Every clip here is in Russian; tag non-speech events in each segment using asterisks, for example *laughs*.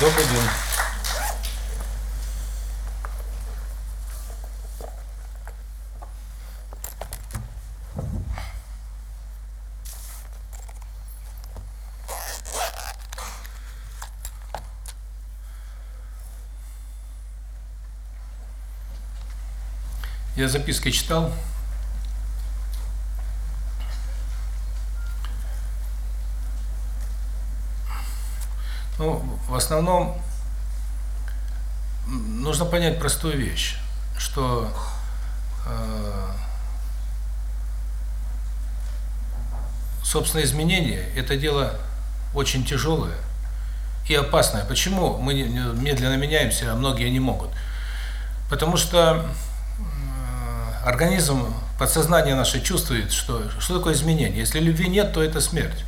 Добрый день. Я записки читал. Ну, в основном нужно понять простую вещь, что э, собственно изменение это дело очень тяжелое и опасное. Почему мы медленно меняемся, а многие не могут? Потому что организм, подсознание наше чувствует, что что такое изменение. Если любви нет, то это смерть.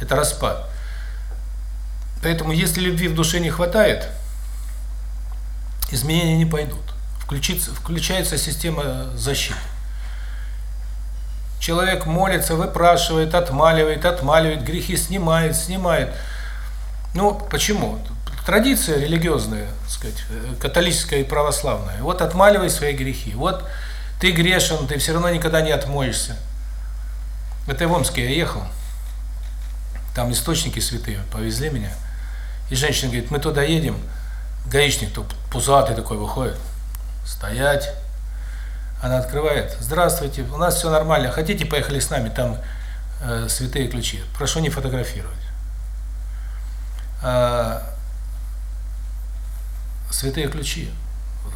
Это распад. Поэтому если любви в душе не хватает, изменения не пойдут. Включится включается система защиты. Человек молится, выпрашивает, отмаливает, отмаливает, грехи снимает, снимает. Ну, почему? Традиция религиозная, так сказать, католическая и православная. Вот отмаливай свои грехи. Вот ты грешен, ты все равно никогда не отмоешься. Это в Омске я ехал. Там источники святые, повезли меня. И женщина говорит, мы туда едем. Гаишник тут пузатый такой выходит. Стоять. Она открывает. Здравствуйте, у нас все нормально. Хотите, поехали с нами, там э, святые ключи. Прошу не фотографировать. А, святые ключи.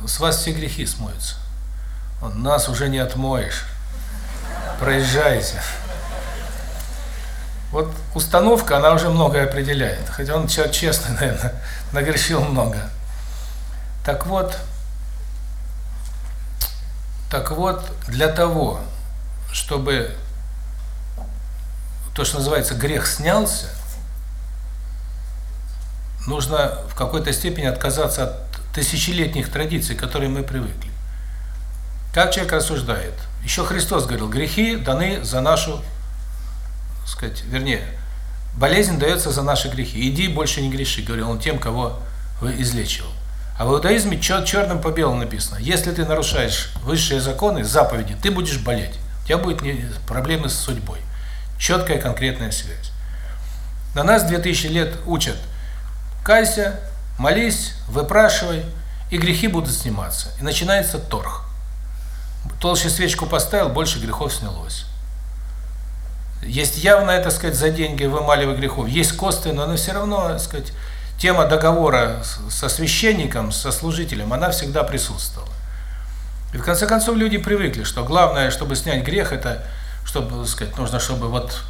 С вас все грехи смоются. Нас уже не отмоешь. Проезжайте. Вот установка, она уже многое определяет. Хотя он человек честный, *laughs* наверное, нагрешил много. Так вот, так вот, для того, чтобы то, что называется грех снялся, нужно в какой-то степени отказаться от тысячелетних традиций, к которым мы привыкли. Как человек рассуждает? Еще Христос говорил, грехи даны за нашу, сказать, вернее, болезнь дается за наши грехи. Иди больше не греши, говорил он тем, кого вы излечивал. А в иудаизме чер черным по белому написано, если ты нарушаешь высшие законы, заповеди, ты будешь болеть. У тебя будут проблемы с судьбой. Четкая конкретная связь. На нас 2000 лет учат, кайся, молись, выпрашивай, и грехи будут сниматься. И начинается торг толще свечку поставил, больше грехов снялось. Есть явное, так сказать, за деньги вымаливание грехов. Есть косвенно, но все равно, так сказать, тема договора со священником, со служителем, она всегда присутствовала. И в конце концов люди привыкли, что главное, чтобы снять грех, это, чтобы, так сказать, нужно, чтобы вот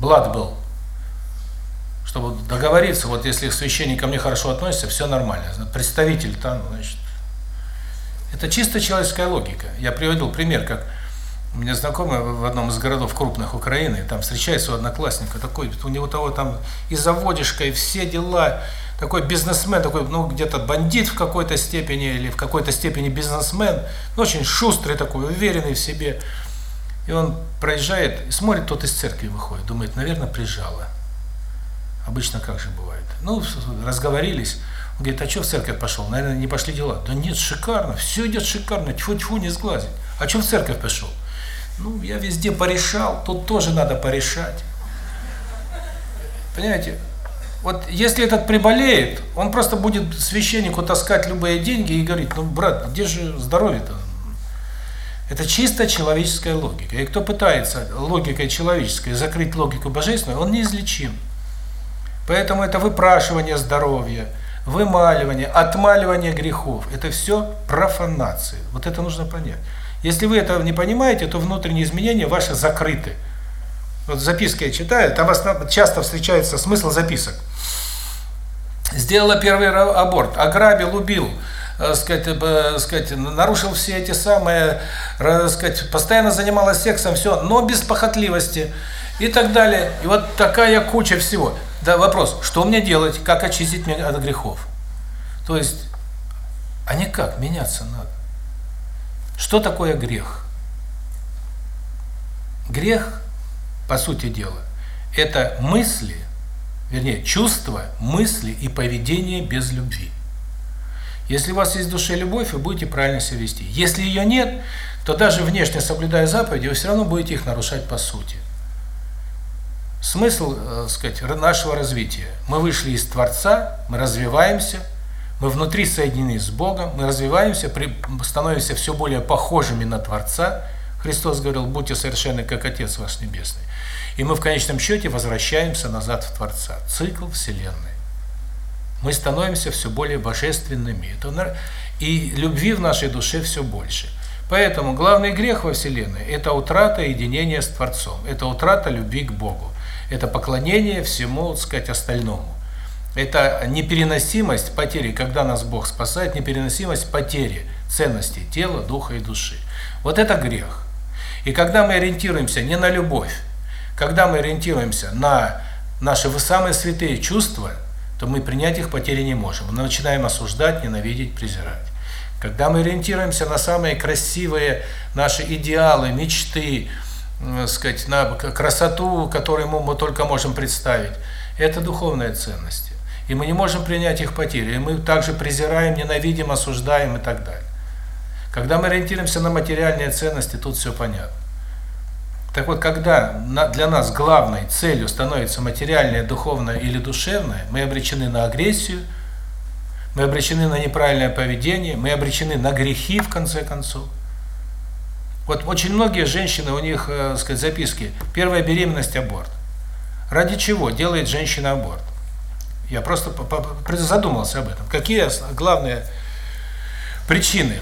блад был. Чтобы договориться, вот если священник ко мне хорошо относится, все нормально. Представитель там, значит, это чисто человеческая логика. Я приводил пример, как у меня знакомый в одном из городов крупных Украины, там встречается у одноклассника, такой, у него того там и заводишка, и все дела, такой бизнесмен, такой, ну, где-то бандит в какой-то степени, или в какой-то степени бизнесмен, ну, очень шустрый такой, уверенный в себе. И он проезжает, смотрит, тот из церкви выходит, думает, наверное, прижало. Обычно как же бывает. Ну, разговорились. Он говорит, а что в церковь пошел? Наверное, не пошли дела. Да нет, шикарно, все идет шикарно, тьфу-тьфу, не сглазить. А что в церковь пошел? Ну, я везде порешал, тут тоже надо порешать. Понимаете? Вот если этот приболеет, он просто будет священнику таскать любые деньги и говорить, ну, брат, где же здоровье-то? Это чисто человеческая логика. И кто пытается логикой человеческой закрыть логику божественную, он неизлечим. Поэтому это выпрашивание здоровья, вымаливание, отмаливание грехов – это все профанации. Вот это нужно понять. Если вы этого не понимаете, то внутренние изменения ваши закрыты. Вот записки я читаю, там часто встречается смысл записок. Сделала первый аборт, ограбил, убил, э, сказать, э, сказать, нарушил все эти самые, э, сказать, постоянно занималась сексом, все, но без похотливости и так далее. И вот такая куча всего. Да, вопрос, что мне делать, как очистить меня от грехов? То есть, а не как, меняться надо. Что такое грех? Грех, по сути дела, это мысли, вернее, чувства, мысли и поведение без любви. Если у вас есть в душе любовь, вы будете правильно себя вести. Если ее нет, то даже внешне соблюдая заповеди, вы все равно будете их нарушать по сути. Смысл, э, сказать, нашего развития. Мы вышли из Творца, мы развиваемся, мы внутри соединены с Богом, мы развиваемся, становимся все более похожими на Творца. Христос говорил, будьте совершенны, как Отец ваш Небесный. И мы в конечном счете возвращаемся назад в Творца. Цикл Вселенной. Мы становимся все более божественными. И любви в нашей душе все больше. Поэтому главный грех во Вселенной – это утрата единения с Творцом. Это утрата любви к Богу. Это поклонение всему, так сказать, остальному. Это непереносимость потери, когда нас Бог спасает, непереносимость потери ценностей тела, духа и души. Вот это грех. И когда мы ориентируемся не на любовь, когда мы ориентируемся на наши самые святые чувства, то мы принять их потери не можем. Мы начинаем осуждать, ненавидеть, презирать. Когда мы ориентируемся на самые красивые наши идеалы, мечты, э, сказать, на красоту, которую мы только можем представить, это духовные ценности. И мы не можем принять их потери. И мы также презираем, ненавидим, осуждаем и так далее. Когда мы ориентируемся на материальные ценности, тут все понятно. Так вот, когда для нас главной целью становится материальное, духовное или душевное, мы обречены на агрессию, мы обречены на неправильное поведение, мы обречены на грехи, в конце концов. Вот очень многие женщины, у них, э, сказать, записки, первая беременность – аборт. Ради чего делает женщина аборт? Я просто задумался об этом. Какие главные причины?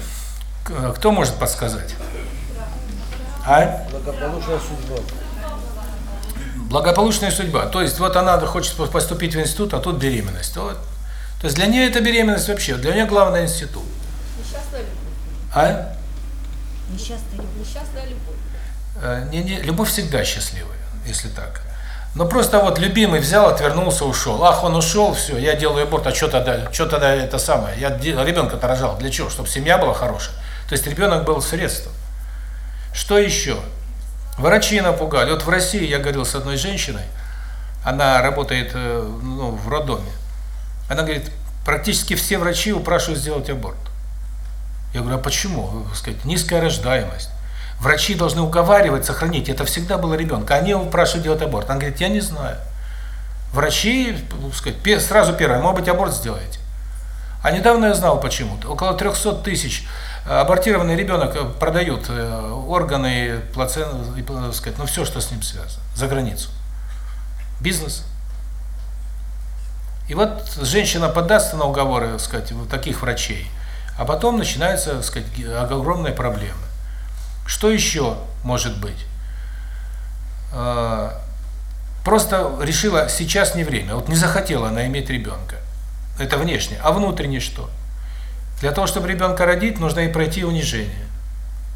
Кто может подсказать? А? Благополучная судьба. Благополучная судьба. То есть вот она хочет поступить в институт, а тут беременность. Вот. То есть для нее это беременность вообще, для нее главный институт. Несчастная любовь. А? Несчастная любовь. Несчастная любовь. Э, не, не, любовь всегда счастливая, если так. Но просто вот любимый взял, отвернулся, ушел. Ах, он ушел, все, я делаю аборт, а что тогда? Что тогда это самое? Я ребенка-то рожал, для чего? Чтобы семья была хорошая. То есть ребенок был средством. Что еще? Врачи напугали. Вот в России я говорил с одной женщиной, она работает э, ну, в роддоме. Она говорит, практически все врачи упрашивают сделать аборт. Я говорю, а почему? Сказать, низкая рождаемость. Врачи должны уговаривать, сохранить. Это всегда было ребенка. Они упрашивают делать аборт. Она говорит, я не знаю. Врачи, сказать, сразу первое, может быть, аборт сделаете. А недавно я знал почему-то. Около 300 тысяч абортированный ребенок э, продает э, органы, плаценту, и, сказать, ну все, что с ним связано, за границу. Бизнес. И вот женщина поддастся на уговоры, сказать, вот таких врачей, а потом начинаются, сказать, огромные проблемы. Что еще может быть? А, просто решила, сейчас не время. Вот не захотела она иметь ребенка. Это внешне. А внутренне что? Для того, чтобы ребенка родить, нужно и пройти унижение.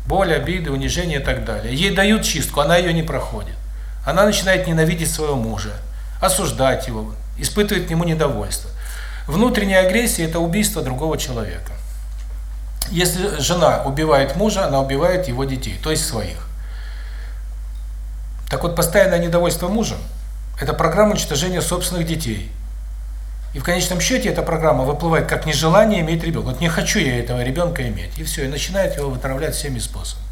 Боль, обиды, унижение и так далее. Ей дают чистку, она ее не проходит. Она начинает ненавидеть своего мужа, осуждать его, испытывает к нему недовольство. Внутренняя агрессия – это убийство другого человека. Если жена убивает мужа, она убивает его детей, то есть своих. Так вот, постоянное недовольство мужем – это программа уничтожения собственных детей – и в конечном счете эта программа выплывает как нежелание иметь ребенка. Вот не хочу я этого ребенка иметь. И все, и начинает его вытравлять всеми способами.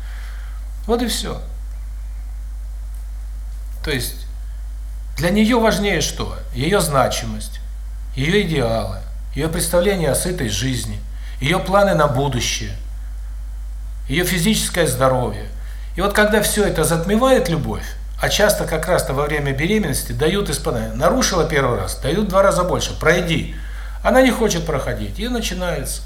Вот и все. То есть для нее важнее что? Ее значимость, ее идеалы, ее представление о сытой жизни, ее планы на будущее, ее физическое здоровье. И вот когда все это затмевает любовь, а часто как раз-то во время беременности дают испытания. Нарушила первый раз, дают два раза больше. Пройди. Она не хочет проходить, и начинается.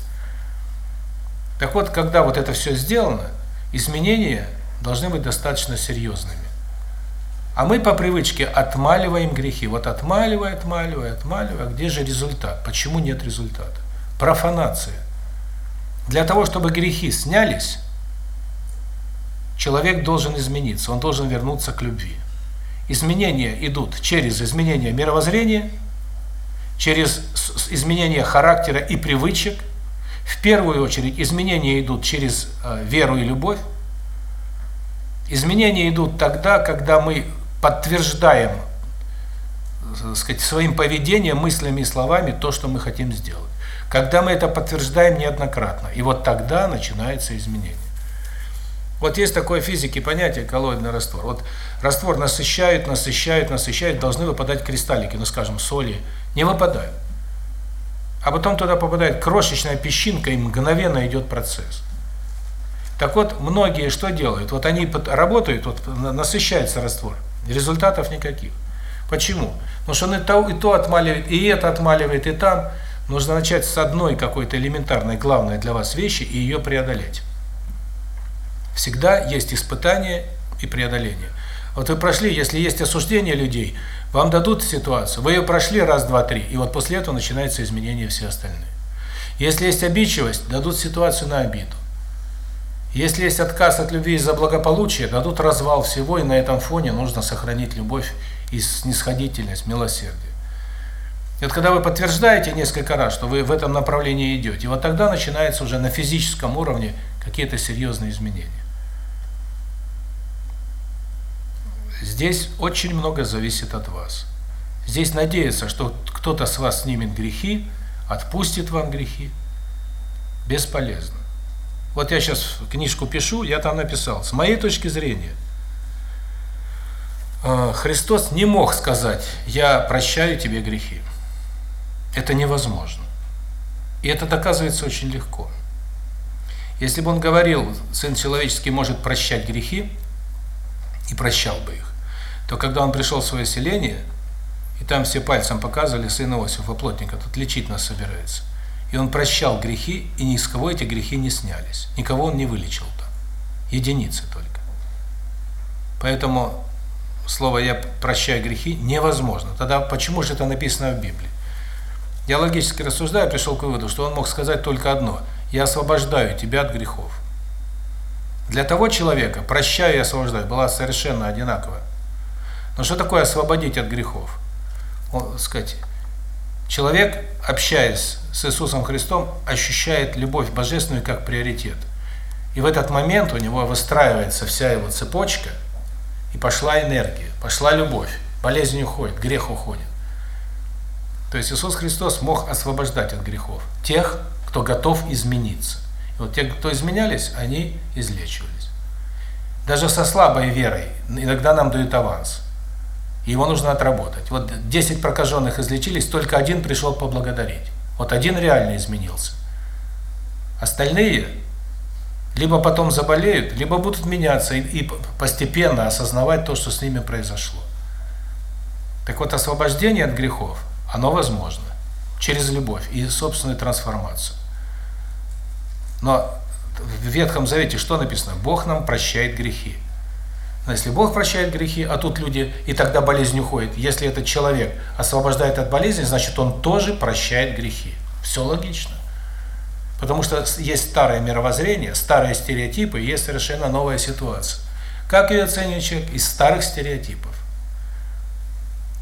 Так вот, когда вот это все сделано, изменения должны быть достаточно серьезными. А мы по привычке отмаливаем грехи. Вот отмаливая, отмаливая, отмаливая. А где же результат? Почему нет результата? Профанация. Для того, чтобы грехи снялись, человек должен измениться, он должен вернуться к любви. Изменения идут через изменение мировоззрения, через изменение характера и привычек. В первую очередь изменения идут через э, веру и любовь. Изменения идут тогда, когда мы подтверждаем сказать, своим поведением, мыслями и словами то, что мы хотим сделать. Когда мы это подтверждаем неоднократно, и вот тогда начинается изменение. Вот есть такое в физике понятие коллоидный раствор. Вот раствор насыщают, насыщают, насыщают, должны выпадать кристаллики, ну скажем, соли, не выпадают. А потом туда попадает крошечная песчинка, и мгновенно идет процесс. Так вот, многие что делают? Вот они работают, вот насыщается раствор, результатов никаких. Почему? Потому что он и то, и то отмаливает, и это отмаливает, и там. Нужно начать с одной какой-то элементарной, главной для вас вещи и ее преодолеть. Всегда есть испытание и преодоление. Вот вы прошли, если есть осуждение людей, вам дадут ситуацию, вы ее прошли раз, два, три, и вот после этого начинается изменение все остальные. Если есть обидчивость, дадут ситуацию на обиду. Если есть отказ от любви из-за благополучия, дадут развал всего, и на этом фоне нужно сохранить любовь и снисходительность, милосердие. Вот когда вы подтверждаете несколько раз, что вы в этом направлении идете, вот тогда начинается уже на физическом уровне какие-то серьезные изменения. Здесь очень много зависит от вас. Здесь надеяться, что кто-то с вас снимет грехи, отпустит вам грехи, бесполезно. Вот я сейчас книжку пишу, я там написал, с моей точки зрения, э, Христос не мог сказать, я прощаю тебе грехи. Это невозможно. И это доказывается очень легко. Если бы он говорил, Сын Человеческий может прощать грехи, и прощал бы их, то когда он пришел в свое селение, и там все пальцем показывали, сын Иосифа, плотника, тут лечить нас собирается, и он прощал грехи, и ни с кого эти грехи не снялись. Никого он не вылечил там. Единицы только. Поэтому слово «я прощаю грехи» невозможно. Тогда почему же это написано в Библии? Я логически рассуждаю, пришел к выводу, что он мог сказать только одно «я освобождаю тебя от грехов». Для того человека «прощаю и освобождаю» была совершенно одинаковая. Но что такое освободить от грехов? Он, сказать, человек, общаясь с Иисусом Христом ощущает любовь божественную как приоритет. И в этот момент у него выстраивается вся его цепочка, и пошла энергия, пошла любовь, болезнь уходит, грех уходит. То есть Иисус Христос мог освобождать от грехов тех, кто готов измениться. И вот те, кто изменялись, они излечивались. Даже со слабой верой иногда нам дают аванс. Его нужно отработать. Вот 10 прокаженных излечились, только один пришел поблагодарить. Вот один реально изменился. Остальные либо потом заболеют, либо будут меняться и, и постепенно осознавать то, что с ними произошло. Так вот, освобождение от грехов, оно возможно через любовь и собственную трансформацию. Но в Ветхом Завете что написано? Бог нам прощает грехи. Но если Бог прощает грехи, а тут люди, и тогда болезнь уходит. Если этот человек освобождает от болезни, значит он тоже прощает грехи. Все логично. Потому что есть старое мировоззрение, старые стереотипы, и есть совершенно новая ситуация. Как ее оценивает человек? Из старых стереотипов.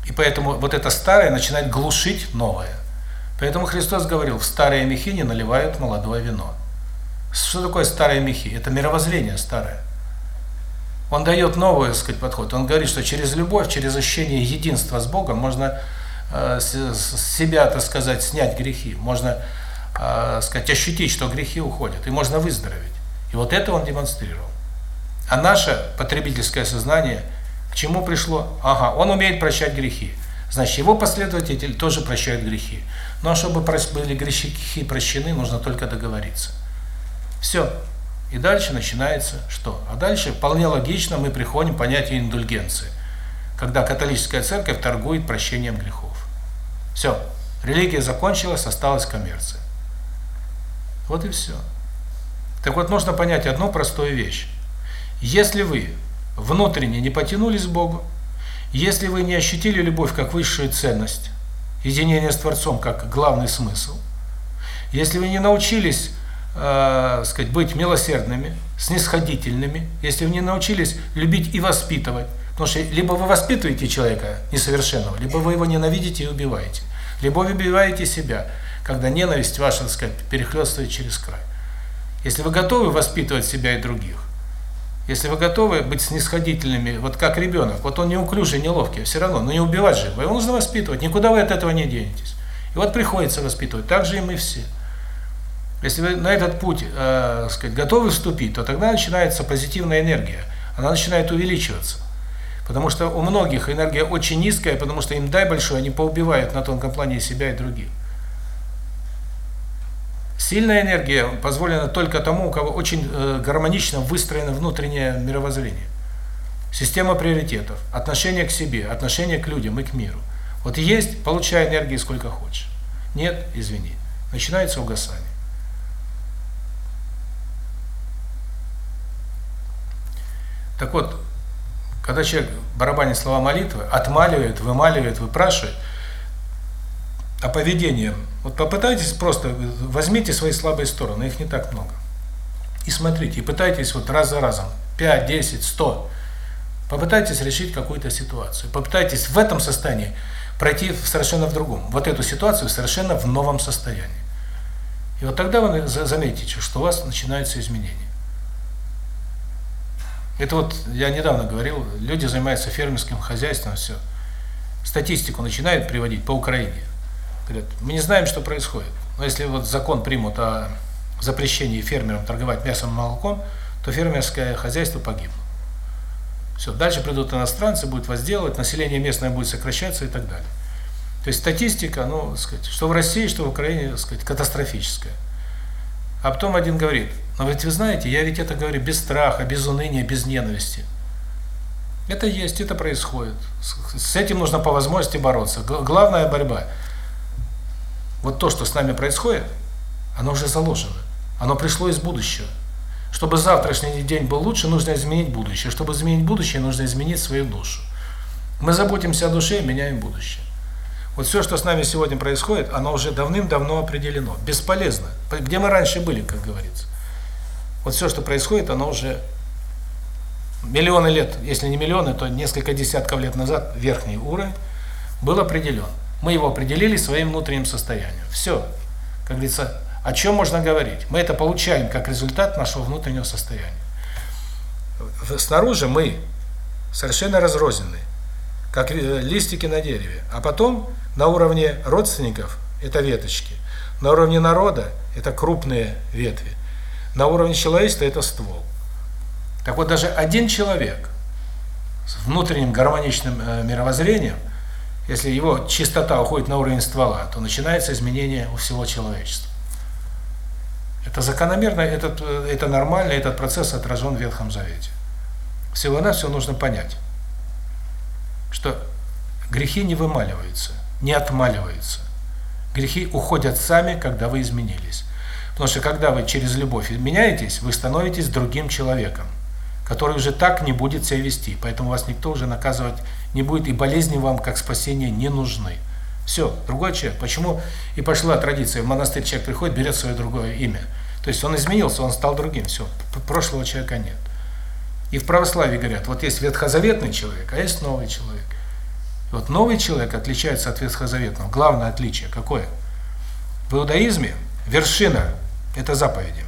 И поэтому вот это старое начинает глушить новое. Поэтому Христос говорил, в старые мехи не наливают молодое вино. Что такое старые мехи? Это мировоззрение старое. Он дает новый, так сказать, подход. Он говорит, что через любовь, через ощущение единства с Богом можно э, с себя, так сказать, снять грехи. Можно, э, сказать, ощутить, что грехи уходят, и можно выздороветь. И вот это он демонстрировал. А наше потребительское сознание к чему пришло? Ага, он умеет прощать грехи. Значит, его последователи тоже прощают грехи. Но чтобы были грехи прощены, нужно только договориться. Все. И дальше начинается что? А дальше вполне логично мы приходим к понятию индульгенции, когда католическая церковь торгует прощением грехов. Все. Религия закончилась, осталась коммерция. Вот и все. Так вот, нужно понять одну простую вещь. Если вы внутренне не потянулись к Богу, если вы не ощутили любовь как высшую ценность, единение с Творцом как главный смысл, если вы не научились э, сказать, быть милосердными, снисходительными, если вы не научились любить и воспитывать. Потому что либо вы воспитываете человека несовершенного, либо вы его ненавидите и убиваете. Либо вы убиваете себя, когда ненависть ваша, так сказать, перехлестывает через край. Если вы готовы воспитывать себя и других, Если вы готовы быть снисходительными, вот как ребенок, вот он неуклюжий, неловкий, все равно, но не убивать же, его нужно воспитывать, никуда вы от этого не денетесь. И вот приходится воспитывать, так же и мы все. Если вы на этот путь, э, сказать, готовы вступить, то тогда начинается позитивная энергия, она начинает увеличиваться. Потому что у многих энергия очень низкая, потому что им дай большой, они поубивают на тонком плане себя и других. Сильная энергия позволена только тому, у кого очень э, гармонично выстроено внутреннее мировоззрение. Система приоритетов, отношение к себе, отношение к людям и к миру. Вот есть, получай энергии сколько хочешь. Нет, извини. Начинается угасание. Так вот, когда человек барабанит слова молитвы, отмаливает, вымаливает, выпрашивает, а поведением, вот попытайтесь просто, возьмите свои слабые стороны, их не так много. И смотрите, и пытайтесь вот раз за разом, 5, 10, 100, попытайтесь решить какую-то ситуацию. Попытайтесь в этом состоянии пройти совершенно в другом. Вот эту ситуацию совершенно в новом состоянии. И вот тогда вы заметите, что у вас начинаются изменения. Это вот, я недавно говорил, люди занимаются фермерским хозяйством, все. Статистику начинают приводить по Украине. Говорят, мы не знаем, что происходит. Но если вот закон примут о запрещении фермерам торговать мясом и молоком, то фермерское хозяйство погибло. Все, дальше придут иностранцы, будут возделывать, население местное будет сокращаться и так далее. То есть статистика, ну, сказать, что в России, что в Украине, сказать, катастрофическая. А потом один говорит, но ведь вы знаете, я ведь это говорю без страха, без уныния, без ненависти. Это есть, это происходит. С этим нужно по возможности бороться. Главная борьба. Вот то, что с нами происходит, оно уже заложено. Оно пришло из будущего. Чтобы завтрашний день был лучше, нужно изменить будущее. Чтобы изменить будущее, нужно изменить свою душу. Мы заботимся о душе и меняем будущее. Вот все, что с нами сегодня происходит, оно уже давным-давно определено. Бесполезно. Где мы раньше были, как говорится. Вот все, что происходит, оно уже миллионы лет, если не миллионы, то несколько десятков лет назад верхний уровень был определен. Мы его определили своим внутренним состоянием. Все. Как говорится, о чем можно говорить? Мы это получаем как результат нашего внутреннего состояния. Снаружи мы совершенно разрознены, как листики на дереве. А потом на уровне родственников – это веточки, на уровне народа – это крупные ветви, на уровне человечества – это ствол. Так вот, даже один человек с внутренним гармоничным э, мировоззрением, если его чистота уходит на уровень ствола, то начинается изменение у всего человечества. Это закономерно, этот, э, это нормально, этот процесс отражен в Ветхом Завете. Всего на все нужно понять, что грехи не вымаливаются не отмаливается. Грехи уходят сами, когда вы изменились. Потому что когда вы через любовь меняетесь, вы становитесь другим человеком, который уже так не будет себя вести. Поэтому вас никто уже наказывать не будет, и болезни вам как спасение не нужны. Все, другой человек. Почему и пошла традиция, в монастырь человек приходит, берет свое другое имя. То есть он изменился, он стал другим, все, прошлого человека нет. И в православии говорят, вот есть ветхозаветный человек, а есть новый человек. Вот новый человек отличается от ветхозаветного. Главное отличие какое? В иудаизме вершина – это заповеди.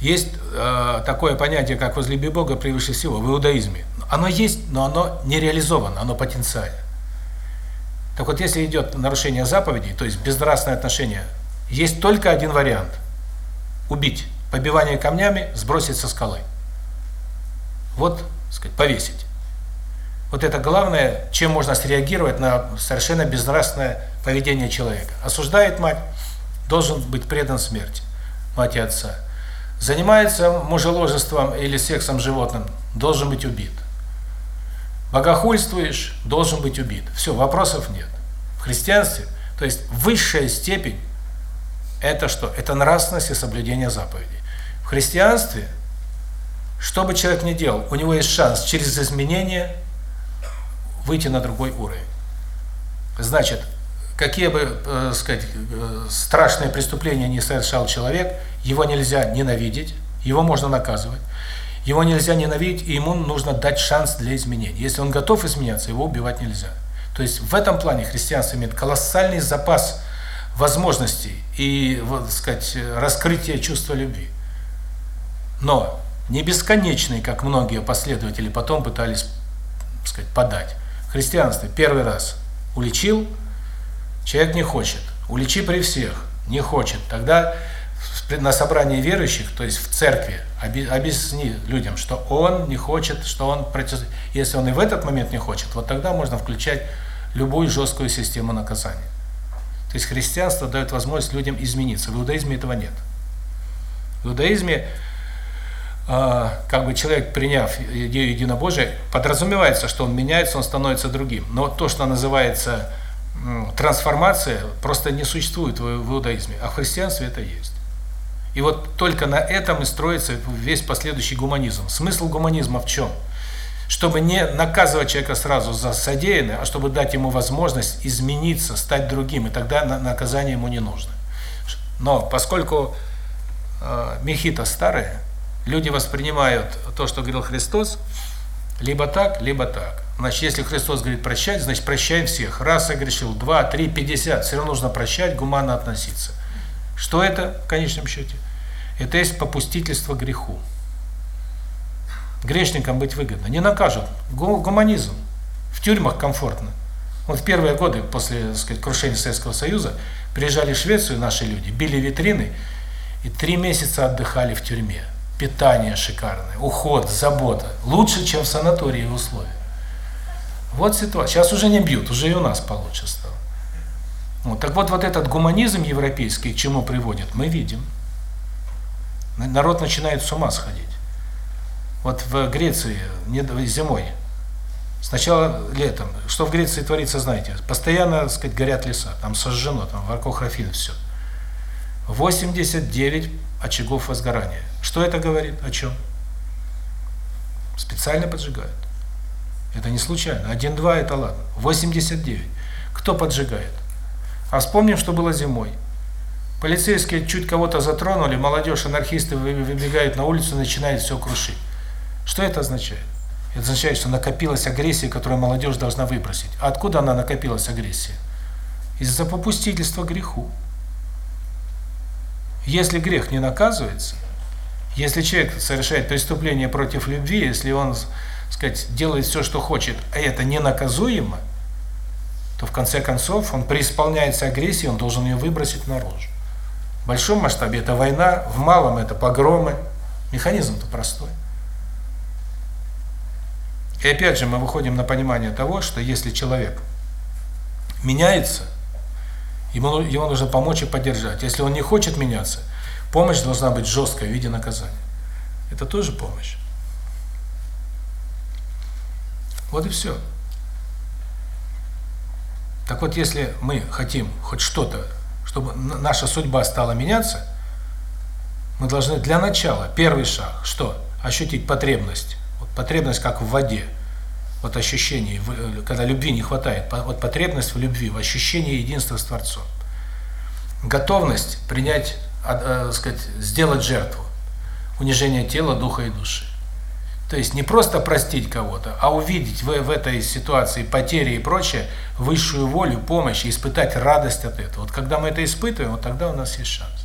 Есть э, такое понятие, как возлюби Бога превыше всего, в иудаизме. Оно есть, но оно не реализовано, оно потенциально. Так вот, если идет нарушение заповедей, то есть безнравственное отношение, есть только один вариант – убить. Побивание камнями, сбросить со скалы. Вот, сказать, повесить. Вот это главное, чем можно среагировать на совершенно безнравственное поведение человека. Осуждает мать, должен быть предан смерти, мать и отца. Занимается мужеложеством или сексом животным, должен быть убит. Богохульствуешь, должен быть убит. Все, вопросов нет. В христианстве, то есть высшая степень, это что? Это нравственность и соблюдение заповедей. В христианстве, что бы человек ни делал, у него есть шанс через изменение выйти на другой уровень. Значит, какие бы, э, сказать, э, страшные преступления не совершал человек, его нельзя ненавидеть, его можно наказывать. Его нельзя ненавидеть, и ему нужно дать шанс для изменений. Если он готов изменяться, его убивать нельзя. То есть в этом плане христианство имеет колоссальный запас возможностей и, вот, сказать, раскрытия чувства любви. Но не бесконечный, как многие последователи потом пытались, так сказать, подать. В христианстве первый раз уличил, человек не хочет. Уличи при всех, не хочет. Тогда на собрании верующих, то есть в церкви, объясни людям, что он не хочет, что он против... Если он и в этот момент не хочет, вот тогда можно включать любую жесткую систему наказания. То есть христианство дает возможность людям измениться. В иудаизме этого нет. В иудаизме э, как бы человек, приняв идею единобожия, подразумевается, что он меняется, он становится другим. Но то, что называется э, трансформация, просто не существует в иудаизме, а в христианстве это есть. И вот только на этом и строится весь последующий гуманизм. Смысл гуманизма в чем? Чтобы не наказывать человека сразу за содеянное, а чтобы дать ему возможность измениться, стать другим, и тогда наказание ему не нужно. Но поскольку э, мехи-то старые, люди воспринимают то, что говорил Христос, либо так, либо так. Значит, если Христос говорит прощать, значит прощаем всех. Раз согрешил, два, три, пятьдесят, все равно нужно прощать, гуманно относиться. Что это в конечном счете? Это есть попустительство греху. Грешникам быть выгодно. Не накажут. Гуманизм. В тюрьмах комфортно. Вот в первые годы после, так сказать, крушения Советского Союза приезжали в Швецию наши люди, били витрины и три месяца отдыхали в тюрьме. Питание шикарное, уход, забота. Лучше, чем в санатории условия. Вот ситуация. Сейчас уже не бьют, уже и у нас получше стало. Вот. Так вот, вот этот гуманизм европейский к чему приводит, мы видим. Народ начинает с ума сходить. Вот в Греции зимой, сначала летом, что в Греции творится, знаете, постоянно, так сказать, горят леса, там сожжено, там варкохрофин, все. 89 очагов возгорания. Что это говорит? О чем? Специально поджигают. Это не случайно. Один-два это ладно. 89. Кто поджигает? А вспомним, что было зимой. Полицейские чуть кого-то затронули, молодежь, анархисты выбегают на улицу начинают все крушить. Что это означает? Это означает, что накопилась агрессия, которую молодежь должна выбросить. А откуда она накопилась, агрессия? Из-за попустительства греху. Если грех не наказывается, если человек совершает преступление против любви, если он, сказать, делает все, что хочет, а это не наказуемо, то в конце концов он преисполняется агрессией, он должен ее выбросить наружу. В большом масштабе это война, в малом это погромы. Механизм-то простой. И опять же мы выходим на понимание того, что если человек меняется, ему, его нужно помочь и поддержать. Если он не хочет меняться, помощь должна быть жесткой в виде наказания. Это тоже помощь. Вот и все. Так вот, если мы хотим хоть что-то, чтобы наша судьба стала меняться, мы должны для начала, первый шаг, что? Ощутить потребность. Вот потребность как в воде. Вот ощущение, когда любви не хватает, вот потребность в любви, в ощущении единства с Творцом. Готовность принять, э, сказать, сделать жертву. Унижение тела, духа и души. То есть не просто простить кого-то, а увидеть в, в этой ситуации потери и прочее высшую волю, помощь и испытать радость от этого. Вот когда мы это испытываем, вот тогда у нас есть шанс.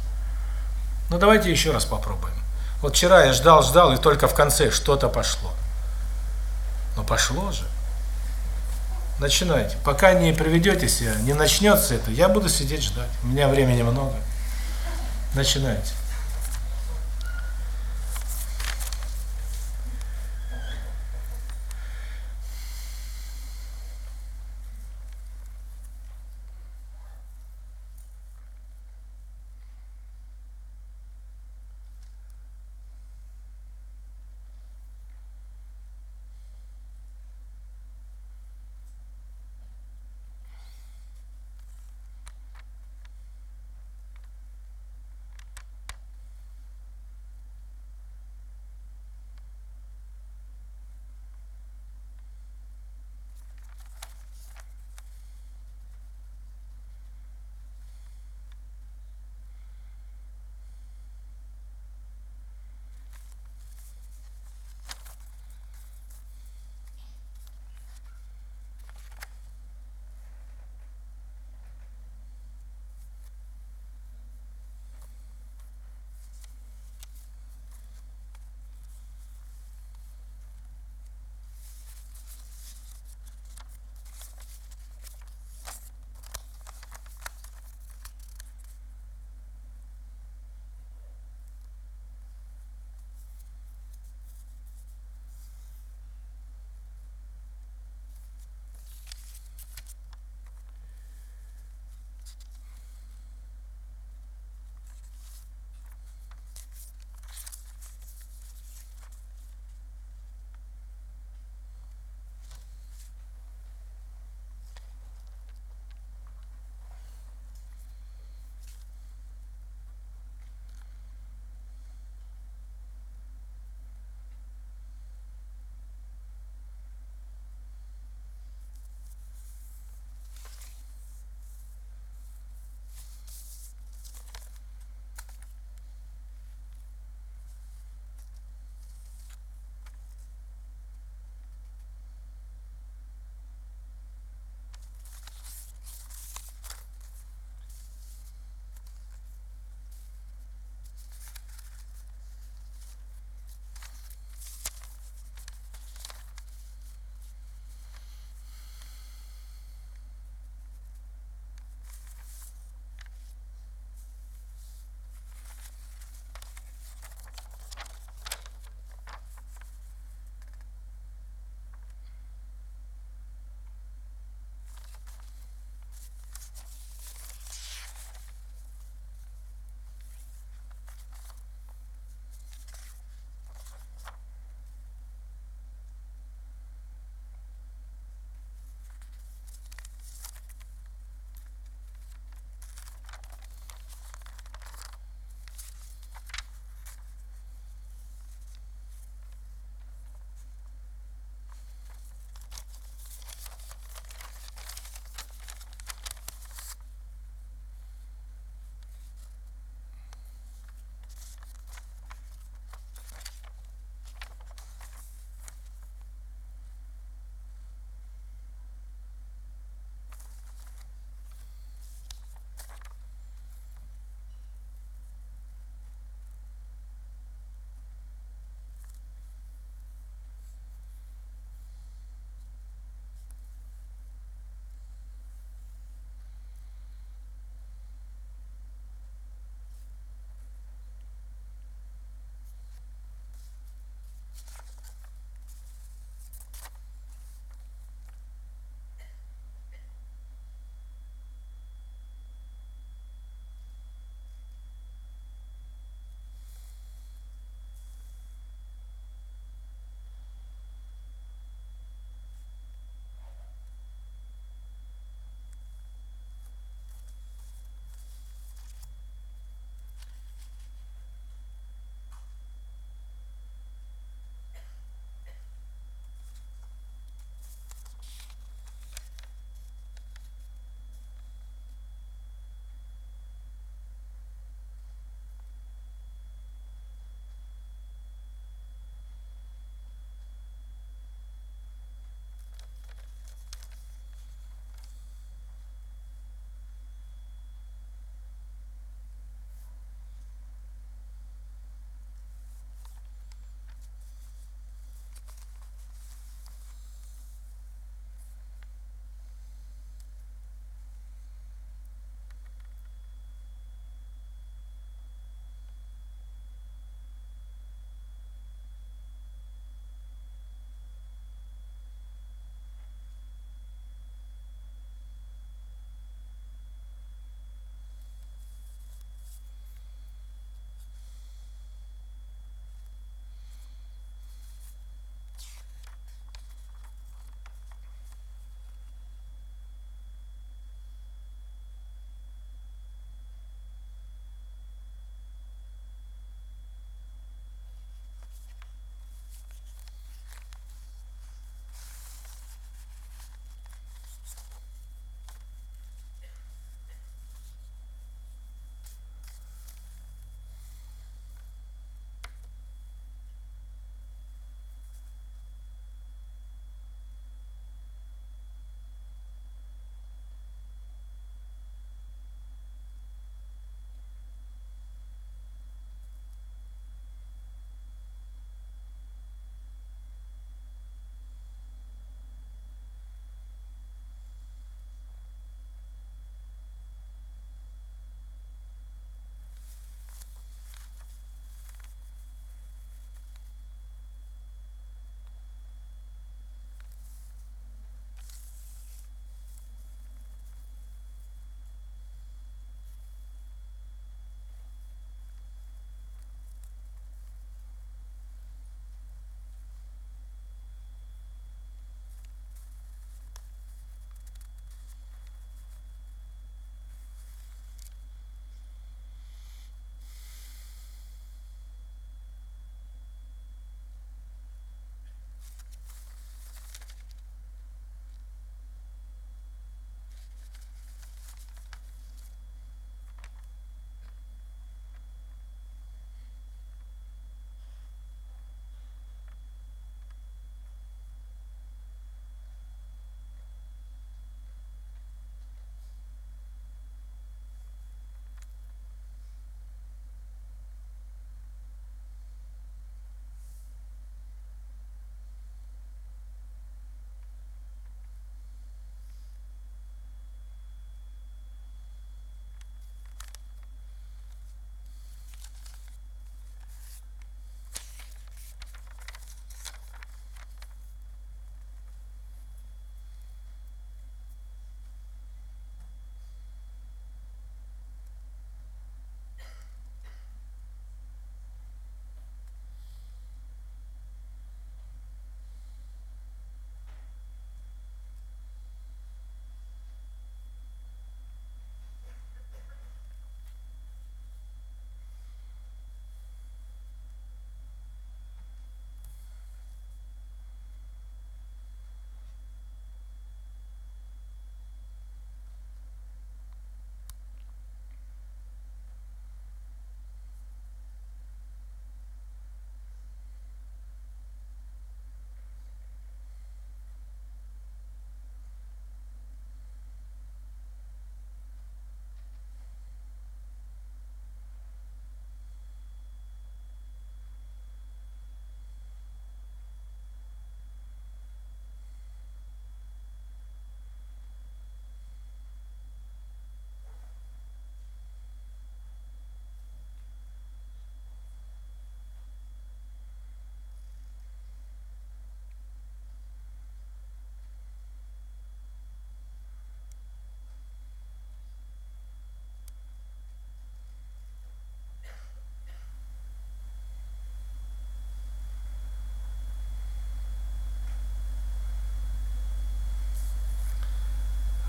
Ну давайте еще раз попробуем. Вот вчера я ждал, ждал, и только в конце что-то пошло. Но пошло же. Начинайте. Пока не приведете себя, не начнется это, я буду сидеть ждать. У меня времени много. Начинайте.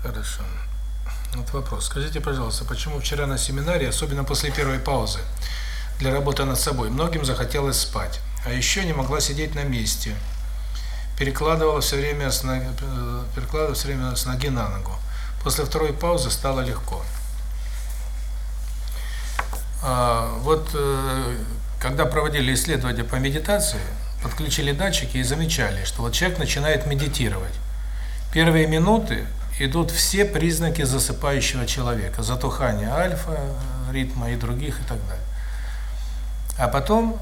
Хорошо. Вот вопрос. Скажите, пожалуйста, почему вчера на семинаре, особенно после первой паузы, для работы над собой, многим захотелось спать, а еще не могла сидеть на месте. Перекладывала все время с ноги, э, перекладывала все время с ноги на ногу. После второй паузы стало легко. А, вот э, когда проводили исследования по медитации, подключили датчики и замечали, что вот человек начинает медитировать. Первые минуты идут все признаки засыпающего человека, затухание альфа, ритма и других и так далее. А потом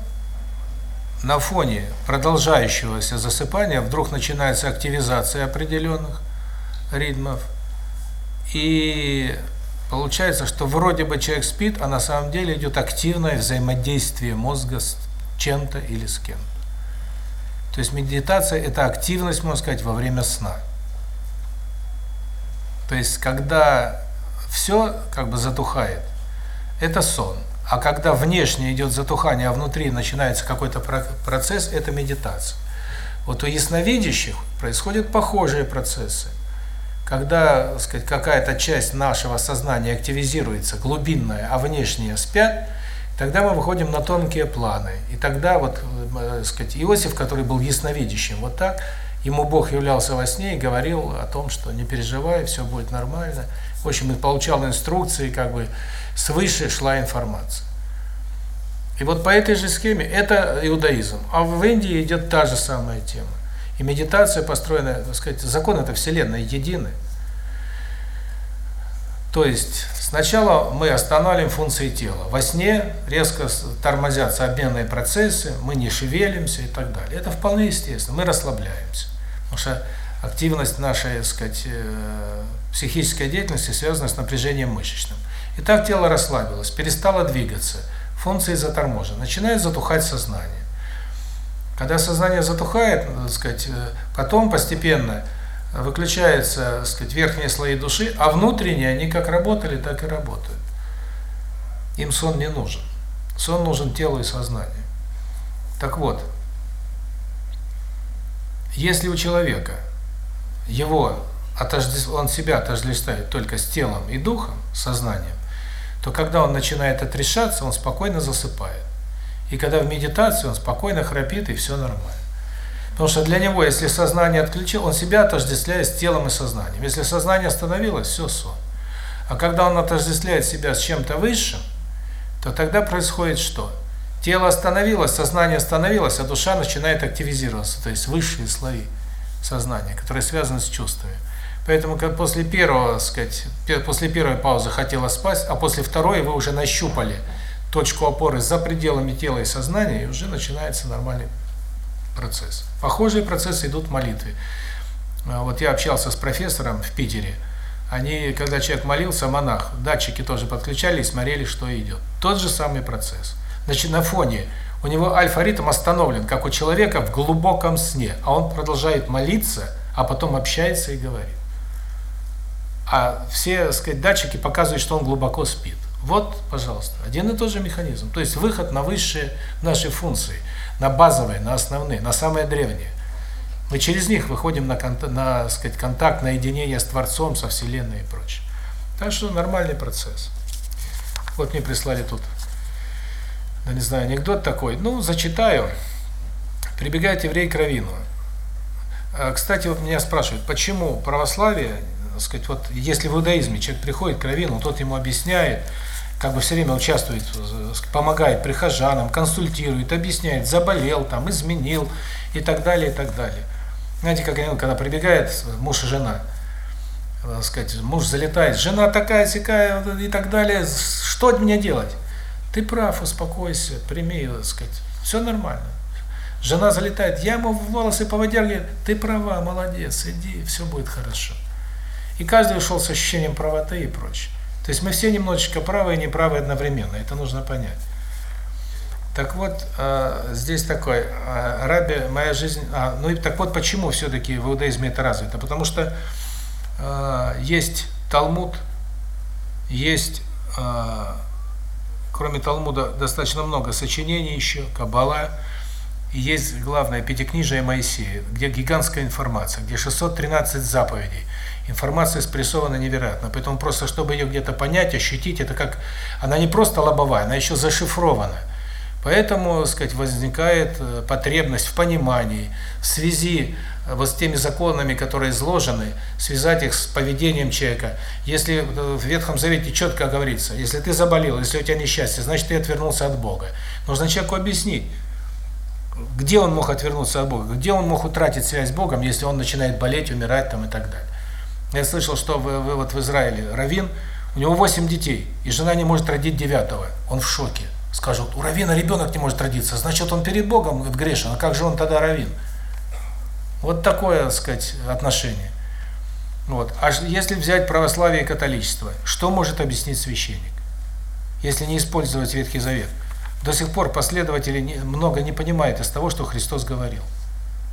на фоне продолжающегося засыпания вдруг начинается активизация определенных ритмов, и получается, что вроде бы человек спит, а на самом деле идет активное взаимодействие мозга с чем-то или с кем-то. То есть медитация – это активность, можно сказать, во время сна. То есть, когда все как бы затухает, это сон. А когда внешне идет затухание, а внутри начинается какой-то процесс, это медитация. Вот у ясновидящих происходят похожие процессы. Когда, сказать, какая-то часть нашего сознания активизируется, глубинная, а внешние спят, тогда мы выходим на тонкие планы. И тогда вот, э, сказать, Иосиф, который был ясновидящим, вот так, ему Бог являлся во сне и говорил о том, что не переживай, все будет нормально. В общем, и получал инструкции, как бы свыше шла информация. И вот по этой же схеме это иудаизм. А в Индии идет та же самая тема. И медитация построена, так сказать, закон это Вселенной едины. То есть сначала мы останавливаем функции тела. Во сне резко тормозятся обменные процессы, мы не шевелимся и так далее. Это вполне естественно. Мы расслабляемся. Потому что активность нашей, так сказать, э, психической деятельности связана с напряжением мышечным. И так тело расслабилось, перестало двигаться, функции заторможены, начинает затухать сознание. Когда сознание затухает, так сказать, э, потом постепенно выключаются, так сказать, верхние слои души, а внутренние, они как работали, так и работают. Им сон не нужен. Сон нужен телу и сознанию. Так вот, если у человека его он себя отождествляет только с телом и духом, сознанием, то когда он начинает отрешаться, он спокойно засыпает. И когда в медитации он спокойно храпит, и все нормально. Потому что для него, если сознание отключил, он себя отождествляет с телом и сознанием. Если сознание остановилось, все сон. А когда он отождествляет себя с чем-то высшим, то тогда происходит что? Тело остановилось, сознание остановилось, а душа начинает активизироваться, то есть высшие слои сознания, которые связаны с чувствами. Поэтому как после первого, сказать, после первой паузы хотела спать, а после второй вы уже нащупали точку опоры за пределами тела и сознания, и уже начинается нормальный процесс. Похожие процессы идут в молитве. А вот я общался с профессором в Питере. Они, когда человек молился, монах, датчики тоже подключали и смотрели, что идет. Тот же самый процесс. Значит, на фоне у него альфа-ритм остановлен, как у человека в глубоком сне, а он продолжает молиться, а потом общается и говорит. А все, так сказать, датчики показывают, что он глубоко спит. Вот, пожалуйста, один и тот же механизм. То есть выход на высшие наши функции, на базовые, на основные, на самые древние. Мы через них выходим на, на сказать, контакт, на единение с Творцом, со Вселенной и прочее. Так что нормальный процесс. Вот мне прислали тут да не знаю, анекдот такой, ну, зачитаю. Прибегает еврей к раввину. А, кстати, вот меня спрашивают, почему православие, сказать, вот если в иудаизме человек приходит к раввину, тот ему объясняет, как бы все время участвует, помогает прихожанам, консультирует, объясняет, заболел, там, изменил и так далее, и так далее. Знаете, как они, когда прибегает муж и жена, сказать, муж залетает, жена такая, сякая и так далее, что мне делать? Ты прав, успокойся, прими, так сказать, все нормально. Жена залетает, я ему в волосы поводил, ты права, молодец, иди, все будет хорошо. И каждый ушел с ощущением правоты и прочее. То есть мы все немножечко правы и неправы одновременно, это нужно понять. Так вот, э, здесь такой, э, Раби, моя жизнь, а, ну и так вот почему все-таки в иудаизме это развито? Потому что э, есть Талмуд, есть э, Кроме Талмуда достаточно много сочинений еще, Каббала. И есть главное Пятикнижие Моисея, где гигантская информация, где 613 заповедей. информация спрессована невероятно. Поэтому просто, чтобы ее где-то понять, ощутить, это как... Она не просто лобовая, она еще зашифрована. Поэтому, сказать, возникает э, потребность в понимании, в связи вот с теми законами, которые изложены, связать их с поведением человека. Если э, в Ветхом Завете четко говорится, если ты заболел, если у тебя несчастье, значит ты отвернулся от Бога. Нужно человеку объяснить, где он мог отвернуться от Бога, где он мог утратить связь с Богом, если он начинает болеть, умирать там и так далее. Я слышал, что вы, вы вот в Израиле Равин, у него 8 детей, и жена не может родить девятого. Он в шоке. Скажут, у Равина ребенок не может родиться, значит он перед Богом грешен, а как же он тогда Равин? Вот такое, так сказать, отношение. Вот. А если взять православие и католичество, что может объяснить священник, если не использовать Ветхий Завет? До сих пор последователи много не понимают из того, что Христос говорил.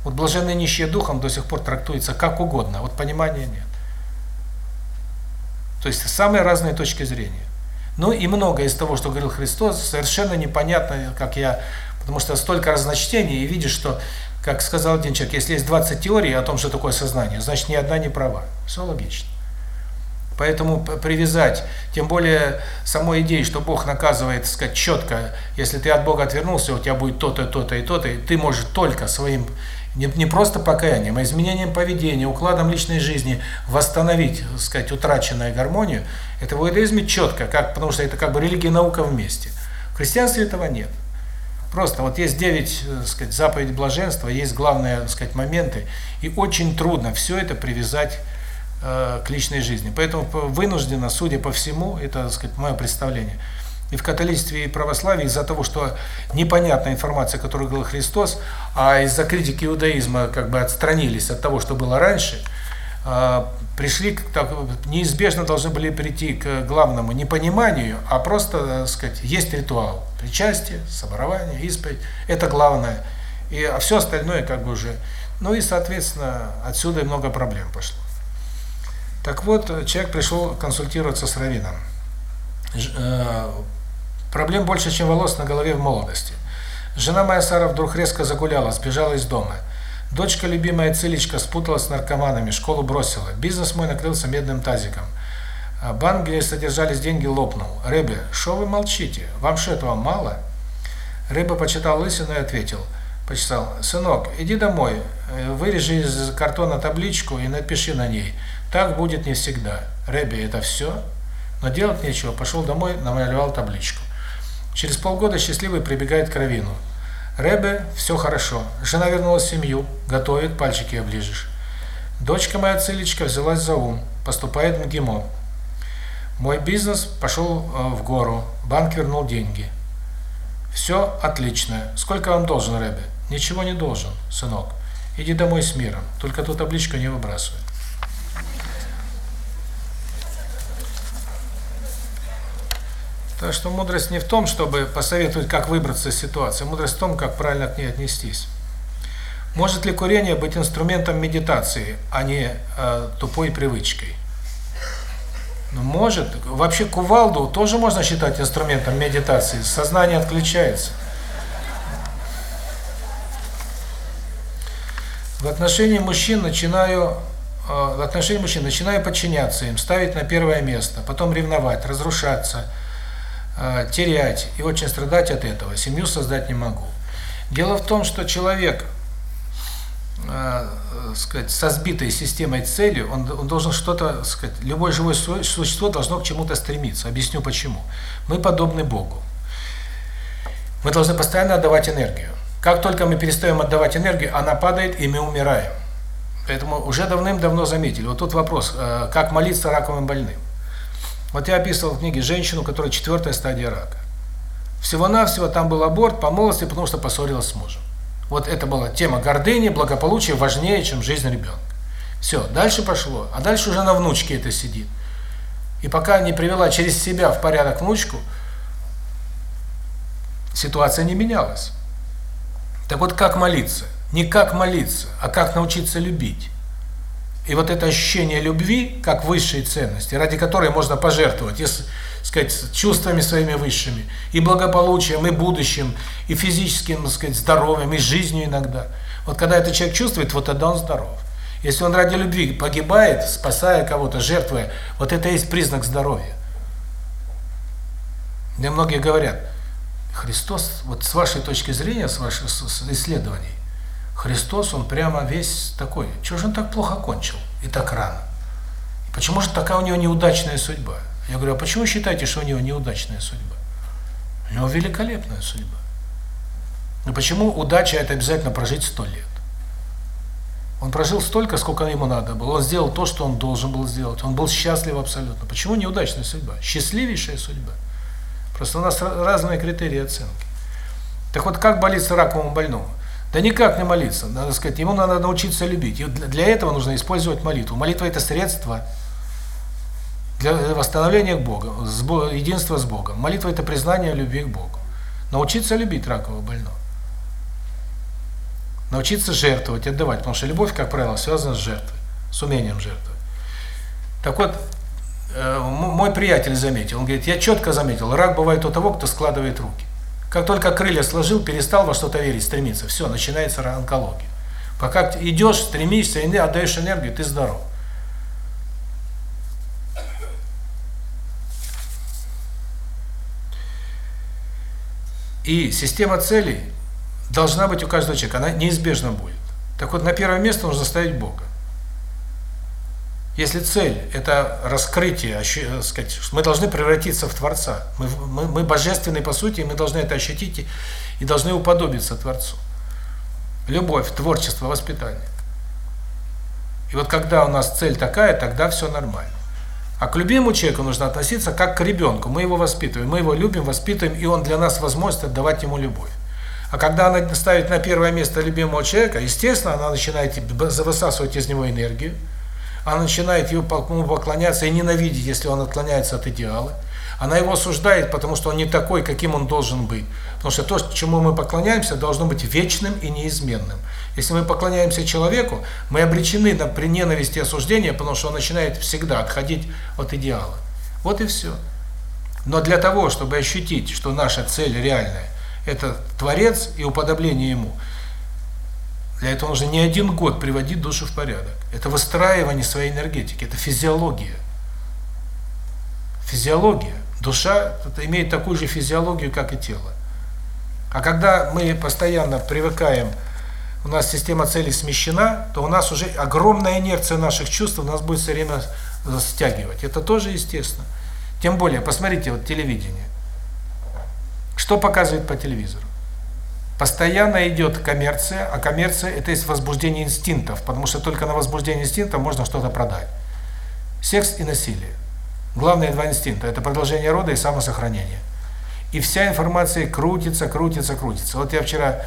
Вот блаженные нищие духом до сих пор трактуется как угодно, вот понимания нет. То есть самые разные точки зрения. Ну и многое из того, что говорил Христос, совершенно непонятно, как я, потому что столько разночтений, и видишь, что, как сказал один человек, если есть 20 теорий о том, что такое сознание, значит ни одна не права. Все логично. Поэтому привязать, тем более самой идеей, что Бог наказывает, сказать, четко, если ты от Бога отвернулся, у тебя будет то-то, то-то и то-то, ты можешь только своим не, не просто покаянием, а изменением поведения, укладом личной жизни восстановить, так сказать, утраченную гармонию, это в иудаизме четко, как, потому что это как бы религия и наука вместе. В христианстве этого нет. Просто вот есть девять, так сказать, заповедей блаженства, есть главные, сказать, моменты, и очень трудно все это привязать э, к личной жизни. Поэтому вынуждено, судя по всему, это, сказать, мое представление – и в католичестве, и православии из-за того, что непонятная информация, которую говорил Христос, а из-за критики иудаизма как бы отстранились от того, что было раньше, а, пришли, так, неизбежно должны были прийти к главному непониманию, а просто, так сказать, есть ритуал. Причастие, соборование, исповедь – это главное. И а все остальное как бы уже... Ну и, соответственно, отсюда и много проблем пошло. Так вот, человек пришел консультироваться с раввином. Э, Проблем больше, чем волос на голове в молодости. Жена моя Сара вдруг резко загуляла, сбежала из дома. Дочка, любимая Цилечка, спуталась с наркоманами, школу бросила. Бизнес мой накрылся медным тазиком. А банк, где содержались деньги, лопнул. Рэбе, что вы молчите? Вам что, этого мало? Рэбе почитал лысину и ответил. Почитал. Сынок, иди домой, э, вырежи из картона табличку и напиши на ней. Так будет не всегда. Рэбе, это все? Но делать нечего. Пошел домой, намалевал табличку. Через полгода счастливый прибегает к Равину. Ребе, все хорошо. Жена вернулась в семью, готовит, пальчики оближешь. Дочка моя Цилечка взялась за ум, поступает в МГИМО. Мой бизнес пошел э, в гору, банк вернул деньги. Все отлично. Сколько вам должен, Ребе? Ничего не должен, сынок. Иди домой с миром, только ту табличку не выбрасывай. Так что мудрость не в том, чтобы посоветовать, как выбраться из ситуации, мудрость в том, как правильно к ней отнестись. Может ли курение быть инструментом медитации, а не э, тупой привычкой? Ну, может. Вообще кувалду тоже можно считать инструментом медитации. Сознание отключается. В отношении мужчин начинаю э, в отношении мужчин начинаю подчиняться им, ставить на первое место, потом ревновать, разрушаться, терять и очень страдать от этого, семью создать не могу. Дело в том, что человек, э, сказать, со сбитой системой цели, он, он должен что-то, сказать, любое живое существо должно к чему-то стремиться. Объясню почему. Мы подобны Богу. Мы должны постоянно отдавать энергию. Как только мы перестаем отдавать энергию, она падает, и мы умираем. Поэтому уже давным-давно заметили. Вот тут вопрос, э, как молиться раковым больным. Вот я описывал в книге женщину, которая четвертая стадия рака. Всего-навсего там был аборт по молодости, потому что поссорилась с мужем. Вот это была тема гордыни, благополучия важнее, чем жизнь ребенка. Все, дальше пошло. А дальше уже на внучке это сидит. И пока не привела через себя в порядок внучку, ситуация не менялась. Так вот, как молиться? Не как молиться, а как научиться любить. И вот это ощущение любви, как высшей ценности, ради которой можно пожертвовать, и, сказать, чувствами своими высшими, и благополучием, и будущим, и физическим, сказать, здоровьем, и жизнью иногда. Вот когда этот человек чувствует, вот тогда он здоров. Если он ради любви погибает, спасая кого-то, жертвуя, вот это и есть признак здоровья. Мне многие говорят, Христос, вот с вашей точки зрения, с ваших исследований, Христос, он прямо весь такой, чего же он так плохо кончил и так рано? Почему же такая у него неудачная судьба? Я говорю, а почему считаете, что у него неудачная судьба? У него великолепная судьба. Но почему удача – это обязательно прожить сто лет? Он прожил столько, сколько ему надо было. Он сделал то, что он должен был сделать. Он был счастлив абсолютно. Почему неудачная судьба? Счастливейшая судьба. Просто у нас разные критерии оценки. Так вот, как молиться раковому больному? Да никак не молиться. Надо сказать, ему надо научиться любить. И для этого нужно использовать молитву. Молитва – это средство для восстановления к Богу, единства с Богом. Молитва – это признание любви к Богу. Научиться любить ракового больного. Научиться жертвовать, отдавать, потому что любовь, как правило, связана с жертвой, с умением жертвовать. Так вот, э, мой приятель заметил, он говорит, я четко заметил, рак бывает у того, кто складывает руки. Как только крылья сложил, перестал во что-то верить, стремиться, все, начинается онкология. Пока идешь, стремишься, отдаешь энергию, ты здоров. И система целей должна быть у каждого человека, она неизбежно будет. Так вот, на первое место нужно ставить Бога. Если цель – это раскрытие, э, сказать, мы должны превратиться в Творца. Мы, мы, мы божественны по сути, мы должны это ощутить и должны уподобиться Творцу. Любовь, творчество, воспитание. И вот когда у нас цель такая, тогда все нормально. А к любимому человеку нужно относиться как к ребенку. Мы его воспитываем, мы его любим, воспитываем, и он для нас возможность отдавать ему любовь. А когда она ставит на первое место любимого человека, естественно, она начинает высасывать из него энергию, она начинает ему поклоняться и ненавидеть, если он отклоняется от идеала. Она его осуждает, потому что он не такой, каким он должен быть. Потому что то, чему мы поклоняемся, должно быть вечным и неизменным. Если мы поклоняемся человеку, мы обречены на при ненависти и осуждение, потому что он начинает всегда отходить от идеала. Вот и все. Но для того, чтобы ощутить, что наша цель реальная, это Творец и уподобление Ему. Для этого нужно не один год приводить душу в порядок. Это выстраивание своей энергетики, это физиология. Физиология. Душа имеет такую же физиологию, как и тело. А когда мы постоянно привыкаем, у нас система целей смещена, то у нас уже огромная инерция наших чувств нас будет все время стягивать. Это тоже естественно. Тем более, посмотрите, вот телевидение. Что показывает по телевизору? Постоянно идет коммерция, а коммерция – это есть возбуждение инстинктов, потому что только на возбуждение инстинктов можно что-то продать. Секс и насилие. Главные два инстинкта – это продолжение рода и самосохранение. И вся информация крутится, крутится, крутится. Вот я вчера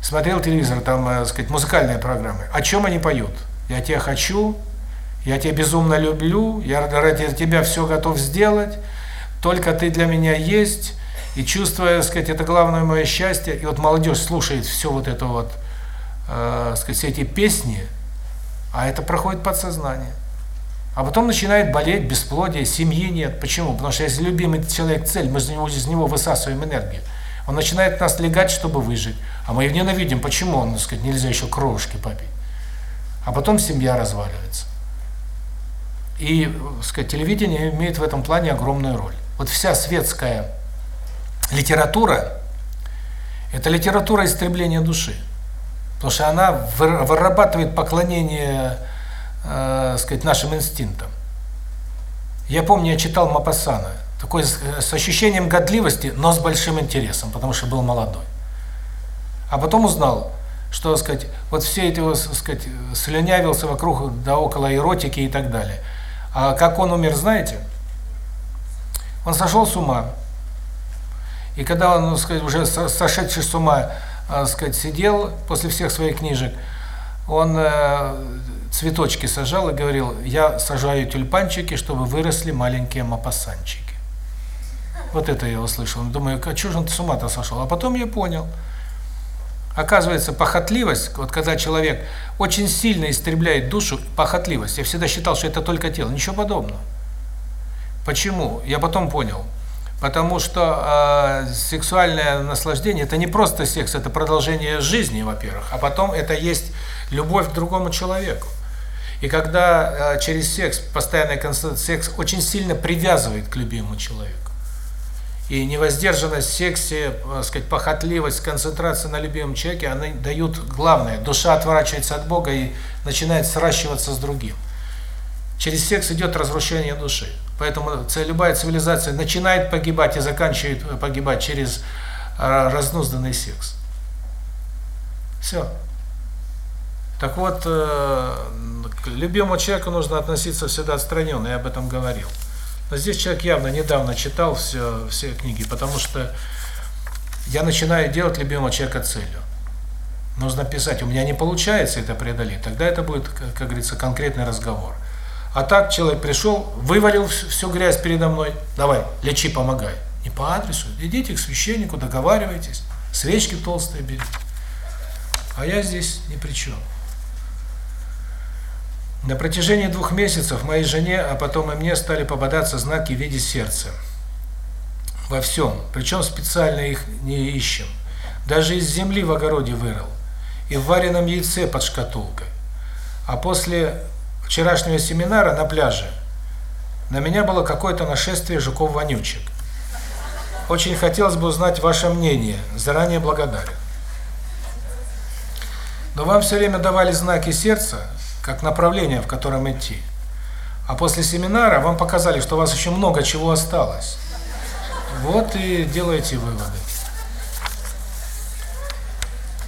смотрел телевизор, там, так э, сказать, музыкальные программы. О чем они поют? «Я тебя хочу», «Я тебя безумно люблю», «Я ради тебя все готов сделать», «Только ты для меня есть», и чувствуя, сказать, это главное мое счастье, и вот молодежь слушает все вот это вот, э, сказать, все эти песни, а это проходит подсознание. А потом начинает болеть бесплодие, семьи нет. Почему? Потому что если любимый человек цель, мы из него, из него высасываем энергию. Он начинает нас легать, чтобы выжить. А мы его ненавидим. Почему? Он, так сказать, нельзя еще кровушки попить. А потом семья разваливается. И, так сказать, телевидение имеет в этом плане огромную роль. Вот вся светская литература – это литература истребления души. Потому что она вырабатывает поклонение, э, сказать, нашим инстинктам. Я помню, я читал Мапассана, такой с, с ощущением годливости, но с большим интересом, потому что был молодой. А потом узнал, что, сказать, вот все эти, сказать, слюнявился вокруг, да около эротики и так далее. А как он умер, знаете? Он сошел с ума, и когда он, сказать, уже сошедший с ума, э, сказать, сидел после всех своих книжек, он э, цветочки сажал и говорил, я сажаю тюльпанчики, чтобы выросли маленькие мапассанчики. Вот это я услышал. Думаю, а что же он с ума-то сошел? А потом я понял. Оказывается, похотливость, вот когда человек очень сильно истребляет душу, похотливость, я всегда считал, что это только тело, ничего подобного. Почему? Я потом понял. Потому что э, сексуальное наслаждение – это не просто секс, это продолжение жизни, во-первых, а потом это есть любовь к другому человеку. И когда э, через секс, постоянный секс очень сильно привязывает к любимому человеку. И невоздержанность в сексе, э, сказать, похотливость, концентрация на любимом человеке, они дают главное. Душа отворачивается от Бога и начинает сращиваться с другим. Через секс идет разрушение души. Поэтому любая цивилизация начинает погибать и заканчивает э, погибать через э, разнузданный секс. Все. Так вот, к любимому человеку нужно относиться всегда отстраненно, я об этом говорил. Но здесь человек явно недавно читал все, все книги, потому что я начинаю делать любимого человека целью. Нужно писать, у меня не получается это преодолеть, тогда это будет, как говорится, конкретный разговор. А так человек пришел, вывалил всю грязь передо мной, давай, лечи, помогай. Не по адресу, идите к священнику, договаривайтесь, свечки толстые берите. А я здесь ни при чем. На протяжении двух месяцев моей жене, а потом и мне стали попадаться знаки в виде сердца. Во всем. Причем специально их не ищем. Даже из земли в огороде вырыл. И в вареном яйце под шкатулкой. А после вчерашнего семинара на пляже на меня было какое-то нашествие жуков-вонючек. Очень хотелось бы узнать ваше мнение. Заранее благодарен. Но вам все время давали знаки сердца, как направление, в котором идти. А после семинара вам показали, что у вас еще много чего осталось. Вот и делайте выводы.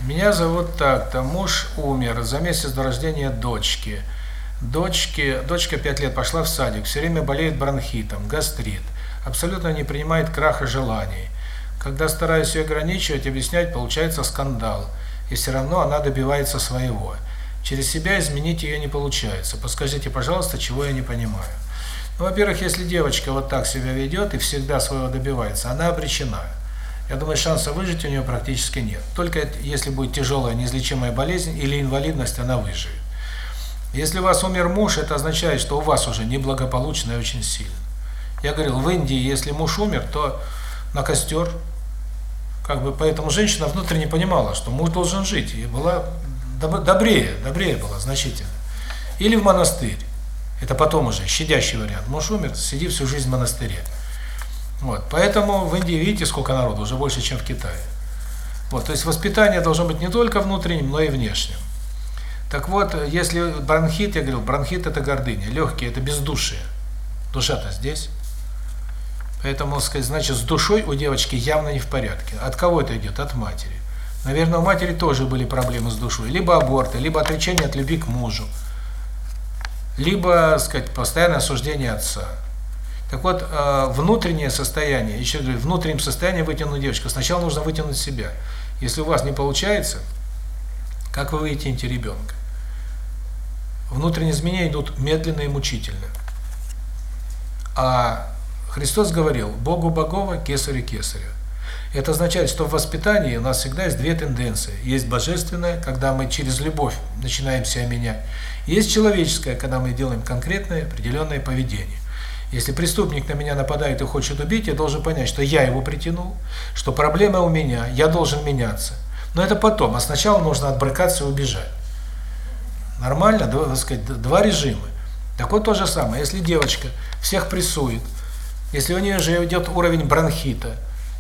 Меня зовут так-то, муж умер за месяц до рождения дочки. Дочки, дочка 5 лет пошла в садик, все время болеет бронхитом, гастрит, абсолютно не принимает краха желаний. Когда стараюсь ее ограничивать, объяснять, получается скандал, и все равно она добивается своего. Через себя изменить ее не получается. Подскажите, пожалуйста, чего я не понимаю. Ну, во-первых, если девочка вот так себя ведет и всегда своего добивается, она обречена. Я думаю, шанса выжить у нее практически нет. Только если будет тяжелая неизлечимая болезнь или инвалидность, она выживет. Если у вас умер муж, это означает, что у вас уже неблагополучно и очень сильно. Я говорил, в Индии, если муж умер, то на костер. Как бы поэтому женщина внутренне понимала, что муж должен жить, и была добрее, добрее было значительно. Или в монастырь. Это потом уже щадящий вариант. Муж умер, сиди всю жизнь в монастыре. Вот. Поэтому в Индии видите, сколько народу, уже больше, чем в Китае. Вот, то есть воспитание должно быть не только внутренним, но и внешним. Так вот, если бронхит, я говорил, бронхит это гордыня, легкие это бездушие. Душа-то здесь. Поэтому, сказать, значит, с душой у девочки явно не в порядке. От кого это идет? От матери. Наверное, у матери тоже были проблемы с душой. Либо аборты, либо отречение от любви к мужу. Либо, сказать, постоянное осуждение отца. Так вот, э, внутреннее состояние, еще говорю, внутреннем состоянии вытянуть девочку. Сначала нужно вытянуть себя. Если у вас не получается, как вы вытянете ребенка? Внутренние изменения идут медленно и мучительно. А Христос говорил, Богу Богова, Кесарю Кесарю. Это означает, что в воспитании у нас всегда есть две тенденции. Есть божественная, когда мы через любовь начинаем себя менять. Есть человеческая, когда мы делаем конкретное, определенное поведение. Если преступник на меня нападает и хочет убить, я должен понять, что я его притянул, что проблема у меня, я должен меняться. Но это потом, а сначала нужно отбрыкаться и убежать. Нормально, два, так сказать, два режима. Так вот то же самое, если девочка всех прессует, если у нее же идет уровень бронхита,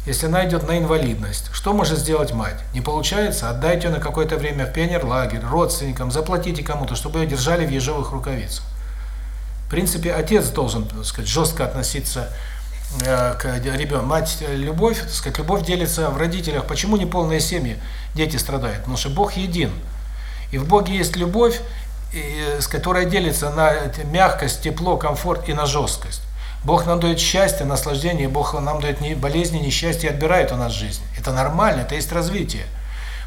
если она идет на инвалидность, что может сделать мать? Не получается? Отдайте ее на какое-то время в пионерлагерь, родственникам, заплатите кому-то, чтобы ее держали в ежовых рукавицах. В принципе, отец должен, так сказать, жестко относиться к ребенку. Мать, любовь, так сказать, любовь делится в родителях. Почему не полные семьи дети страдают? Потому что Бог един. И в Боге есть любовь, которая делится на мягкость, тепло, комфорт и на жесткость. Бог нам дает счастье, наслаждение, Бог нам дает не болезни, несчастье, отбирает у нас жизнь. Это нормально, это есть развитие.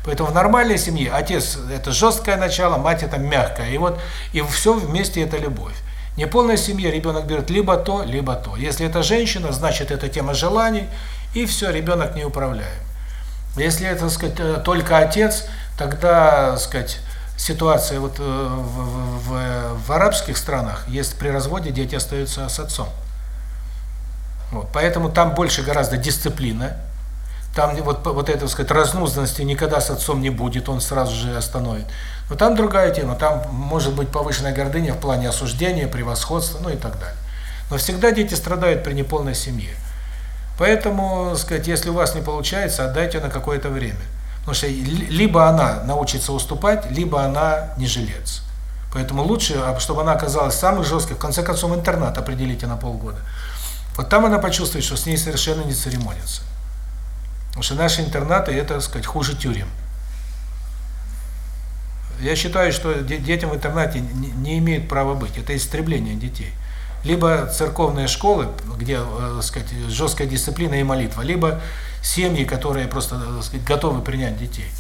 Поэтому в нормальной семье отец – это жесткое начало, мать – это мягкое. И вот и все вместе – это любовь. Неполной семье ребенок берет либо то, либо то. Если это женщина, значит, это тема желаний, и все, ребенок не управляем. Если это, так сказать, э, только отец, тогда, так сказать, ситуация вот э, в, в, в арабских странах, есть при разводе дети остаются с отцом. Вот, поэтому там больше гораздо дисциплина, там вот, вот это, сказать, разнузданности никогда с отцом не будет, он сразу же остановит. Но там другая тема, там может быть повышенная гордыня в плане осуждения, превосходства, ну и так далее. Но всегда дети страдают при неполной семье. Поэтому, сказать, если у вас не получается, отдайте на какое-то время. Потому что либо она научится уступать, либо она не жилец. Поэтому лучше, а, чтобы она оказалась самой жесткой, в конце концов, интернат определите на полгода. Вот там она почувствует, что с ней совершенно не церемонится. Потому что наши интернаты, это, так сказать, хуже тюрем. Я считаю, что детям в интернате не имеют права быть. Это истребление детей. Либо церковные школы, где, э, так сказать, жесткая дисциплина и молитва, либо семьи, которые просто, так сказать, готовы принять детей.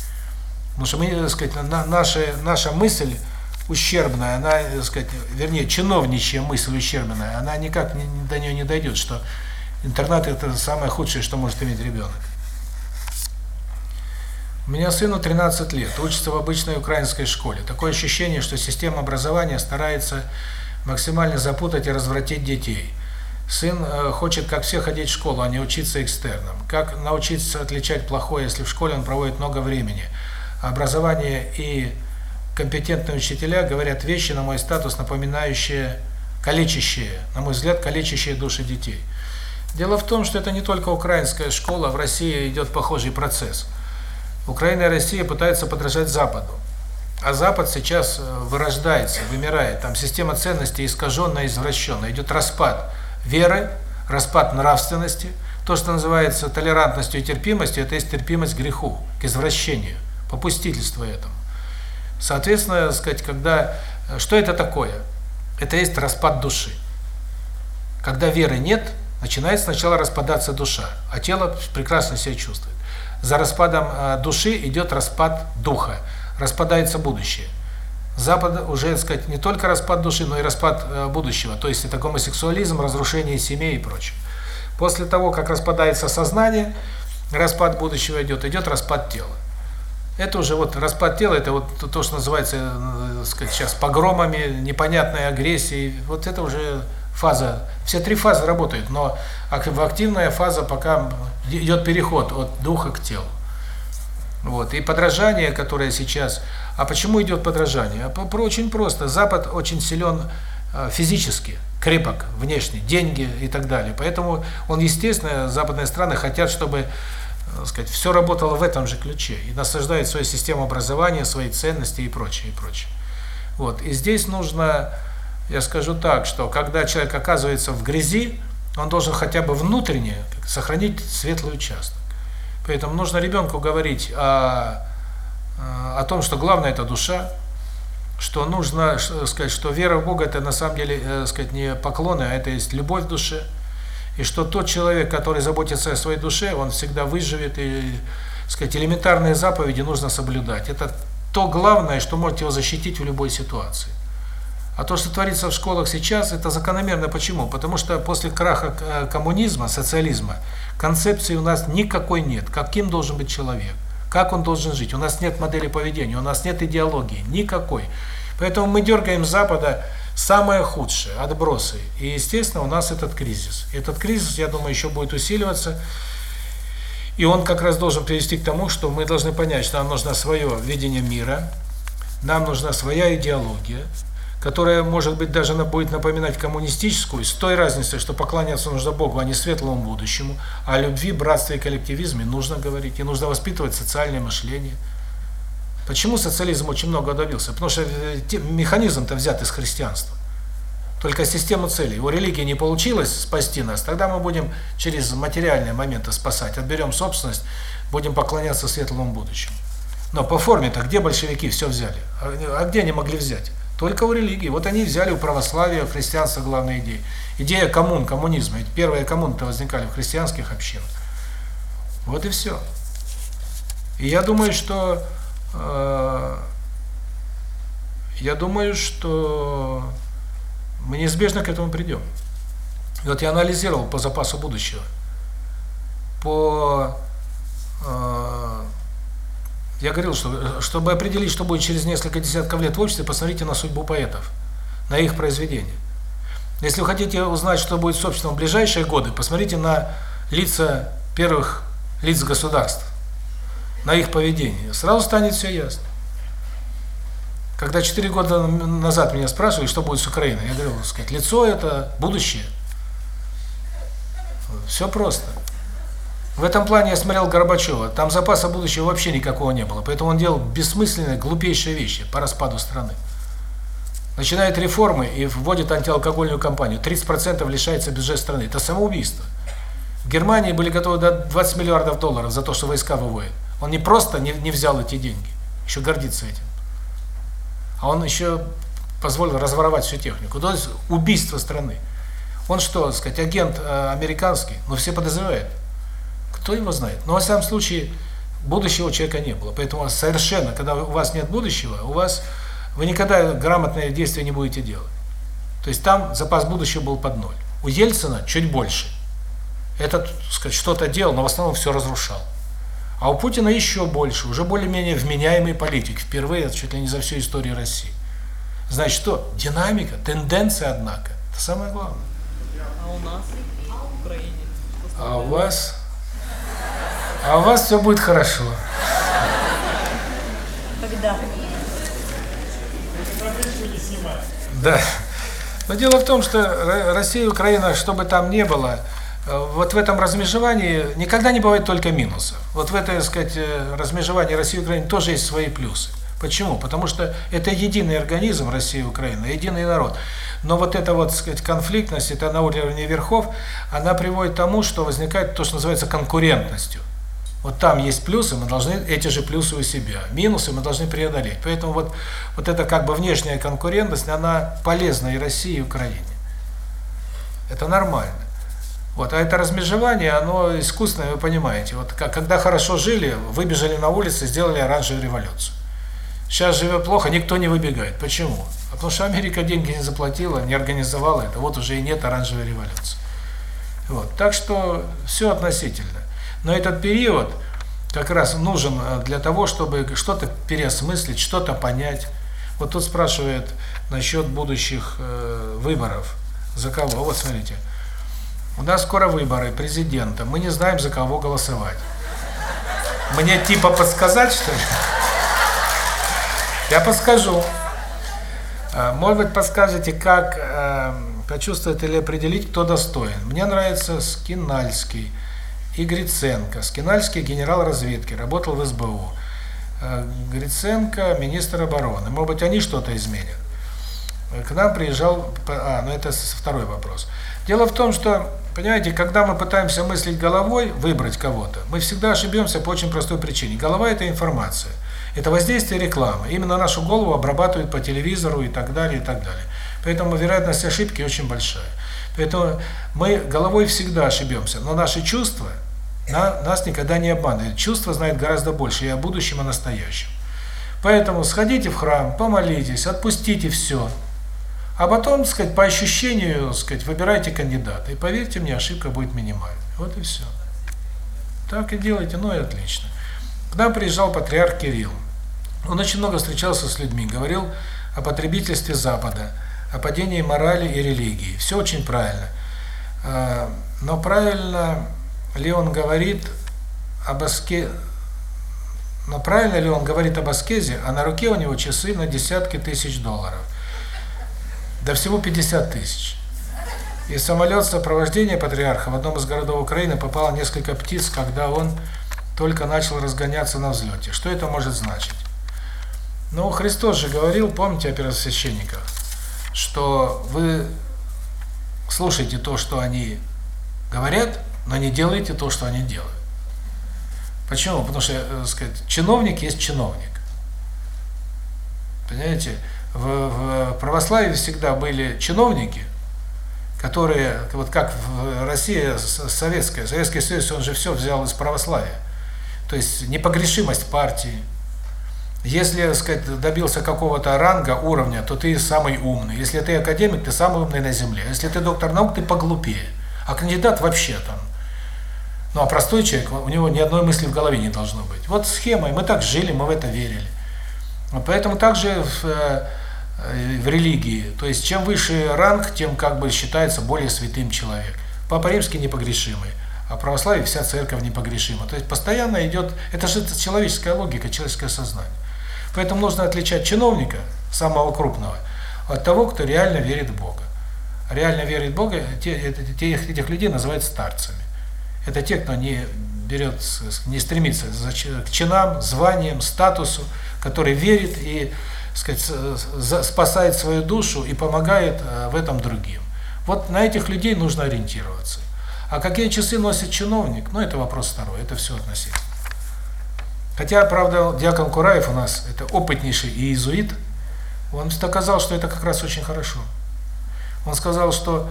Потому что мы, так сказать, наша наша мысль ущербная, она, так сказать, вернее, чиновничья мысль ущербная, она никак не, до нее не дойдет, что интернат это самое худшее, что может иметь ребенок. У меня сыну 13 лет, учится в обычной украинской школе. Такое ощущение, что система образования старается максимально запутать и развратить детей. Сын э, хочет, как все, ходить в школу, а не учиться экстерном. Как научиться отличать плохое, если в школе он проводит много времени? Образование и компетентные учителя говорят вещи, на мой статус, напоминающие, калечащие, на мой взгляд, калечащие души детей. Дело в том, что это не только украинская школа, в России идет похожий процесс. Украина и Россия пытаются подражать Западу. А Запад сейчас э, вырождается, вымирает. Там система ценностей искаженная, извращенная. Идет распад веры, распад нравственности. То, что называется толерантностью и терпимостью, это есть терпимость к греху, к извращению, попустительство этому. Соответственно, сказать, когда э, что это такое? Это есть распад души. Когда веры нет, начинает сначала распадаться душа, а тело прекрасно себя чувствует. За распадом э, души идет распад духа, распадается будущее. Запад уже, так сказать, не только распад души, но и распад э, будущего, то есть это гомосексуализм, разрушение семей и прочее. После того, как распадается сознание, распад будущего идет, идет распад тела. Это уже вот распад тела, это вот то, что называется, э, сказать, сейчас погромами, непонятной агрессией. Вот это уже фаза. Все три фазы работают, но активная фаза пока идет переход от духа к телу. Вот. И подражание, которое сейчас... А почему идет подражание? А очень просто. Запад очень силен э, физически, крепок внешне, деньги и так далее. Поэтому он, естественно, западные страны хотят, чтобы сказать, все работало в этом же ключе и наслаждает свою систему образования, свои ценности и прочее, и прочее. Вот. И здесь нужно, я скажу так, что когда человек оказывается в грязи, он должен хотя бы внутренне сохранить светлый участок. Поэтому нужно ребенку говорить о, о том, что главное – это душа, что нужно сказать, что вера в Бога – это на самом деле э, сказать, не поклоны, а это есть любовь в душе – и что тот человек, который заботится о своей душе, он всегда выживет, и, сказать, элементарные заповеди нужно соблюдать. Это то главное, что может его защитить в любой ситуации. А то, что творится в школах сейчас, это закономерно. Почему? Потому что после краха э, коммунизма, социализма, концепции у нас никакой нет. Каким должен быть человек? Как он должен жить? У нас нет модели поведения, у нас нет идеологии, никакой. Поэтому мы дергаем Запада Самое худшее – отбросы. И, естественно, у нас этот кризис. Этот кризис, я думаю, еще будет усиливаться. И он как раз должен привести к тому, что мы должны понять, что нам нужно свое видение мира, нам нужна своя идеология, которая, может быть, даже будет напоминать коммунистическую, с той разницей, что поклоняться нужно Богу, а не светлому будущему, а о любви, братстве и коллективизме нужно говорить, и нужно воспитывать социальное мышление – Почему социализм очень много добился? Потому что э, механизм-то взят из христианства. Только система целей. У религии не получилось спасти нас, тогда мы будем через материальные моменты спасать. Отберем собственность, будем поклоняться светлому будущему. Но по форме-то где большевики все взяли? А, а где они могли взять? Только у религии. Вот они взяли у православия, у христианства главные идеи. Идея коммун, коммунизма. Ведь первые коммуны-то возникали в христианских общинах. Вот и все. И я думаю, что Э, я думаю, что мы неизбежно к этому придем. И вот я анализировал по запасу будущего. По э, я говорил, что чтобы определить, что будет через несколько десятков лет в обществе, посмотрите на судьбу поэтов, на их произведения. Если вы хотите узнать, что будет с обществом в ближайшие годы, посмотрите на лица первых лиц государств, на их поведение, сразу станет все ясно. Когда четыре года назад меня спрашивали, что будет с Украиной, я говорил, сказать, лицо это будущее. Все просто. В этом плане я смотрел Горбачева, там запаса будущего вообще никакого не было, поэтому он делал бессмысленные, глупейшие вещи по распаду страны. Начинает реформы и вводит антиалкогольную кампанию. 30% лишается бюджет страны. Это самоубийство. В Германии были готовы дать 20 миллиардов долларов за то, что войска выводят. Он не просто не, не взял эти деньги, еще гордится этим. А он еще позволил разворовать всю технику. То есть убийство страны. Он что, сказать, агент э, американский? Ну, все подозревают. Кто его знает? Но, во всяком случае, будущего у человека не было. Поэтому совершенно, когда у вас нет будущего, у вас вы никогда грамотные действия не будете делать. То есть там запас будущего был под ноль. У Ельцина чуть больше. Этот, сказать, что-то делал, но в основном все разрушал. А у Путина еще больше, уже более-менее вменяемый политик, впервые чуть ли не за всю историю России. Значит, что? Динамика, тенденция, однако. Это самое главное. А у нас? А у вас? А у вас все будет хорошо. Когда? Да. Но дело в том, что Россия и Украина, что бы там ни было, э, вот в этом размежевании никогда не бывает только минусов. Вот в этой, так сказать, э, размежевании России и Украины тоже есть свои плюсы. Почему? Потому что это единый организм Россия и Украина, единый народ. Но вот эта вот, сказать, конфликтность, это на уровне верхов, она приводит к тому, что возникает то, что называется конкурентностью. Вот там есть плюсы, мы должны эти же плюсы у себя. Минусы мы должны преодолеть. Поэтому вот вот эта как бы внешняя конкурентность, она полезна и России, и Украине. Это нормально. Вот, а это размежевание, оно искусственное, вы понимаете. Вот как, когда хорошо жили, выбежали на улицы, сделали оранжевую революцию. Сейчас живет плохо, никто не выбегает. Почему? Потому что Америка деньги не заплатила, не организовала это, вот уже и нет оранжевой революции. Вот. Так что все относительно. Но этот период как раз нужен э, для того, чтобы что-то переосмыслить, что-то понять. Вот тут спрашивает насчет будущих э, выборов. За кого? Вот смотрите. У нас скоро выборы президента. Мы не знаем, за кого голосовать. Мне типа подсказать, что ли? Я подскажу. Э, может быть, подскажете, как э, почувствовать или определить, кто достоин. Мне нравится Скинальский и Гриценко. Скинальский генерал разведки, работал в СБУ. Э, Гриценко министр обороны. Может быть, они что-то изменят. К нам приезжал... А, ну это второй вопрос. Дело в том, что, понимаете, когда мы пытаемся мыслить головой, выбрать кого-то, мы всегда ошибемся по очень простой причине. Голова – это информация. Это воздействие рекламы. Именно нашу голову обрабатывают по телевизору и так далее, и так далее. Поэтому вероятность ошибки очень большая. Поэтому мы головой всегда ошибемся, но наши чувства на, нас никогда не обманывают. Чувства знают гораздо больше и о будущем, и о настоящем. Поэтому сходите в храм, помолитесь, отпустите все. А потом, сказать, по ощущению, сказать, выбирайте кандидата. И поверьте мне, ошибка будет минимальной. Вот и все. Так и делайте, ну и отлично. К нам приезжал патриарх Кирилл. Он очень много встречался с людьми, говорил о потребительстве Запада, о падении морали и религии. Все очень правильно. А, но правильно ли он говорит об аске... Но правильно ли он говорит об аскезе, а на руке у него часы на десятки тысяч долларов? До всего 50 тысяч. И самолет сопровождения патриарха в одном из городов Украины попало несколько птиц, когда он только начал разгоняться на взлете. Что это может значить? Ну, Христос же говорил, помните о первосвященниках, что вы слушайте то, что они говорят, но не делайте то, что они делают. Почему? Потому что, так э, сказать, чиновник есть чиновник. Понимаете, в, в православии всегда были чиновники, которые, вот как в России советская, Советский Союз, он же все взял из православия. То есть непогрешимость партии. Если, так сказать, добился какого-то ранга, уровня, то ты самый умный. Если ты академик, ты самый умный на земле. Если ты доктор наук, ты поглупее. А кандидат вообще там ну а простой человек, у него ни одной мысли в голове не должно быть. Вот схема, и мы так жили, мы в это верили. Поэтому также в, э, в религии, то есть чем выше ранг, тем как бы считается более святым человек. Папа Римский непогрешимый, а православие вся церковь непогрешима. То есть постоянно идет, это же человеческая логика, человеческое сознание. Поэтому нужно отличать чиновника, самого крупного, от того, кто реально верит в Бога. Реально верит в Бога, те, те, этих людей называют старцами. Это те, кто не берет, не стремится к чинам, званиям, статусу, который верит и сказать, спасает свою душу и помогает э, в этом другим. Вот на этих людей нужно ориентироваться. А какие часы носит чиновник, ну это вопрос второй, это все относительно. Хотя, правда, диакон Кураев у нас, это опытнейший иезуит, он доказал, что это как раз очень хорошо. Он сказал, что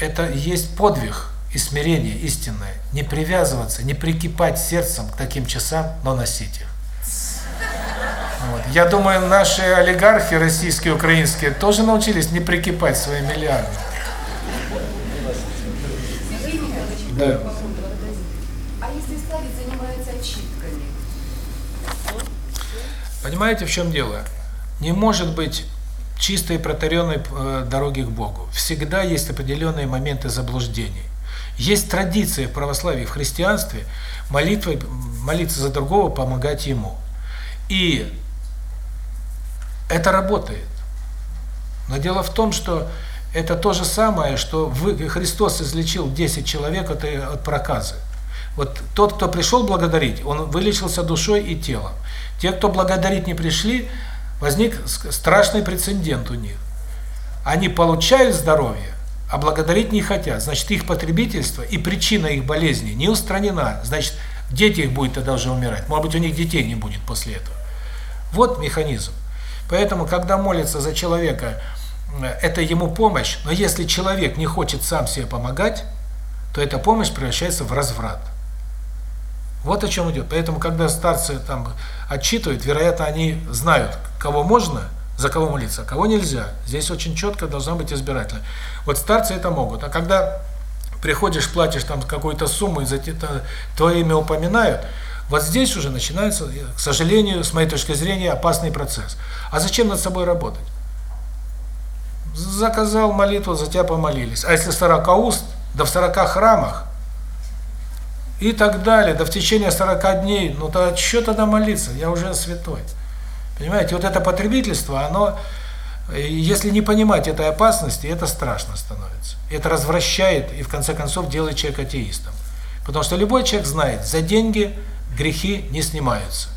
это есть подвиг и смирение истинное, не привязываться, не прикипать сердцем к таким часам, но носить их. Вот. Я думаю, наши олигархи российские, украинские тоже научились не прикипать свои миллиарды. Да. А? Понимаете, в чем дело? Не может быть чистой протаренной э, дороги к Богу. Всегда есть определенные моменты заблуждений. Есть традиция в православии, в христианстве молитвой молиться за другого, помогать ему. И это работает. Но дело в том, что это то же самое, что вы, Христос излечил 10 человек от, от проказы. Вот тот, кто пришел благодарить, он вылечился душой и телом. Те, кто благодарить не пришли, возник страшный прецедент у них. Они получают здоровье, а благодарить не хотят. Значит, их потребительство и причина их болезни не устранена. Значит, дети их будет тогда уже умирать. Может быть, у них детей не будет после этого. Вот механизм. Поэтому, когда молится за человека, это ему помощь, но если человек не хочет сам себе помогать, то эта помощь превращается в разврат. Вот о чем идет. Поэтому, когда старцы там отчитывают, вероятно, они знают, кого можно, за кого молиться, кого нельзя. Здесь очень четко должна быть избирательно. Вот старцы это могут. А когда приходишь, платишь там какую-то сумму, и за твое имя упоминают, вот здесь уже начинается, к сожалению, с моей точки зрения, опасный процесс. А зачем над собой работать? Заказал молитву, за тебя помолились. А если 40 уст, да в 40 храмах, и так далее, да в течение 40 дней, ну то что тогда молиться? Я уже святой. Понимаете, вот это потребительство, оно, если не понимать этой опасности, это страшно становится. Это развращает и в конце концов делает человека атеистом. Потому что любой человек знает, за деньги грехи не снимаются.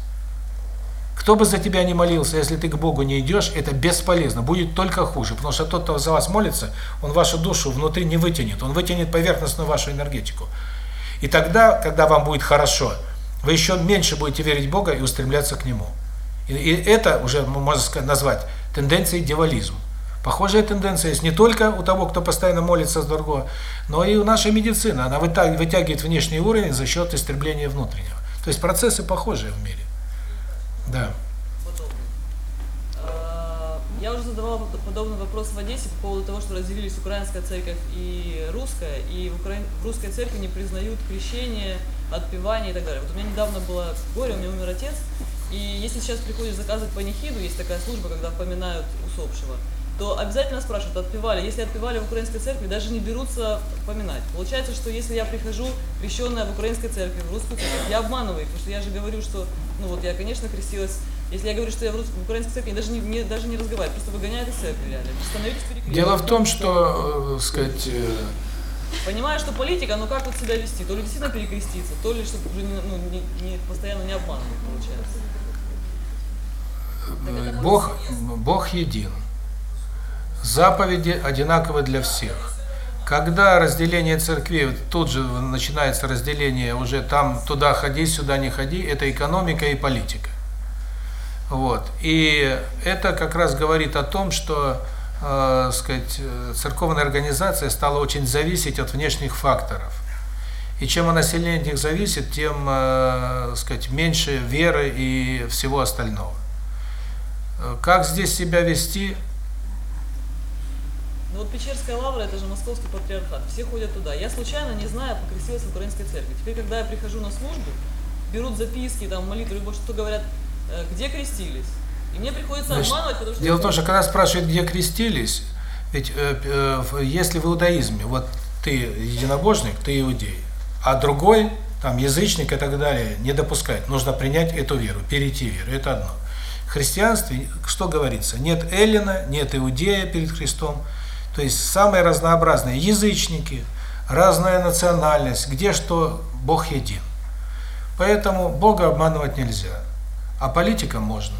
Кто бы за тебя ни молился, если ты к Богу не идешь, это бесполезно, будет только хуже. Потому что тот, кто за вас молится, он вашу душу внутри не вытянет, он вытянет поверхностную вашу энергетику. И тогда, когда вам будет хорошо, вы еще меньше будете верить в Бога и устремляться к Нему. И, и это уже можно назвать тенденцией девализма. Похожая тенденция есть не только у того, кто постоянно молится с другого, но и у нашей медицины. Она вытягивает внешний уровень за счет истребления внутреннего. То есть процессы похожие в мире. Да. А, я уже задавала подобный вопрос в Одессе по поводу того, что разделились украинская церковь и русская, и в, Укра... в русской церкви не признают крещение, отпевание и так далее. Вот у меня недавно было горе, у меня умер отец, и если сейчас приходишь заказывать панихиду, есть такая служба, когда поминают усопшего, то обязательно спрашивают, отпевали. Если отпевали в украинской церкви, даже не берутся поминать. Получается, что если я прихожу, крещенная в украинской церкви, в русскую церковь, я обманываю, потому что я же говорю, что, ну вот я, конечно, крестилась если я говорю, что я в, русской, в украинской церкви, даже не, не, даже не разговариваю, просто выгоняют из церкви реально. Становитесь Дело в том, что, э, сказать... Э... Понимаю, что политика, ну как вот себя вести? То ли действительно перекреститься, то ли чтобы уже не, ну, не, не, постоянно не обманывать, получается. Бог, Бог един. Заповеди одинаковы для всех. Когда разделение церкви, тут же начинается разделение, уже там туда ходи, сюда не ходи, это экономика и политика. Вот. И это как раз говорит о том, что э, сказать, церковная организация стала очень зависеть от внешних факторов. И чем она сильнее от них зависит, тем э, сказать, меньше веры и всего остального. Как здесь себя вести? Ну вот Печерская лавра, это же московский патриархат, все ходят туда. Я случайно, не знаю, покрестилась в украинской церкви. Теперь, когда я прихожу на службу, берут записки, там, молитвы, либо что говорят, э, где крестились. И мне приходится Значит, обманывать, потому что... Дело в том, что когда спрашивают, где крестились, ведь э, э, если в иудаизме, вот ты единобожник, ты иудей, а другой, там, язычник и так далее, не допускает. Нужно принять эту веру, перейти веру. Это одно. Христианстве, что говорится, нет Эллина, нет Иудея перед Христом. То есть самые разнообразные язычники, разная национальность, где что, Бог един. Поэтому Бога обманывать нельзя, а политикам можно.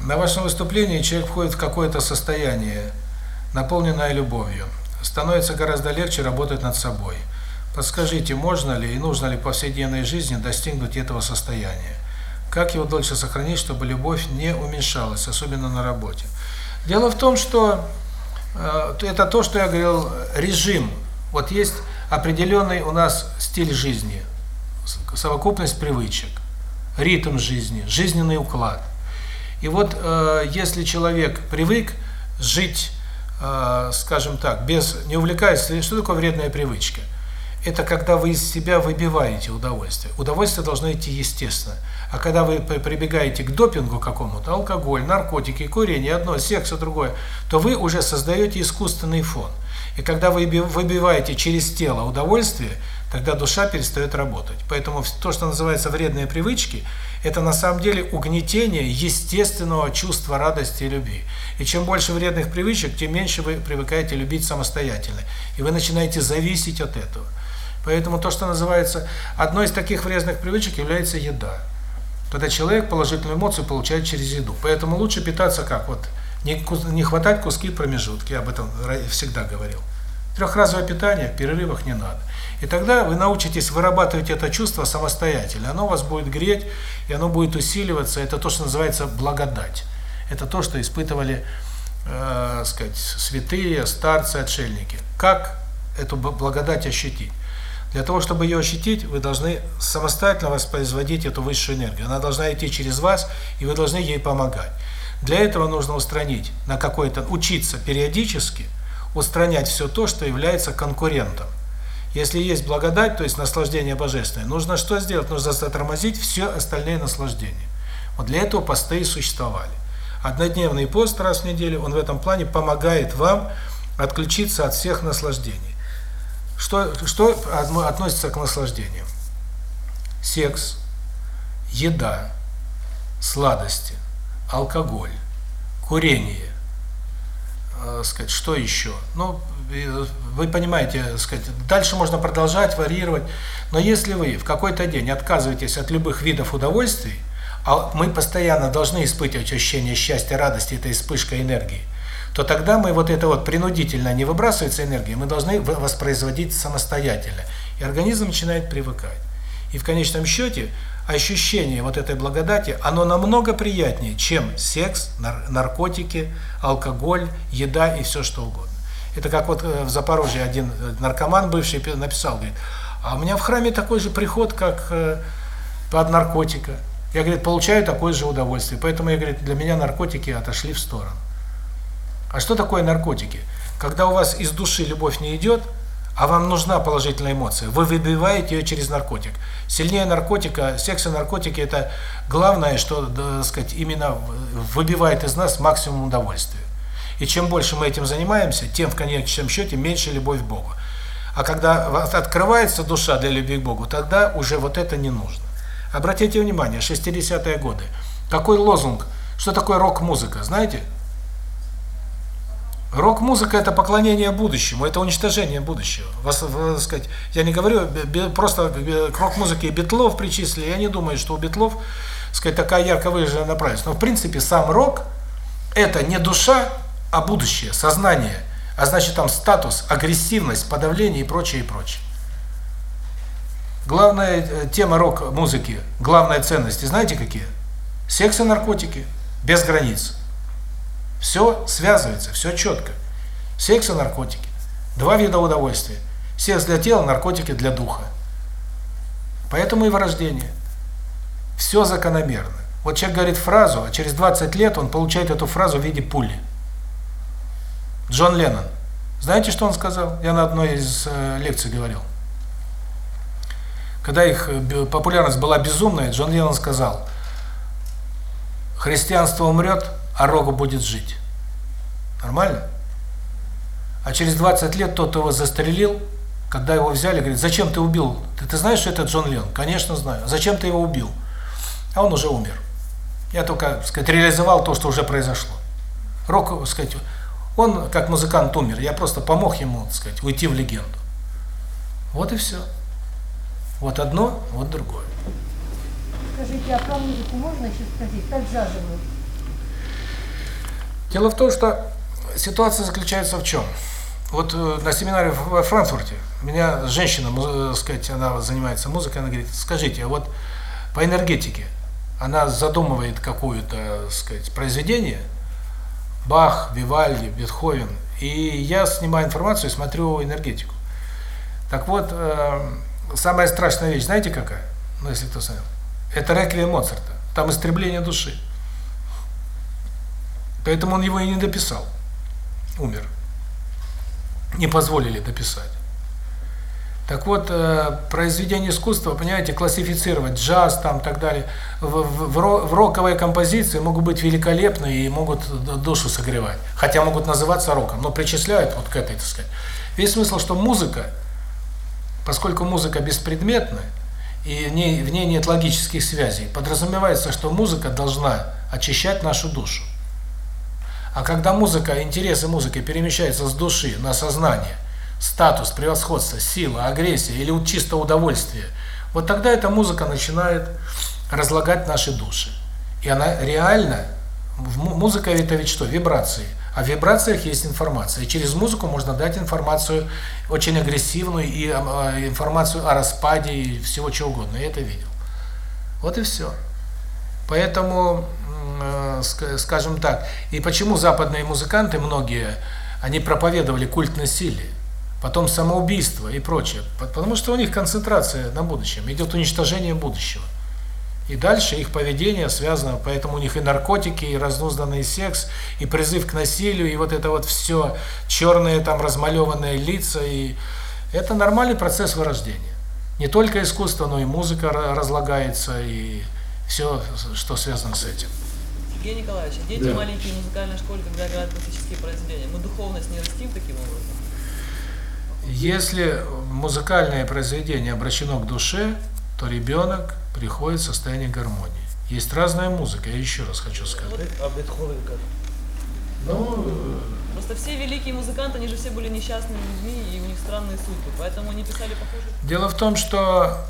На вашем выступлении человек входит в какое-то состояние, наполненное любовью. Становится гораздо легче работать над собой. Подскажите, можно ли и нужно ли в повседневной жизни достигнуть этого состояния? Как его дольше сохранить, чтобы любовь не уменьшалась, особенно на работе? Дело в том, что э, это то, что я говорил, режим. Вот есть определенный у нас стиль жизни, совокупность привычек, ритм жизни, жизненный уклад. И вот э, если человек привык жить, э, скажем так, без не увлекаясь, что такое вредная привычка? Это когда вы из себя выбиваете удовольствие. Удовольствие должно идти естественно. А когда вы прибегаете к допингу какому-то, алкоголь, наркотики, курение, одно, секс, другое, то вы уже создаете искусственный фон. И когда вы выбиваете через тело удовольствие, тогда душа перестает работать. Поэтому то, что называется вредные привычки, это на самом деле угнетение естественного чувства радости и любви. И чем больше вредных привычек, тем меньше вы привыкаете любить самостоятельно. И вы начинаете зависеть от этого. Поэтому то, что называется, одной из таких вредных привычек является еда. Когда человек положительную эмоцию получает через еду. Поэтому лучше питаться как? Вот не, не хватать куски промежутки, об этом всегда говорил. Трехразовое питание, в перерывах не надо. И тогда вы научитесь вырабатывать это чувство самостоятельно. Оно вас будет греть, и оно будет усиливаться. Это то, что называется благодать. Это то, что испытывали, э, сказать, святые, старцы, отшельники. Как эту благодать ощутить? Для того, чтобы ее ощутить, вы должны самостоятельно воспроизводить эту высшую энергию. Она должна идти через вас, и вы должны ей помогать. Для этого нужно устранить на какой-то, учиться периодически, устранять все то, что является конкурентом. Если есть благодать, то есть наслаждение божественное, нужно что сделать? Нужно затормозить все остальные наслаждения. Вот для этого посты и существовали. Однодневный пост раз в неделю, он в этом плане помогает вам отключиться от всех наслаждений. Что, что относится к наслаждению? Секс, еда, сладости, алкоголь, курение, э, сказать, что еще? Ну, вы понимаете, сказать, дальше можно продолжать, варьировать, но если вы в какой-то день отказываетесь от любых видов удовольствий, а мы постоянно должны испытывать ощущение счастья, радости, этой вспышкой энергии, то тогда мы вот это вот принудительно не выбрасывается энергия, мы должны воспроизводить самостоятельно. И организм начинает привыкать. И в конечном счете ощущение вот этой благодати, оно намного приятнее, чем секс, наркотики, алкоголь, еда и все что угодно. Это как вот э, в Запорожье один э, наркоман бывший написал, говорит, а у меня в храме такой же приход, как э, под наркотика. Я, говорит, получаю такое же удовольствие. Поэтому, я, говорит, для меня наркотики отошли в сторону. А что такое наркотики? Когда у вас из души любовь не идет, а вам нужна положительная эмоция, вы выбиваете ее через наркотик. Сильнее наркотика, секс и наркотики – это главное, что, так сказать, именно выбивает из нас максимум удовольствия. И чем больше мы этим занимаемся, тем в конечном счете меньше любовь к Богу. А когда открывается душа для любви к Богу, тогда уже вот это не нужно. Обратите внимание, 60-е годы. Какой лозунг? Что такое рок-музыка? Знаете? Рок-музыка – это поклонение будущему, это уничтожение будущего. Вас, вас сказать, я не говорю, просто к рок-музыке Битлов причислили, я не думаю, что у Битлов сказать, такая ярко выраженная направленность. Но в принципе сам рок – это не душа, а будущее, сознание, а значит там статус, агрессивность, подавление и прочее, и прочее. Главная э, тема рок-музыки, главная ценность, знаете какие? Секс и наркотики, без границ. Все связывается, все четко. Секс и наркотики. Два вида удовольствия. Секс для тела, наркотики для духа. Поэтому и вырождение. Все закономерно. Вот человек говорит фразу, а через 20 лет он получает эту фразу в виде пули. Джон Леннон. Знаете, что он сказал? Я на одной из э, лекций говорил. Когда их э, популярность была безумная, Джон Леннон сказал, христианство умрет, а рок будет жить. Нормально? А через 20 лет тот, его застрелил, когда его взяли, говорит, зачем ты убил? Ты, ты знаешь, что это Джон Леннон? Конечно, знаю. Зачем ты его убил? А он уже умер. Я только, так сказать, реализовал то, что уже произошло. Рок, так сказать, он как музыкант умер. Я просто помог ему, так сказать, уйти в легенду. Вот и все. Вот одно, вот другое. Скажите, а про музыку можно еще спросить? Как джазовую? Дело в том, что ситуация заключается в чем? Вот э, на семинаре во Франкфурте меня женщина, э, сказать, она занимается музыкой, она говорит, скажите, а вот по энергетике она задумывает какое-то, сказать, произведение, Бах, Вивальди, Бетховен, и я снимаю информацию смотрю энергетику. Так вот, э, самая страшная вещь, знаете какая? Ну, если кто знает. Это реквием Моцарта. Там истребление души. Поэтому он его и не дописал. Умер. Не позволили дописать. Так вот, э, произведение искусства, понимаете, классифицировать джаз там так далее, в, в, в роковые композиции могут быть великолепны и могут душу согревать. Хотя могут называться роком, но причисляют вот к этой, так сказать. Весь смысл, что музыка, поскольку музыка беспредметная, и в ней, в ней нет логических связей, подразумевается, что музыка должна очищать нашу душу. А когда музыка, интересы музыки перемещаются с души на сознание, статус, превосходство, сила, агрессия или чисто удовольствие, вот тогда эта музыка начинает разлагать наши души. И она реально, музыка это ведь что? Вибрации. А в вибрациях есть информация. И через музыку можно дать информацию очень агрессивную и э, информацию о распаде и всего чего угодно. Я это видел. Вот и все. Поэтому Э, скажем так. И почему западные музыканты, многие, они проповедовали культ насилия, потом самоубийство и прочее? Потому что у них концентрация на будущем, идет уничтожение будущего. И дальше их поведение связано, поэтому у них и наркотики, и разнузданный секс, и призыв к насилию, и вот это вот все черные там размалеванные лица, и это нормальный процесс вырождения. Не только искусство, но и музыка разлагается, и все, что связано с этим. Евгений Николаевич, дети да. маленькие в музыкальной школе, когда играют классические произведения, мы духовность не растим таким образом? Если музыкальное произведение обращено к душе, то ребенок приходит в состояние гармонии. Есть разная музыка, я еще раз хочу сказать. А Бетховен как? Ну, Просто все великие музыканты, они же все были несчастными людьми, и у них странные судьбы, поэтому они писали похожие. Дело в том, что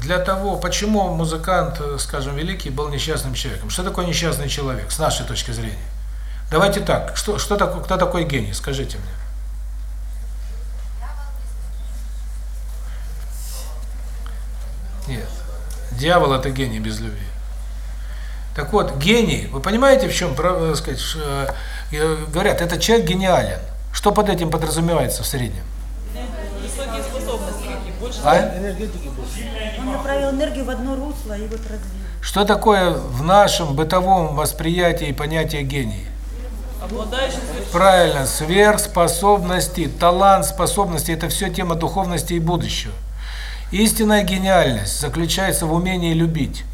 для того, почему музыкант, скажем, великий, был несчастным человеком. Что такое несчастный человек, с нашей точки зрения? Давайте так, что, что такое, кто такой гений, скажите мне. Нет, дьявол это гений без любви. Так вот, гений, вы понимаете, в чем, э, сказать, э, говорят, этот человек гениален. Что под этим подразумевается в среднем? Высокие способности а? энергетики Он направил энергию в одно русло и вот развил. Что такое в нашем бытовом восприятии понятие гений? Обладающий Правильно, сверхспособности, талант, способности – это все тема духовности и будущего. Истинная гениальность заключается в умении любить.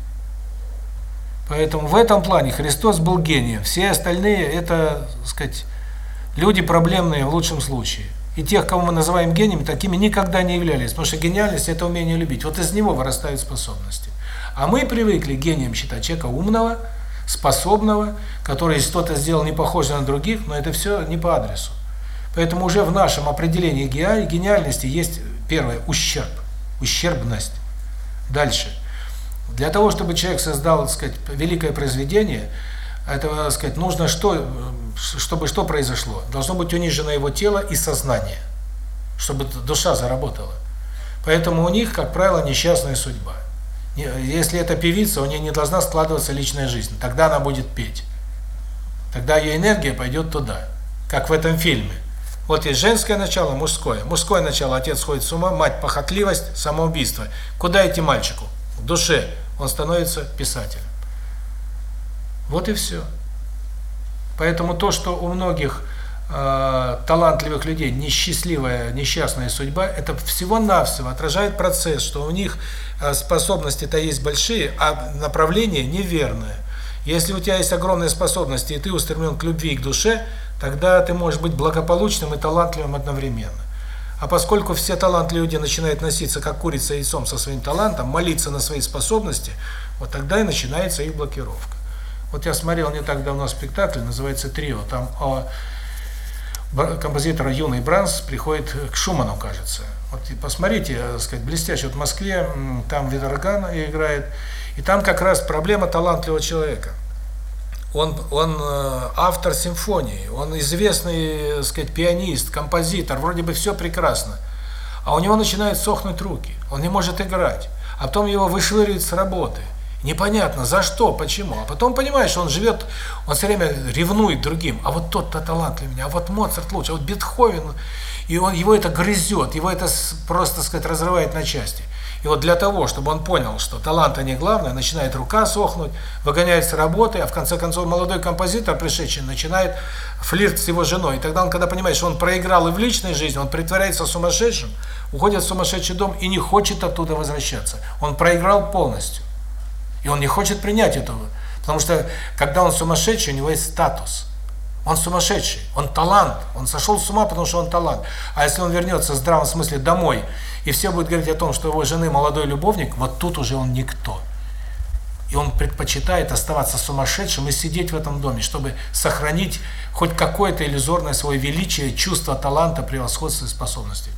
Поэтому в этом плане Христос был гением. Все остальные – это, так сказать, люди проблемные в лучшем случае. И тех, кого мы называем гениями, такими никогда не являлись, потому что гениальность – это умение любить. Вот из него вырастают способности. А мы привыкли гением считать человека умного, способного, который что-то сделал не похоже на других, но это все не по адресу. Поэтому уже в нашем определении гениальности есть первое – ущерб, ущербность. Дальше. Для того, чтобы человек создал, так сказать, великое произведение – это, сказать, нужно что, чтобы что произошло? Должно быть унижено его тело и сознание, чтобы душа заработала. Поэтому у них, как правило, несчастная судьба. Если это певица, у нее не должна складываться личная жизнь. Тогда она будет петь. Тогда ее энергия пойдет туда. Как в этом фильме. Вот есть женское начало, мужское. Мужское начало, отец сходит с ума, мать похотливость, самоубийство. Куда идти мальчику? В душе. Он становится писателем. Вот и все. Поэтому то, что у многих э, талантливых людей несчастливая, несчастная судьба, это всего-навсего отражает процесс, что у них э, способности-то есть большие, а направление неверное. Если у тебя есть огромные способности, и ты устремлен к любви и к душе, тогда ты можешь быть благополучным и талантливым одновременно. А поскольку все талантливые люди начинают носиться как курица яйцом со своим талантом, молиться на свои способности, вот тогда и начинается их блокировка. Вот я смотрел не так давно спектакль, называется «Трио», там о композитора юный Бранс приходит к Шуману, кажется. Вот посмотрите, так сказать, блестяще. Вот в Москве там Виторган играет, и там как раз проблема талантливого человека. Он он э, автор симфонии, он известный, так сказать, пианист, композитор, вроде бы все прекрасно. А у него начинают сохнуть руки. Он не может играть. А потом его вышвыривают с работы. Непонятно, за что, почему. А потом понимаешь, он живет, он все время ревнует другим. А вот тот-то талантливый меня, а вот Моцарт лучше, а вот Бетховен. И он его это грызет, его это просто, сказать, разрывает на части. И вот для того, чтобы он понял, что талант не главное, начинает рука сохнуть, выгоняет с работы, а в конце концов молодой композитор, пришедший, начинает флирт с его женой. И тогда он, когда понимает, что он проиграл и в личной жизни, он притворяется сумасшедшим, уходит в сумасшедший дом и не хочет оттуда возвращаться. Он проиграл полностью. И он не хочет принять этого. Потому что, когда он сумасшедший, у него есть статус. Он сумасшедший, он талант, он сошел с ума, потому что он талант. А если он вернется в здравом смысле домой, и все будут говорить о том, что его жены молодой любовник, вот тут уже он никто. И он предпочитает оставаться сумасшедшим и сидеть в этом доме, чтобы сохранить хоть какое-то иллюзорное свое величие, чувство таланта, превосходства и способностей.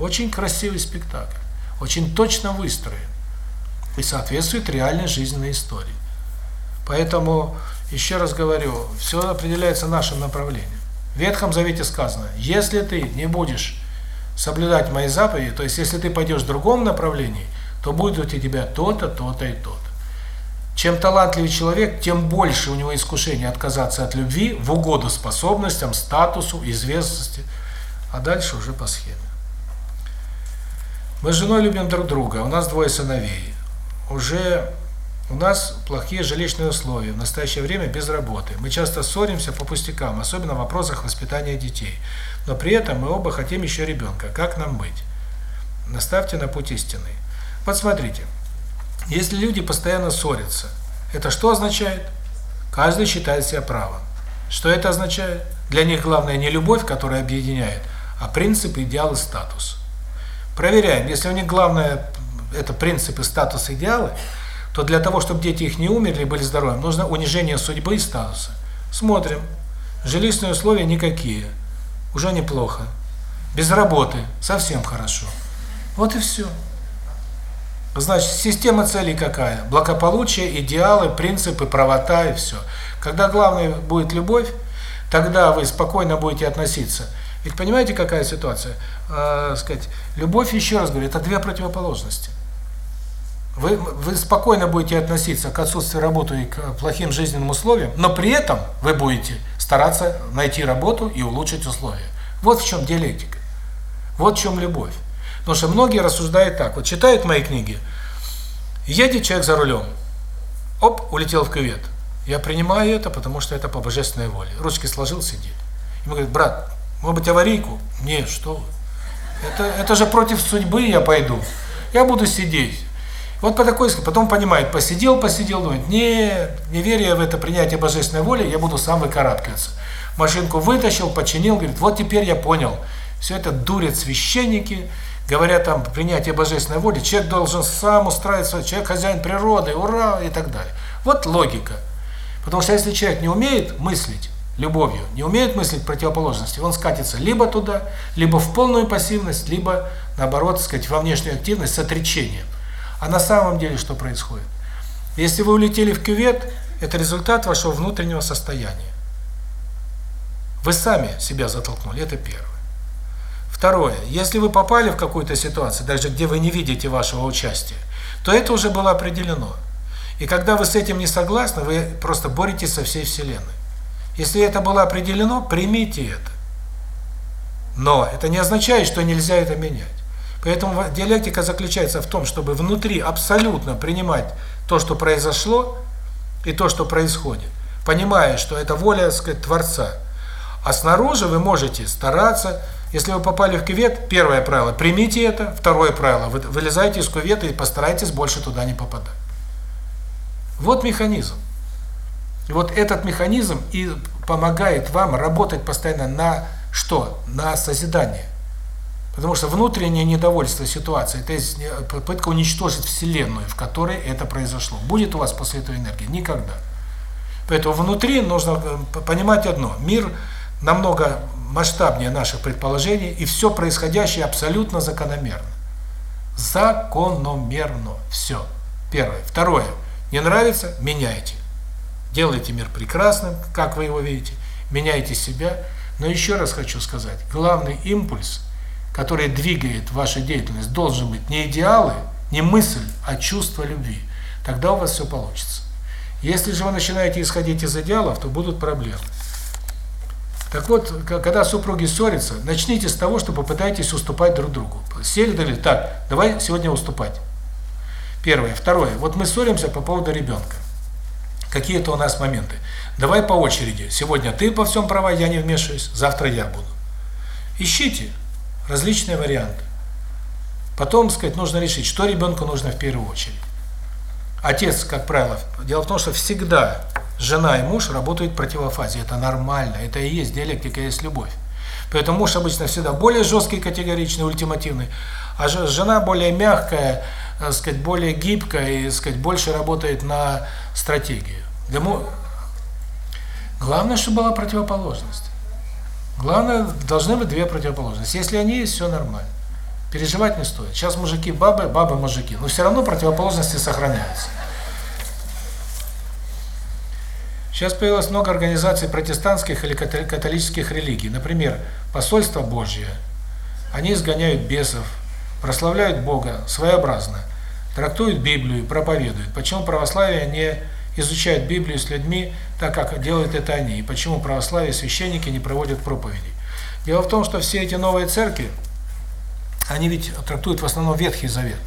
Очень красивый спектакль, очень точно выстроен и соответствует реальной жизненной истории. Поэтому, еще раз говорю, все определяется нашим направлением. В Ветхом Завете сказано, если ты не будешь соблюдать мои заповеди, то есть если ты пойдешь в другом направлении, то будет у тебя то-то, то-то и то-то. Чем талантливый человек, тем больше у него искушение отказаться от любви в угоду способностям, статусу, известности, а дальше уже по схеме. Мы с женой любим друг друга, у нас двое сыновей уже у нас плохие жилищные условия, в настоящее время без работы. Мы часто ссоримся по пустякам, особенно в вопросах воспитания детей. Но при этом мы оба хотим еще ребенка. Как нам быть? Наставьте на путь истинный. Вот смотрите, если люди постоянно ссорятся, это что означает? Каждый считает себя правым. Что это означает? Для них главное не любовь, которая объединяет, а принцип, идеал и статус. Проверяем, если у них главное это принципы, статус, идеалы, то для того, чтобы дети их не умерли, были здоровы, нужно унижение судьбы и статуса. Смотрим. Жилищные условия никакие. Уже неплохо. Без работы совсем хорошо. Вот и все. Значит, система целей какая? Благополучие, идеалы, принципы, правота и все. Когда главное будет любовь, тогда вы спокойно будете относиться. Ведь понимаете, какая ситуация? Э, сказать, любовь, еще раз говорю, это две противоположности. Вы, вы спокойно будете относиться к отсутствию работы и к плохим жизненным условиям, но при этом вы будете стараться найти работу и улучшить условия. Вот в чем диалектика. Вот в чем любовь. Потому что многие рассуждают так. Вот читают мои книги, едет человек за рулем, оп, улетел в кювет. Я принимаю это, потому что это по божественной воле. Ручки сложил, сидит. Ему говорит, брат, может быть аварийку? Нет, что вы. Это, это же против судьбы я пойду. Я буду сидеть. Вот по такой, потом понимает, посидел, посидел, думает, не, не веря в это принятие божественной воли, я буду сам выкарабкиваться. Машинку вытащил, починил, говорит, вот теперь я понял. Все это дурят священники, говорят там принятие божественной воли, человек должен сам устраиваться, человек хозяин природы, ура, и так далее. Вот логика. Потому что если человек не умеет мыслить любовью, не умеет мыслить противоположности, он скатится либо туда, либо в полную пассивность, либо, наоборот, сказать, во внешнюю активность с отречением. А на самом деле что происходит? Если вы улетели в кювет, это результат вашего внутреннего состояния. Вы сами себя затолкнули, это первое. Второе, если вы попали в какую-то ситуацию, даже где вы не видите вашего участия, то это уже было определено. И когда вы с этим не согласны, вы просто боретесь со всей Вселенной. Если это было определено, примите это. Но это не означает, что нельзя это менять. Поэтому диалектика заключается в том, чтобы внутри абсолютно принимать то, что произошло, и то, что происходит, понимая, что это воля, так сказать, Творца. А снаружи вы можете стараться, если вы попали в кювет, первое правило, примите это, второе правило, вы вылезайте из кювета и постарайтесь больше туда не попадать. Вот механизм. И вот этот механизм и помогает вам работать постоянно на что? На созидание. Потому что внутреннее недовольство ситуацией – это есть попытка уничтожить Вселенную, в которой это произошло. Будет у вас после этого энергии? Никогда. Поэтому внутри нужно э, понимать одно. Мир намного масштабнее наших предположений, и все происходящее абсолютно закономерно. Закономерно. Все. Первое. Второе. Не нравится – меняйте. Делайте мир прекрасным, как вы его видите. Меняйте себя. Но еще раз хочу сказать, главный импульс, который двигает вашу деятельность, должен быть не идеалы, не мысль, а чувство любви. Тогда у вас все получится. Если же вы начинаете исходить из идеалов, то будут проблемы. Так вот, когда супруги ссорятся, начните с того, что попытайтесь уступать друг другу. Сели, дали, так, давай сегодня уступать. Первое. Второе. Вот мы ссоримся по поводу ребенка. Какие-то у нас моменты. Давай по очереди. Сегодня ты по всем права, я не вмешиваюсь, завтра я буду. Ищите различные варианты. Потом, сказать, нужно решить, что ребенку нужно в первую очередь. Отец, как правило, дело в том, что всегда жена и муж работают в противофазе. Это нормально, это и есть диалектика, есть любовь. Поэтому муж обычно всегда более жесткий, категоричный, ультимативный, а жена более мягкая, так сказать, более гибкая и, сказать, больше работает на стратегию. Для му... Главное, чтобы была противоположность. Главное, должны быть две противоположности. Если они есть, все нормально. Переживать не стоит. Сейчас мужики бабы, бабы мужики. Но все равно противоположности сохраняются. Сейчас появилось много организаций протестантских или католических религий. Например, Посольство Божье. Они изгоняют бесов, прославляют Бога своеобразно, трактуют Библию, проповедуют. Почему православие не изучает Библию с людьми, так как делают это они? И почему православие священники не проводят проповеди? Дело в том, что все эти новые церкви, они ведь трактуют в основном Ветхий Завет.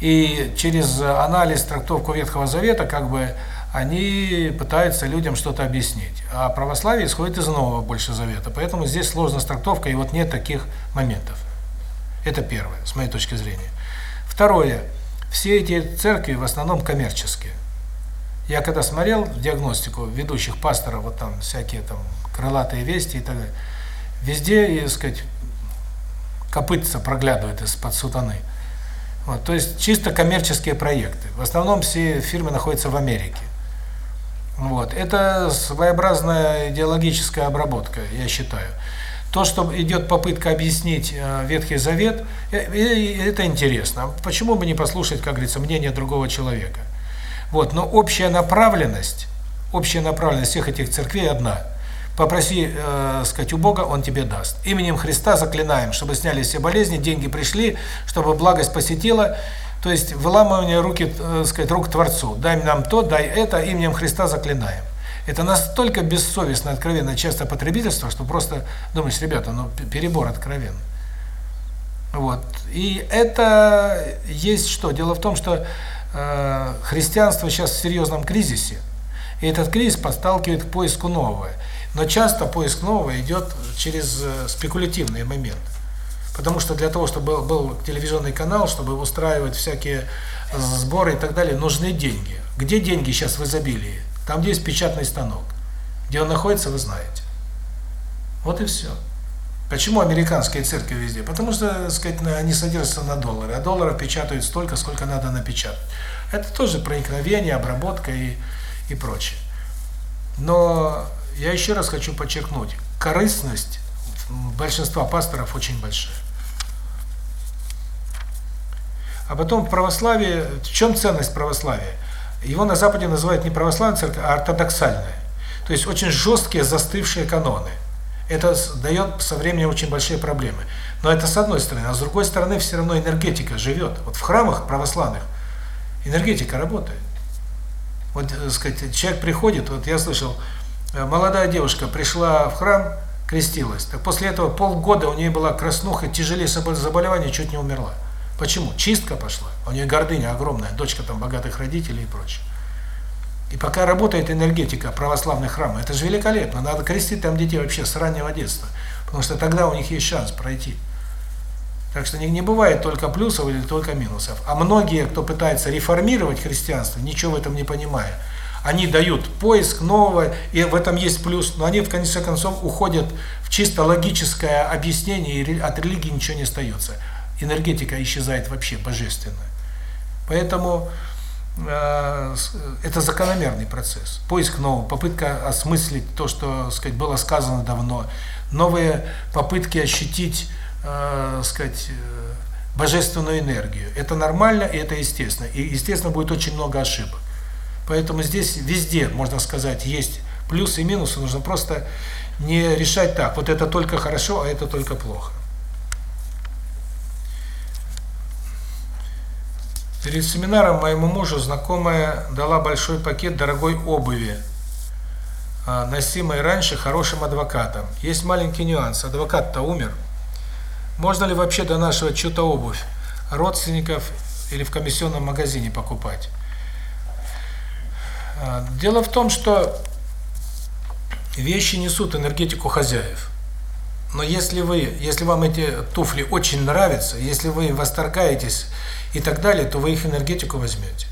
И через анализ, трактовку Ветхого Завета, как бы, они пытаются людям что-то объяснить. А православие исходит из Нового больше Завета, поэтому здесь сложная трактовка, и вот нет таких моментов. Это первое, с моей точки зрения. Второе. Все эти церкви в основном коммерческие. Я когда смотрел диагностику ведущих пасторов, вот там всякие там крылатые вести и так далее, везде, так сказать, копытца проглядывает из-под сутаны. Вот, то есть чисто коммерческие проекты. В основном все фирмы находятся в Америке. Вот. Это своеобразная идеологическая обработка, я считаю. То, что идет попытка объяснить э, Ветхий Завет, э, это интересно. Почему бы не послушать, как говорится, мнение другого человека? Вот, но общая направленность, общая направленность всех этих церквей одна. Попроси, э, сказать, у Бога, Он тебе даст. Именем Христа заклинаем, чтобы сняли все болезни, деньги пришли, чтобы благость посетила, то есть выламывание руки, э, сказать, рук Творцу. Дай нам то, дай это, именем Христа заклинаем. Это настолько бессовестно, откровенно, часто потребительство, что просто думаешь, ребята, ну перебор откровенный. Вот. И это есть что? Дело в том, что э, христианство сейчас в серьезном кризисе, и этот кризис подталкивает к поиску нового. Но часто поиск нового идет через э, спекулятивные моменты. Потому что для того, чтобы был, был телевизионный канал, чтобы устраивать всякие сборы и так далее, нужны деньги. Где деньги сейчас в изобилии? Там, где есть печатный станок. Где он находится, вы знаете. Вот и все. Почему американские церкви везде? Потому что, так сказать, они содержатся на доллары, а долларов печатают столько, сколько надо напечатать. Это тоже проникновение, обработка и, и прочее. Но я еще раз хочу подчеркнуть, корыстность большинства пасторов очень большая. А потом в православии, в чем ценность православия? Его на Западе называют не православная церковь, а ортодоксальная. То есть очень жесткие застывшие каноны. Это дает со временем очень большие проблемы. Но это с одной стороны. А с другой стороны все равно энергетика живет. Вот в храмах православных энергетика работает. Вот, так сказать, человек приходит, вот я слышал, э, молодая девушка пришла в храм, крестилась. Так после этого полгода у нее была краснуха, тяжелейшее заболевание, чуть не умерла. Почему? Чистка пошла. У нее гордыня огромная, дочка там богатых родителей и прочее. И пока работает энергетика православных храмов, это же великолепно. Надо крестить там детей вообще с раннего детства. Потому что тогда у них есть шанс пройти. Так что не, не бывает только плюсов или только минусов. А многие, кто пытается реформировать христианство, ничего в этом не понимая, они дают поиск нового, и в этом есть плюс, но они в конце концов уходят в чисто логическое объяснение, и от религии ничего не остается. Энергетика исчезает вообще, божественная. Поэтому э, это закономерный процесс. Поиск нового, попытка осмыслить то, что, сказать, было сказано давно, новые попытки ощутить, э, сказать, э, божественную энергию. Это нормально и это естественно. И, естественно, будет очень много ошибок. Поэтому здесь везде, можно сказать, есть плюсы и минусы. Нужно просто не решать так, вот это только хорошо, а это только плохо. Перед семинаром моему мужу знакомая дала большой пакет дорогой обуви, а, носимой раньше хорошим адвокатом. Есть маленький нюанс. Адвокат-то умер. Можно ли вообще донашивать чью-то обувь родственников или в комиссионном магазине покупать? А, дело в том, что вещи несут энергетику хозяев. Но если вы, если вам эти туфли очень нравятся, если вы восторгаетесь и так далее, то вы их энергетику возьмете.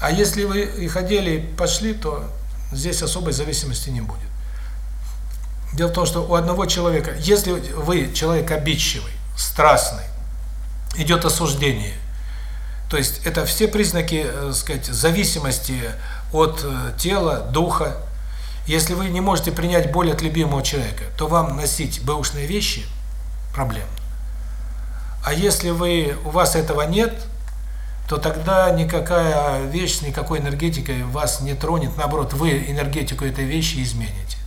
А если вы их одели и пошли, то здесь особой зависимости не будет. Дело в том, что у одного человека, если вы человек обидчивый, страстный, идет осуждение, то есть это все признаки, э, сказать, зависимости от э, тела, духа. Если вы не можете принять боль от любимого человека, то вам носить бэушные вещи проблемно. А если вы у вас этого нет, то тогда никакая вещь никакой энергетикой вас не тронет, наоборот, вы энергетику этой вещи измените.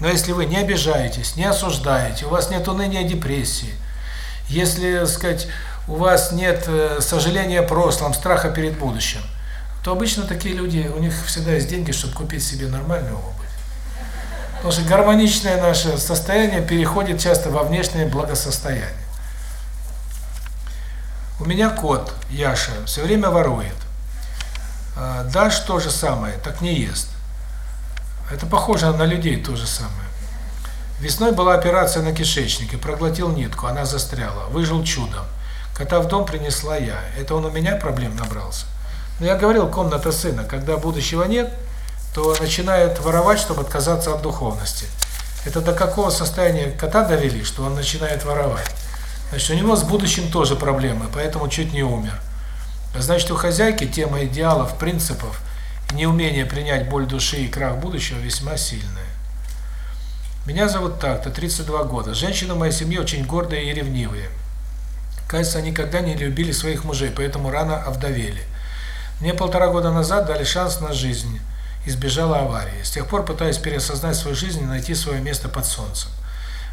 Но если вы не обижаетесь, не осуждаете, у вас нет уныния, депрессии, если, сказать, у вас нет э, сожаления о прошлом, страха перед будущим, то обычно такие люди, у них всегда есть деньги, чтобы купить себе нормальную обувь. Потому что гармоничное наше состояние переходит часто во внешнее благосостояние. У меня кот, Яша, все время ворует. А, Даш то же самое, так не ест. Это похоже на людей то же самое. Весной была операция на кишечнике, проглотил нитку, она застряла, выжил чудом. Кота в дом принесла я. Это он у меня проблем набрался. Но я говорил, комната сына, когда будущего нет, то начинает воровать, чтобы отказаться от духовности. Это до какого состояния кота довели, что он начинает воровать? Значит, у него с будущим тоже проблемы, поэтому чуть не умер. Значит, у хозяйки тема идеалов, принципов, неумение принять боль души и крах будущего весьма сильная. Меня зовут так-то, 32 года. Женщины в моей семье очень гордые и ревнивые. Кажется, они никогда не любили своих мужей, поэтому рано овдовели. Мне полтора года назад дали шанс на жизнь, избежала аварии. С тех пор пытаюсь переосознать свою жизнь и найти свое место под солнцем.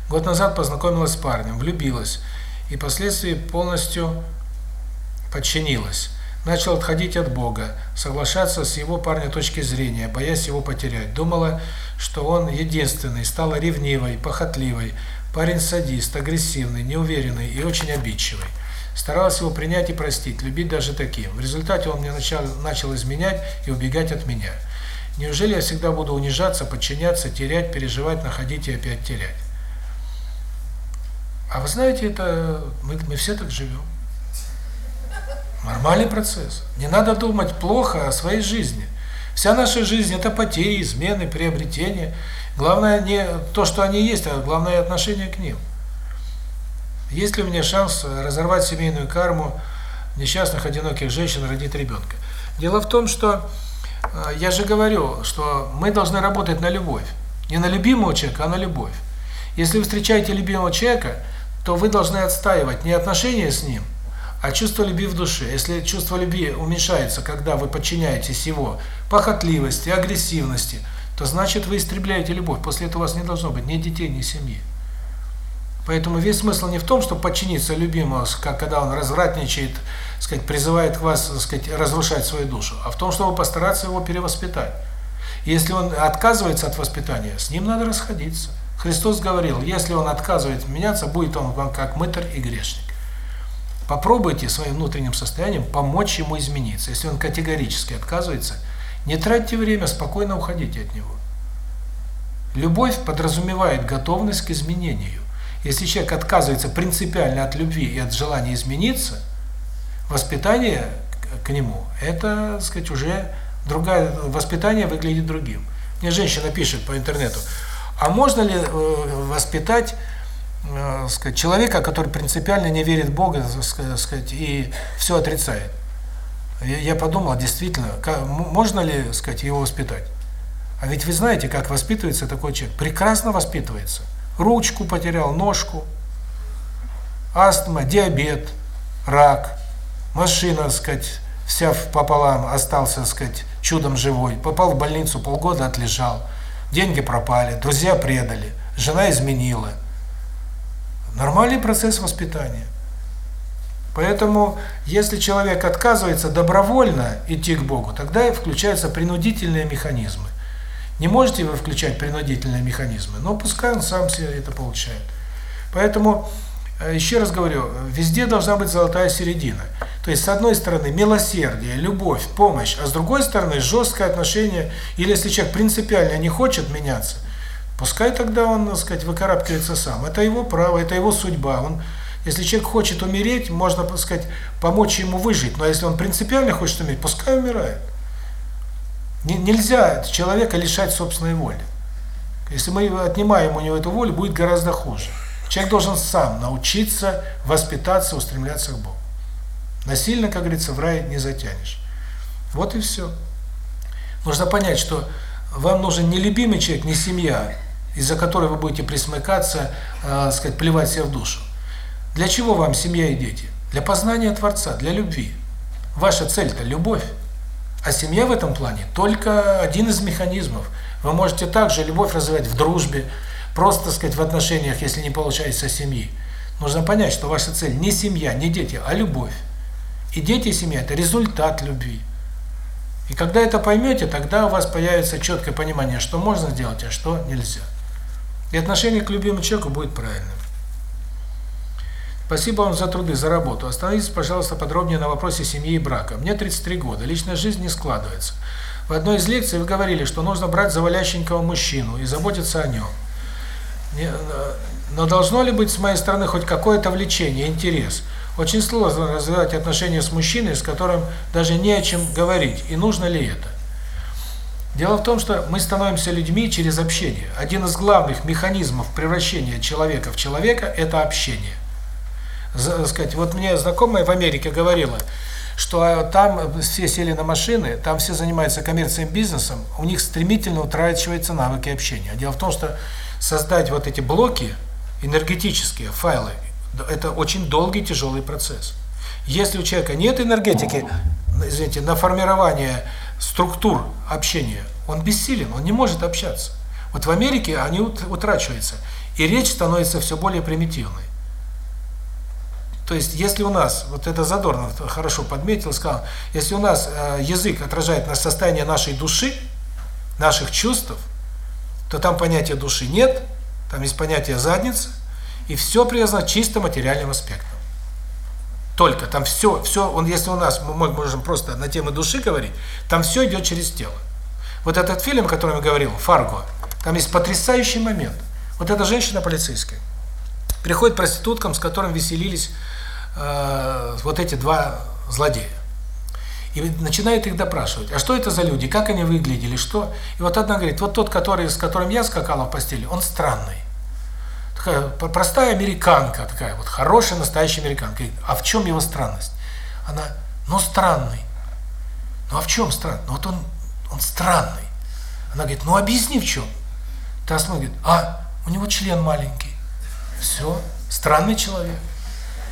Год назад познакомилась с парнем, влюбилась и впоследствии полностью подчинилась. Начал отходить от Бога, соглашаться с его парня точки зрения, боясь его потерять. Думала, что он единственный, стала ревнивой, похотливой. Парень садист, агрессивный, неуверенный и очень обидчивый. Старалась его принять и простить, любить даже таким. В результате он мне начал, начал изменять и убегать от меня. Неужели я всегда буду унижаться, подчиняться, терять, переживать, находить и опять терять? А вы знаете, это мы, мы все так живем. Нормальный процесс. Не надо думать плохо о своей жизни. Вся наша жизнь – это потери, измены, приобретения. Главное не то, что они есть, а главное отношение к ним. Есть ли у меня шанс разорвать семейную карму несчастных, одиноких женщин, родить ребенка? Дело в том, что я же говорю, что мы должны работать на любовь. Не на любимого человека, а на любовь. Если вы встречаете любимого человека, то вы должны отстаивать не отношения с ним, а чувство любви в душе. Если чувство любви уменьшается, когда вы подчиняетесь его похотливости, агрессивности, то значит вы истребляете любовь. После этого у вас не должно быть ни детей, ни семьи. Поэтому весь смысл не в том, чтобы подчиниться любимому, как когда он развратничает, сказать, призывает вас, сказать, разрушать свою душу, а в том, чтобы постараться его перевоспитать. Если он отказывается от воспитания, с ним надо расходиться. Христос говорил, если он отказывает меняться, будет он вам как мытарь и грешник. Попробуйте своим внутренним состоянием помочь ему измениться. Если он категорически отказывается, не тратьте время, спокойно уходите от него. Любовь подразумевает готовность к изменению. Если человек отказывается принципиально от любви и от желания измениться, воспитание к нему – это, так сказать, уже другая воспитание выглядит другим. Мне женщина пишет по интернету, а можно ли э, воспитать э, сказать, человека, который принципиально не верит в Бога сказать, и все отрицает? Я подумал, действительно, как, можно ли сказать, его воспитать? А ведь вы знаете, как воспитывается такой человек? Прекрасно воспитывается. Ручку потерял, ножку, астма, диабет, рак, машина, сказать, вся пополам, остался, сказать, чудом живой, попал в больницу, полгода отлежал, деньги пропали, друзья предали, жена изменила. Нормальный процесс воспитания. Поэтому, если человек отказывается добровольно идти к Богу, тогда включаются принудительные механизмы. Не можете вы включать принудительные механизмы, но пускай он сам себе это получает. Поэтому, э, еще раз говорю, везде должна быть золотая середина. То есть, с одной стороны, милосердие, любовь, помощь, а с другой стороны, жесткое отношение, или если человек принципиально не хочет меняться, пускай тогда он, так сказать, выкарабкивается сам. Это его право, это его судьба. Он, если человек хочет умереть, можно, так сказать, помочь ему выжить, но если он принципиально хочет умереть, пускай умирает. Нельзя человека лишать собственной воли. Если мы отнимаем у него эту волю, будет гораздо хуже. Человек должен сам научиться воспитаться, устремляться к Богу. Насильно, как говорится, в рай не затянешь. Вот и все. Нужно понять, что вам нужен не любимый человек, не семья, из-за которой вы будете присмыкаться, э, сказать, плевать себе в душу. Для чего вам семья и дети? Для познания Творца, для любви. Ваша цель-то любовь. А семья в этом плане только один из механизмов. Вы можете также любовь развивать в дружбе, просто, сказать, в отношениях, если не получается семьи. Нужно понять, что ваша цель не семья, не дети, а любовь. И дети и семья – это результат любви. И когда это поймете, тогда у вас появится четкое понимание, что можно сделать, а что нельзя. И отношение к любимому человеку будет правильным. Спасибо вам за труды, за работу. Остановитесь, пожалуйста, подробнее на вопросе семьи и брака. Мне 33 года, личная жизнь не складывается. В одной из лекций вы говорили, что нужно брать завалященького мужчину и заботиться о нем. Но должно ли быть с моей стороны хоть какое-то влечение, интерес? Очень сложно развивать отношения с мужчиной, с которым даже не о чем говорить, и нужно ли это? Дело в том, что мы становимся людьми через общение. Один из главных механизмов превращения человека в человека – это общение сказать, вот мне знакомая в Америке говорила, что там все сели на машины, там все занимаются коммерцией бизнесом, у них стремительно утрачиваются навыки общения. Дело в том, что создать вот эти блоки, энергетические файлы, это очень долгий, тяжелый процесс. Если у человека нет энергетики, извините, на формирование структур общения, он бессилен, он не может общаться. Вот в Америке они утрачиваются, и речь становится все более примитивной. То есть, если у нас, вот это Задорнов хорошо подметил, сказал, если у нас э, язык отражает на состояние нашей души, наших чувств, то там понятия души нет, там есть понятие задницы, и все привязано чисто материальным аспектам. Только там все, все, он, если у нас мы можем просто на темы души говорить, там все идет через тело. Вот этот фильм, о котором я говорил, Фарго, там есть потрясающий момент. Вот эта женщина полицейская приходит проституткам, с которым веселились э, вот эти два злодея. И начинает их допрашивать. А что это за люди? Как они выглядели? Что? И вот одна говорит, вот тот, который, с которым я скакала в постели, он странный. Такая простая американка, такая вот хорошая, настоящая американка. Говорит, а в чем его странность? Она, ну странный. Ну а в чем странный? Ну вот он, он странный. Она говорит, ну объясни в чем. Та смотрит, а, у него член маленький. Все, странный человек.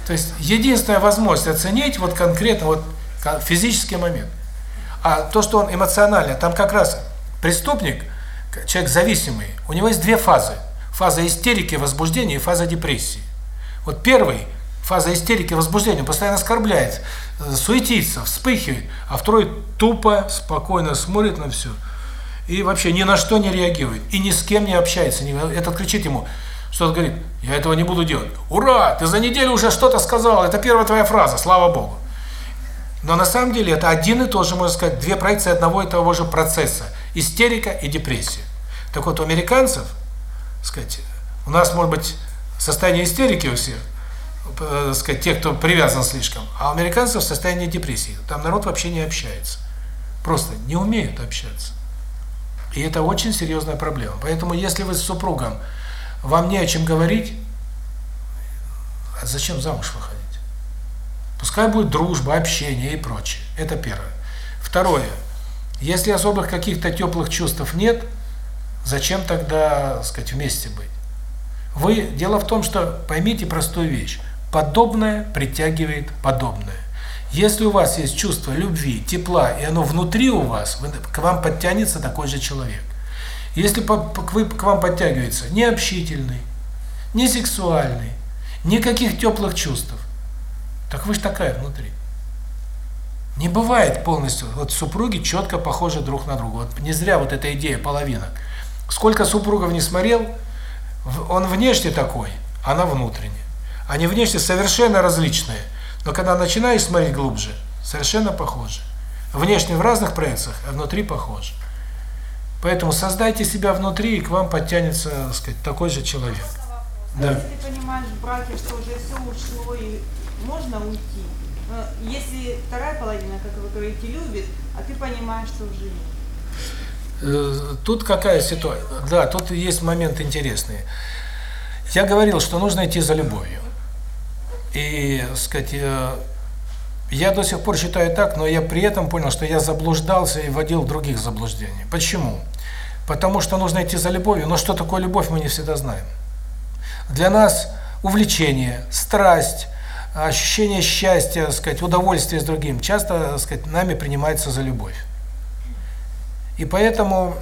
То есть единственная возможность оценить вот конкретно вот физический момент. А то, что он эмоциональный, там как раз преступник, человек зависимый, у него есть две фазы. Фаза истерики, возбуждения и фаза депрессии. Вот первый, фаза истерики, возбуждения, постоянно оскорбляет, э, суетится, вспыхивает, а второй тупо, спокойно смотрит на все и вообще ни на что не реагирует, и ни с кем не общается. Этот кричит ему, что-то говорит, я этого не буду делать. Ура, ты за неделю уже что-то сказал, это первая твоя фраза, слава Богу. Но на самом деле это один и тот же, можно сказать, две проекции одного и того же процесса. Истерика и депрессия. Так вот, у американцев, сказать, у нас может быть состояние истерики у всех, э, сказать, те, кто привязан слишком, а у американцев состояние депрессии. Там народ вообще не общается. Просто не умеют общаться. И это очень серьезная проблема. Поэтому если вы с супругом, вам не о чем говорить, а зачем замуж выходить? Пускай будет дружба, общение и прочее. Это первое. Второе. Если особых каких-то теплых чувств нет, зачем тогда, так сказать, вместе быть? Вы дело в том, что поймите простую вещь. Подобное притягивает подобное. Если у вас есть чувство любви, тепла, и оно внутри у вас, к вам подтянется такой же человек. Если к вам подтягивается не общительный, не сексуальный, никаких теплых чувств, так вы же такая внутри. Не бывает полностью. Вот супруги четко похожи друг на друга. Вот не зря вот эта идея половинок. Сколько супругов не смотрел, он внешне такой, она внутренне. Они внешне совершенно различные. Но когда начинаешь смотреть глубже, совершенно похожи. Внешне в разных проекциях, а внутри похожи. Поэтому создайте себя внутри, и к вам подтянется, так сказать, такой же человек. Да. Если ты понимаешь в браке, что уже все ушло и можно уйти, но если вторая половина, как вы говорите, любит, а ты понимаешь, что уже нет. Э, тут какая ситуация? Да, тут есть момент интересный. Я говорил, что нужно идти за любовью. И, сказать, э, я до сих пор считаю так, но я при этом понял, что я заблуждался и вводил других в заблуждение. Почему? Потому что нужно идти за любовью, но что такое любовь, мы не всегда знаем. Для нас увлечение, страсть, ощущение счастья, сказать, удовольствие с другим часто, сказать, нами принимается за любовь. И поэтому,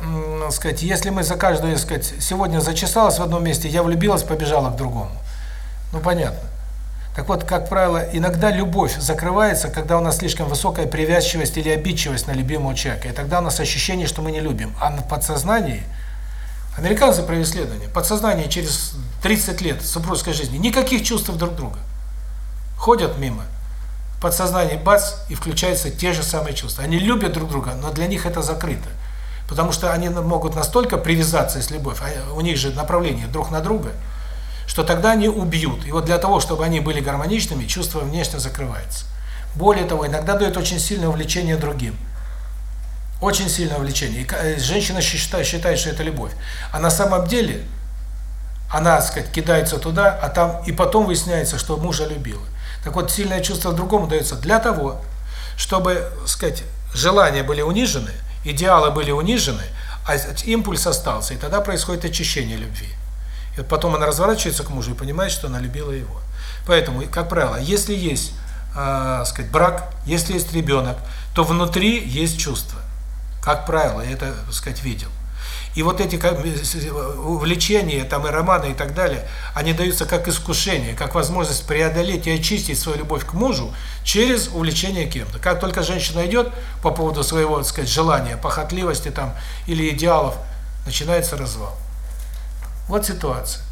сказать, если мы за каждую, сказать, сегодня зачесалась в одном месте, я влюбилась, побежала к другому. Ну понятно. Так вот, как правило, иногда любовь закрывается, когда у нас слишком высокая привязчивость или обидчивость на любимого человека. И тогда у нас ощущение, что мы не любим. А на подсознании, американцы провели исследование, подсознание через 30 лет супружеской жизни, никаких чувств друг друга. Ходят мимо, подсознание бац, и включаются те же самые чувства. Они любят друг друга, но для них это закрыто. Потому что они могут настолько привязаться, если любовь, а у них же направление друг на друга – что тогда они убьют. И вот для того, чтобы они были гармоничными, чувство внешне закрывается. Более того, иногда дает очень сильное увлечение другим. Очень сильное увлечение. И э, женщина считает, считает, что это любовь. А на самом деле она, так сказать, кидается туда, а там и потом выясняется, что мужа любила. Так вот, сильное чувство другому дается для того, чтобы, так сказать, желания были унижены, идеалы были унижены, а импульс остался, и тогда происходит очищение любви. И потом она разворачивается к мужу и понимает, что она любила его. Поэтому, как правило, если есть, э, сказать, брак, если есть ребенок, то внутри есть чувства. Как правило, я это, сказать, видел. И вот эти увлечения, там и романы и так далее, они даются как искушение, как возможность преодолеть и очистить свою любовь к мужу через увлечение кем-то. Как только женщина идет по поводу своего, так сказать, желания, похотливости там или идеалов, начинается развал. Вот ситуация.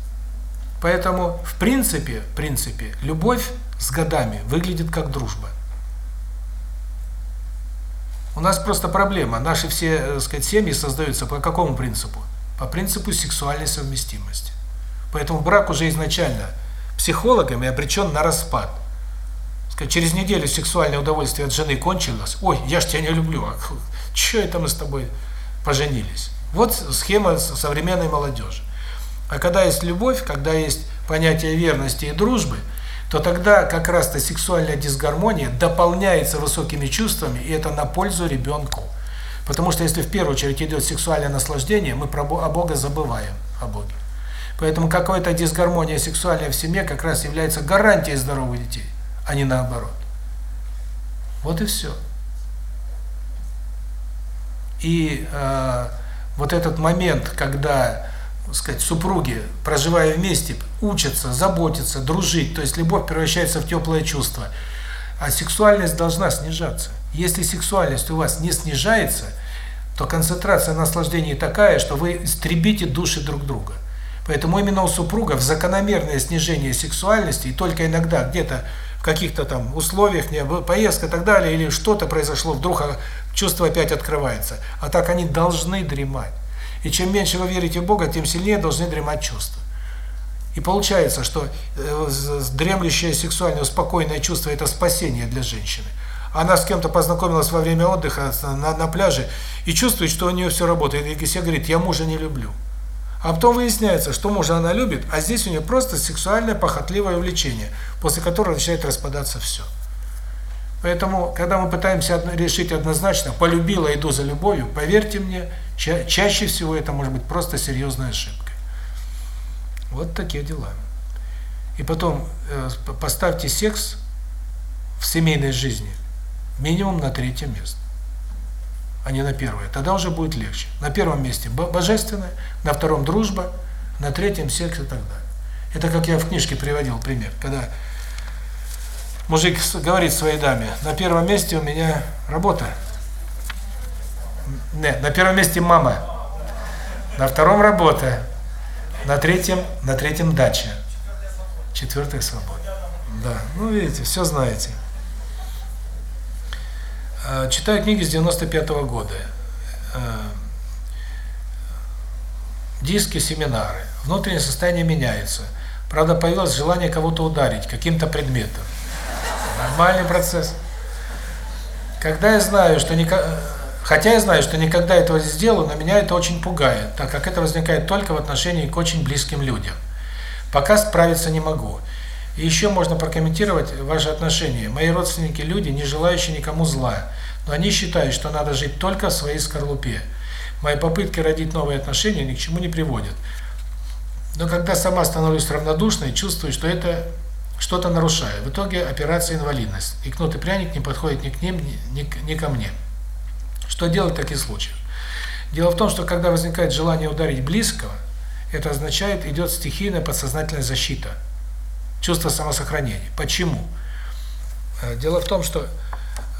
Поэтому, в принципе, в принципе, любовь с годами выглядит как дружба. У нас просто проблема. Наши все, так э, сказать, семьи создаются по какому принципу? По принципу сексуальной совместимости. Поэтому брак уже изначально психологами обречен на распад. Сказать, через неделю сексуальное удовольствие от жены кончилось. Ой, я ж тебя не люблю. А что это мы с тобой поженились? Вот схема современной молодежи. А когда есть любовь, когда есть понятие верности и дружбы, то тогда как раз-то сексуальная дисгармония дополняется высокими чувствами, и это на пользу ребенку. Потому что если в первую очередь идет сексуальное наслаждение, мы про о Бога забываем, о Боге. Поэтому какая-то дисгармония сексуальная в семье как раз является гарантией здоровых детей, а не наоборот. Вот и все. И э, вот этот момент, когда сказать, супруги, проживая вместе, учатся, заботятся, дружить, то есть любовь превращается в теплое чувство. А сексуальность должна снижаться. Если сексуальность у вас не снижается, то концентрация наслаждений такая, что вы истребите души друг друга. Поэтому именно у супругов закономерное снижение сексуальности, и только иногда где-то в каких-то там условиях, не поездка и так далее, или что-то произошло, вдруг чувство опять открывается. А так они должны дремать. И чем меньше вы верите в Бога, тем сильнее должны дремать чувства. И получается, что э, дремлющее сексуальное спокойное чувство – это спасение для женщины. она с кем-то познакомилась во время отдыха на, на пляже и чувствует, что у нее все работает. И себе говорит, я мужа не люблю. А потом выясняется, что мужа она любит, а здесь у нее просто сексуальное похотливое увлечение, после которого начинает распадаться все. Поэтому, когда мы пытаемся решить однозначно, полюбила, иду за любовью, поверьте мне, ча чаще всего это может быть просто серьезная ошибка. Вот такие дела. И потом э, поставьте секс в семейной жизни минимум на третье место, а не на первое. Тогда уже будет легче. На первом месте божественное, на втором дружба, на третьем секс и так далее. Это как я в книжке приводил пример, когда мужик говорит своей даме, на первом месте у меня работа. Нет, на первом месте мама, на втором работа, на третьем, на третьем дача, четвертая свобода. Да, ну видите, все знаете. А, читаю книги с 95 -го года. А, диски, семинары. Внутреннее состояние меняется. Правда, появилось желание кого-то ударить каким-то предметом. Нормальный процесс. Когда я знаю, что никогда... Хотя я знаю, что никогда этого не сделаю, но меня это очень пугает, так как это возникает только в отношении к очень близким людям. Пока справиться не могу. И еще можно прокомментировать ваши отношения. Мои родственники – люди, не желающие никому зла, но они считают, что надо жить только в своей скорлупе. Мои попытки родить новые отношения ни к чему не приводят. Но когда сама становлюсь равнодушной, чувствую, что это что-то нарушаю. В итоге операция инвалидность. И кнут и пряник не подходит ни к ним, ни, ни, ко мне. Что делать в таких случаях? Дело в том, что когда возникает желание ударить близкого, это означает, идет стихийная подсознательная защита, чувство самосохранения. Почему? Э, дело в том, что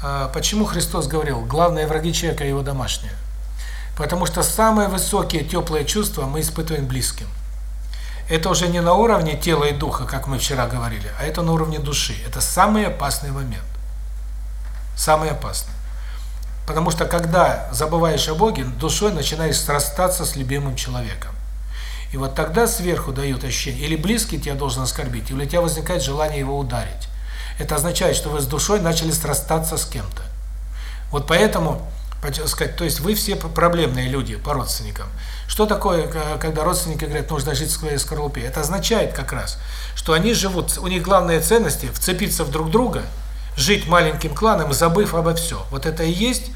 э, почему Христос говорил, главные враги человека его домашние? Потому что самые высокие теплые чувства мы испытываем близким. Это уже не на уровне тела и духа, как мы вчера говорили, а это на уровне души. Это самый опасный момент. Самый опасный. Потому что когда забываешь о Боге, душой начинаешь срастаться с любимым человеком. И вот тогда сверху дают ощущение, или близкий тебя должен оскорбить, или у тебя возникает желание его ударить. Это означает, что вы с душой начали срастаться с кем-то. Вот поэтому сказать, то есть вы все проблемные люди по родственникам. Что такое, когда родственники говорят, нужно жить в своей скорлупе? Это означает как раз, что они живут, у них главные ценности – вцепиться в друг друга, жить маленьким кланом, забыв обо всем. Вот это и есть,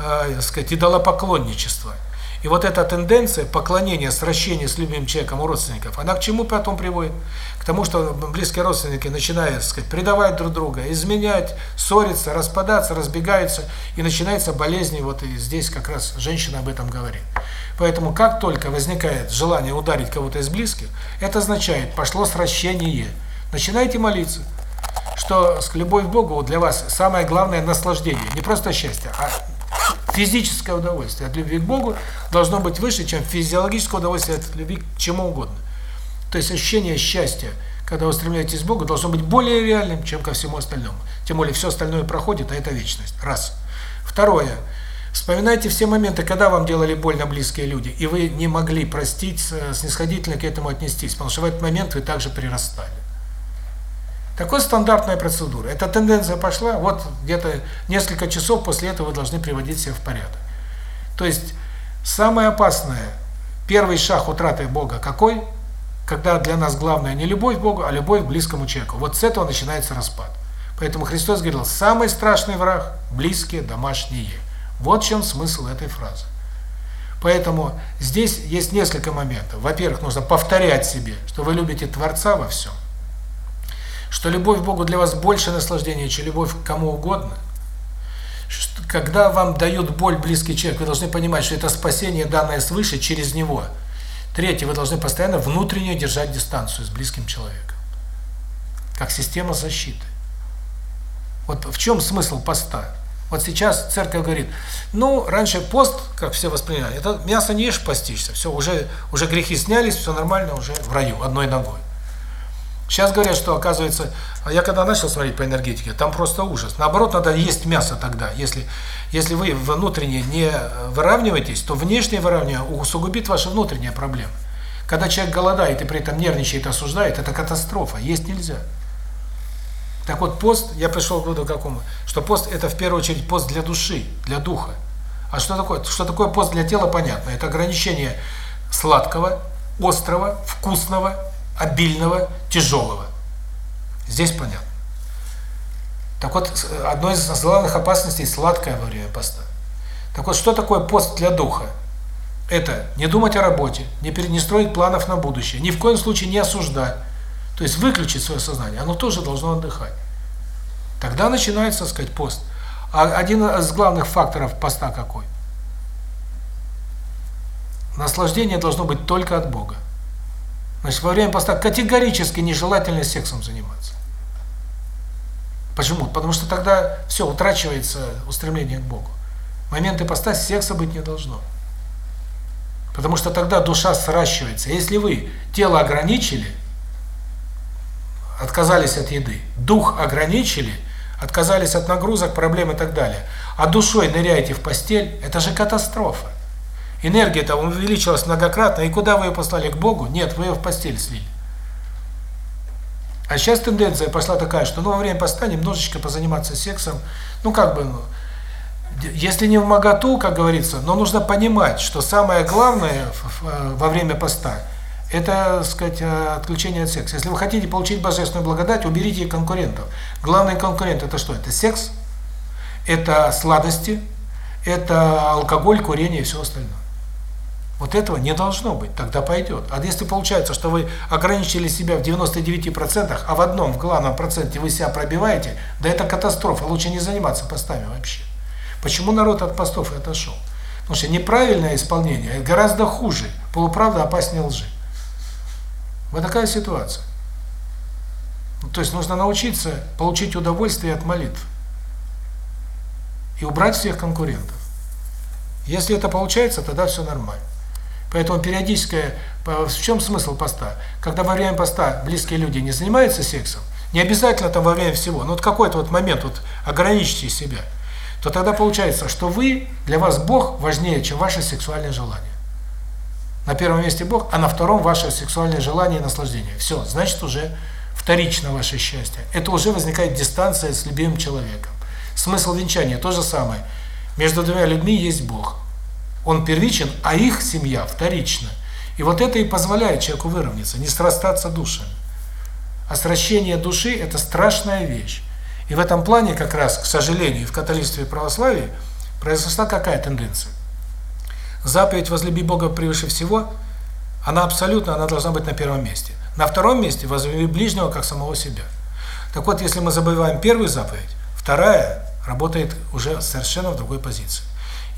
э, сказать, идолопоклонничество. И вот эта тенденция поклонения, сращения с любимым человеком у родственников, она к чему потом приводит? К тому, что близкие родственники начинают, сказать, предавать друг друга, изменять, ссориться, распадаться, разбегаются, и начинается болезнь, вот и здесь как раз женщина об этом говорит. Поэтому как только возникает желание ударить кого-то из близких, это означает, пошло сращение. Начинайте молиться, что любовь к Богу для вас самое главное наслаждение, не просто счастье, а Физическое удовольствие от любви к Богу должно быть выше, чем физиологическое удовольствие от любви к чему угодно. То есть ощущение счастья, когда вы стремляетесь к Богу, должно быть более реальным, чем ко всему остальному. Тем более все остальное проходит, а это вечность. Раз. Второе. Вспоминайте все моменты, когда вам делали больно близкие люди, и вы не могли простить, снисходительно к этому отнестись, потому что в этот момент вы также прирастали. Такой стандартная процедура. Эта тенденция пошла, вот где-то несколько часов после этого вы должны приводить себя в порядок. То есть самое опасное, первый шаг утраты Бога какой? Когда для нас главное не любовь к Богу, а любовь к близкому человеку. Вот с этого начинается распад. Поэтому Христос говорил, самый страшный враг – близкие, домашние. Вот в чем смысл этой фразы. Поэтому здесь есть несколько моментов. Во-первых, нужно повторять себе, что вы любите Творца во всем что любовь к Богу для вас больше наслаждения, чем любовь к кому угодно, когда вам дают боль близкий человек, вы должны понимать, что это спасение, данное свыше, через него. Третье, вы должны постоянно внутренне держать дистанцию с близким человеком. Как система защиты. Вот в чем смысл поста? Вот сейчас церковь говорит, ну, раньше пост, как все воспринимали, это мясо не ешь, постишься, все, уже, уже грехи снялись, все нормально, уже в раю, одной ногой. Сейчас говорят, что оказывается, я когда начал смотреть по энергетике, там просто ужас. Наоборот, надо есть мясо тогда. Если если вы внутренне не выравниваетесь, то внешнее выравнивание усугубит ваши внутренние проблемы. Когда человек голодает и при этом нервничает, осуждает, это катастрофа. Есть нельзя. Так вот, пост, я пришел к выводу какому, что пост – это в первую очередь пост для души, для духа. А что такое? Что такое пост для тела, понятно. Это ограничение сладкого, острого, вкусного, обильного, тяжелого. Здесь понятно. Так вот, одной из главных опасностей – сладкое во время поста. Так вот, что такое пост для духа? Это не думать о работе, не, не строить планов на будущее, ни в коем случае не осуждать. То есть выключить свое сознание, оно тоже должно отдыхать. Тогда начинается, сказать, пост. А один из главных факторов поста какой? Наслаждение должно быть только от Бога. Значит, во время поста категорически нежелательно сексом заниматься. Почему? Потому что тогда все, утрачивается устремление к Богу. Моменты поста секса быть не должно. Потому что тогда душа сращивается. Если вы тело ограничили, отказались от еды, дух ограничили, отказались от нагрузок, проблем и так далее, а душой ныряете в постель, это же катастрофа. Энергия-то увеличилась многократно, и куда вы ее послали? К Богу? Нет, вы ее в постель слили. А сейчас тенденция пошла такая, что ну во время поста немножечко позаниматься сексом, ну как бы, ну, если не в моготу, как говорится, но нужно понимать, что самое главное во время поста – это, сказать, э, отключение от секса. Если вы хотите получить божественную благодать, уберите конкурентов. Главный конкурент – это что? Это секс, это сладости, это алкоголь, курение и все остальное. Вот этого не должно быть, тогда пойдет. А если получается, что вы ограничили себя в 99%, а в одном, в главном проценте вы себя пробиваете, да это катастрофа, лучше не заниматься постами вообще. Почему народ от постов отошел? Потому что неправильное исполнение гораздо хуже, полуправда опаснее лжи. Вот такая ситуация. Ну, то есть нужно научиться получить удовольствие от молитв и убрать всех конкурентов. Если это получается, тогда все нормально. Поэтому периодическое... В чем смысл поста? Когда во время поста близкие люди не занимаются сексом, не обязательно там во время всего, но вот какой-то вот момент, вот ограничьте себя – то тогда получается, что вы, для вас Бог важнее, чем ваше сексуальное желание. На первом месте Бог, а на втором ваше сексуальное желание и наслаждение. Все, значит уже вторично ваше счастье. Это уже возникает дистанция с любимым человеком. Смысл венчания то же самое. Между двумя людьми есть Бог. Он первичен, а их семья вторична. И вот это и позволяет человеку выровняться, не срастаться душами. А сращение души – это страшная вещь. И в этом плане как раз, к сожалению, в католичестве и православии произошла какая тенденция? Заповедь «возлюби Бога превыше всего», она абсолютно, она должна быть на первом месте. На втором месте «возлюби ближнего, как самого себя». Так вот, если мы забываем первую заповедь, вторая работает уже совершенно в другой позиции.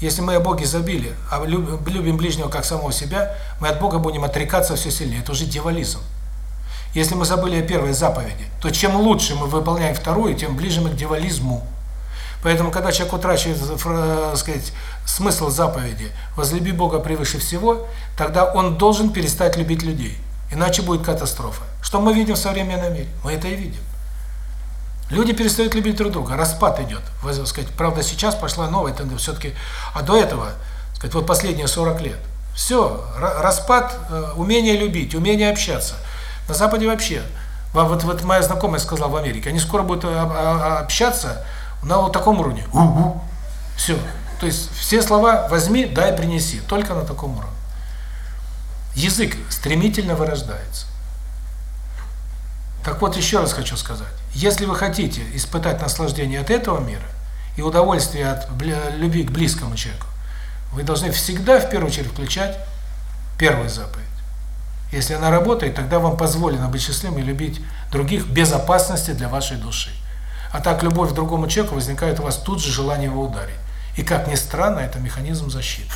Если мы о Боге забили, а любим ближнего как самого себя, мы от Бога будем отрекаться все сильнее. Это уже дьяволизм. Если мы забыли о первой заповеди, то чем лучше мы выполняем вторую, тем ближе мы к дьяволизму. Поэтому, когда человек утрачивает, э, сказать, смысл заповеди «возлюби Бога превыше всего», тогда он должен перестать любить людей. Иначе будет катастрофа. Что мы видим в современном мире? Мы это и видим. Люди перестают любить друг друга, распад идет. Сказать, правда, сейчас пошла новая тенденция, все-таки, а до этого, сказать, вот последние 40 лет, все, распад, э, умение любить, умение общаться – на Западе вообще. Вот, вот моя знакомая сказала в Америке, они скоро будут а, а, общаться на вот таком уровне. У -у. Все. То есть все слова возьми, дай, принеси. Только на таком уровне. Язык стремительно вырождается. Так вот, еще раз хочу сказать. Если вы хотите испытать наслаждение от этого мира и удовольствие от любви к близкому человеку, вы должны всегда, в первую очередь, включать первую заповедь. Если она работает, тогда вам позволено быть счастливым и любить других без опасности для вашей души. А так любовь к другому человеку возникает у вас тут же желание его ударить. И как ни странно, это механизм защиты.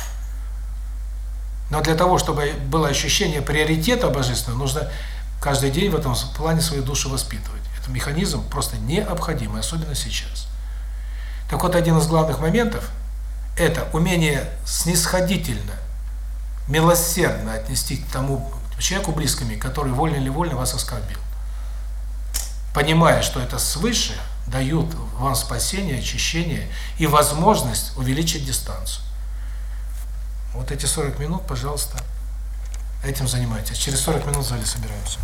Но для того, чтобы было ощущение приоритета божественного, нужно каждый день в этом плане свою душу воспитывать. Механизм просто необходимый, особенно сейчас. Так вот, один из главных моментов – это умение снисходительно, милосердно отнести к тому человеку близкими, который вольно или вольно вас оскорбил. Понимая, что это свыше, дают вам спасение, очищение и возможность увеличить дистанцию. Вот эти 40 минут, пожалуйста, этим занимайтесь. Через 40 минут в зале собираемся.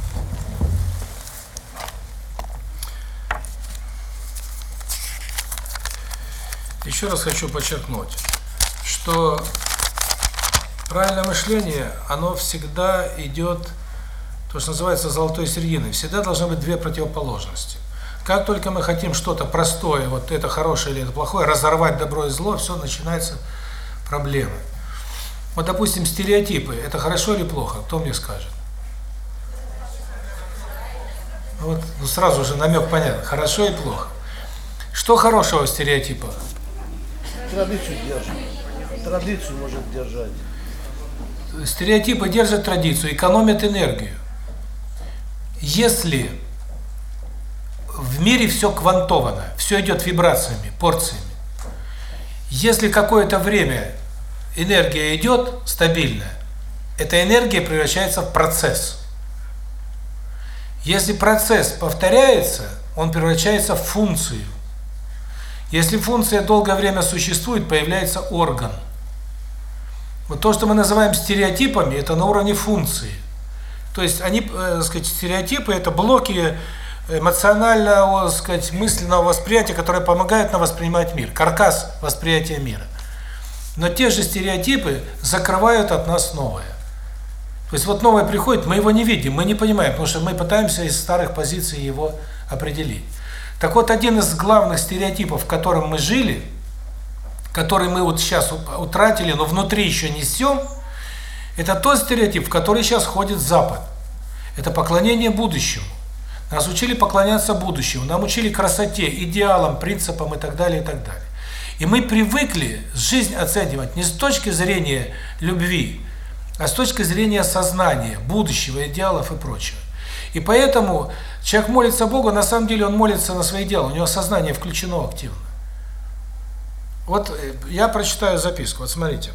Еще раз хочу подчеркнуть, что правильное мышление, оно всегда идет, то, что называется золотой серединой. Всегда должны быть две противоположности. Как только мы хотим что-то простое, вот это хорошее или это плохое, разорвать добро и зло, все, начинается проблемы. Вот, допустим, стереотипы, это хорошо или плохо, кто мне скажет? Вот, ну сразу же намек понятен, хорошо и плохо. Что хорошего в стереотипах? Традицию держит. Традицию может держать. Стереотипы держат традицию, экономят энергию. Если в мире все квантовано, все идет вибрациями, порциями, если какое-то время энергия идет стабильная, эта энергия превращается в процесс. Если процесс повторяется, он превращается в функцию. Если функция долгое время существует, появляется орган. Вот то, что мы называем стереотипами, это на уровне функции. То есть они, э, сказать, стереотипы это блоки эмоционального, сказать, мысленного восприятия, которые помогают нам воспринимать мир, каркас восприятия мира. Но те же стереотипы закрывают от нас новое. То есть вот новое приходит, мы его не видим, мы не понимаем, потому что мы пытаемся из старых позиций его определить. Так вот, один из главных стереотипов, в котором мы жили, который мы вот сейчас утратили, но внутри еще несем, это тот стереотип, в который сейчас ходит Запад. Это поклонение будущему. Нас учили поклоняться будущему, нам учили красоте, идеалам, принципам и так далее, и так далее. И мы привыкли жизнь оценивать не с точки зрения любви, а с точки зрения сознания, будущего, идеалов и прочего. И поэтому человек молится Богу, на самом деле он молится на свои дела, у него сознание включено активно. Вот э, я прочитаю записку, вот смотрите.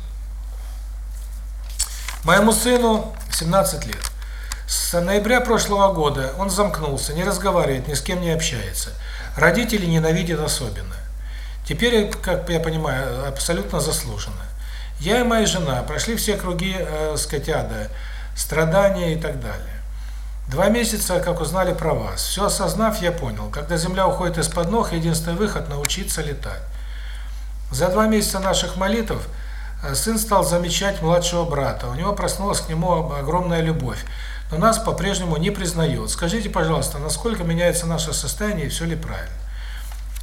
Моему сыну 17 лет. С ноября прошлого года он замкнулся, не разговаривает, ни с кем не общается. Родители ненавидят особенно. Теперь, как я понимаю, абсолютно заслуженно. Я и моя жена прошли все круги, э, сказать, ада, страдания и так далее. Два месяца, как узнали про вас. Все осознав, я понял, когда земля уходит из-под ног, единственный выход – научиться летать. За два месяца наших молитв э, сын стал замечать младшего брата. У него проснулась к нему огромная любовь но нас по-прежнему не признает. Скажите, пожалуйста, насколько меняется наше состояние и все ли правильно?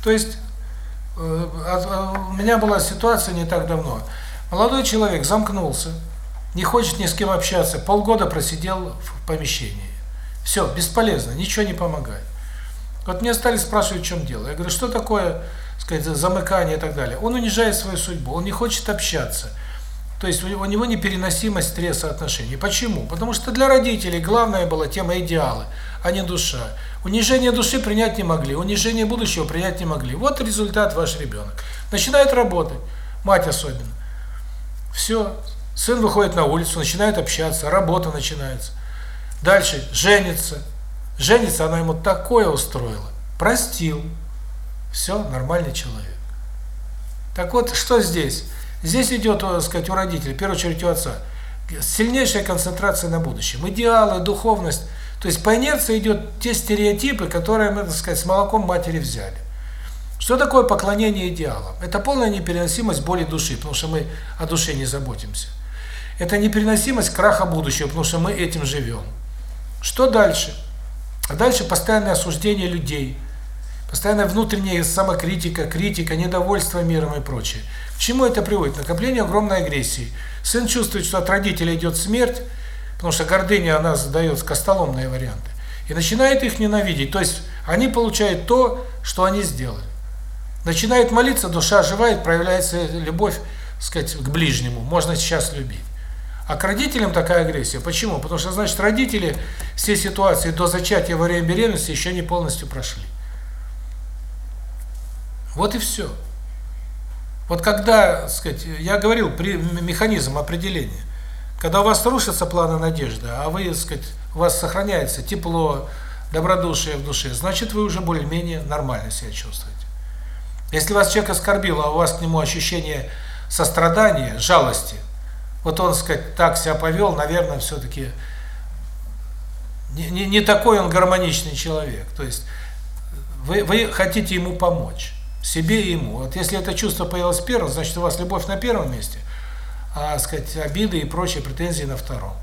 То есть, э, у меня была ситуация не так давно. Молодой человек замкнулся, не хочет ни с кем общаться, полгода просидел в помещении. Все, бесполезно, ничего не помогает. Вот мне стали спрашивать, в чем дело. Я говорю, что такое, сказать, замыкание и так далее. Он унижает свою судьбу, он не хочет общаться. То есть у него непереносимость стресса отношений. Почему? Потому что для родителей главная была тема идеалы, а не душа. Унижение души принять не могли, унижение будущего принять не могли. Вот результат ваш ребенок. Начинает работать, мать особенно. Все, сын выходит на улицу, начинает общаться, работа начинается. Дальше женится. Женится, она ему такое устроила. Простил. Все, нормальный человек. Так вот, что здесь? Здесь идет, так сказать, у родителей, в первую очередь у отца, сильнейшая концентрация на будущем. Идеалы, духовность. То есть по инерции идет те стереотипы, которые мы, так сказать, с молоком матери взяли. Что такое поклонение идеалам? Это полная непереносимость боли души, потому что мы о душе не заботимся. Это непереносимость краха будущего, потому что мы этим живем. Что дальше? А дальше постоянное осуждение людей, постоянная внутренняя самокритика, критика, недовольство миром и прочее. К чему это приводит? Накопление огромной агрессии. Сын чувствует, что от родителей идет смерть, потому что гордыня, она задает костоломные варианты, и начинает их ненавидеть. То есть они получают то, что они сделали. Начинает молиться, душа оживает, проявляется любовь, сказать, к ближнему. Можно сейчас любить. А к родителям такая агрессия. Почему? Потому что, значит, родители все ситуации до зачатия во время беременности еще не полностью прошли. Вот и все. Вот когда, сказать, я говорил, при, механизм определения. Когда у вас рушатся планы надежды, а вы, сказать, у вас сохраняется тепло, добродушие в душе, значит, вы уже более-менее нормально себя чувствуете. Если вас человек оскорбил, а у вас к нему ощущение сострадания, жалости, вот он, сказать, так себя повел, наверное, все-таки не, не, не такой он гармоничный человек. То есть вы, вы хотите ему помочь. Себе и ему. Вот если это чувство появилось первым, значит у вас любовь на первом месте, а, сказать, обиды и прочие претензии на втором.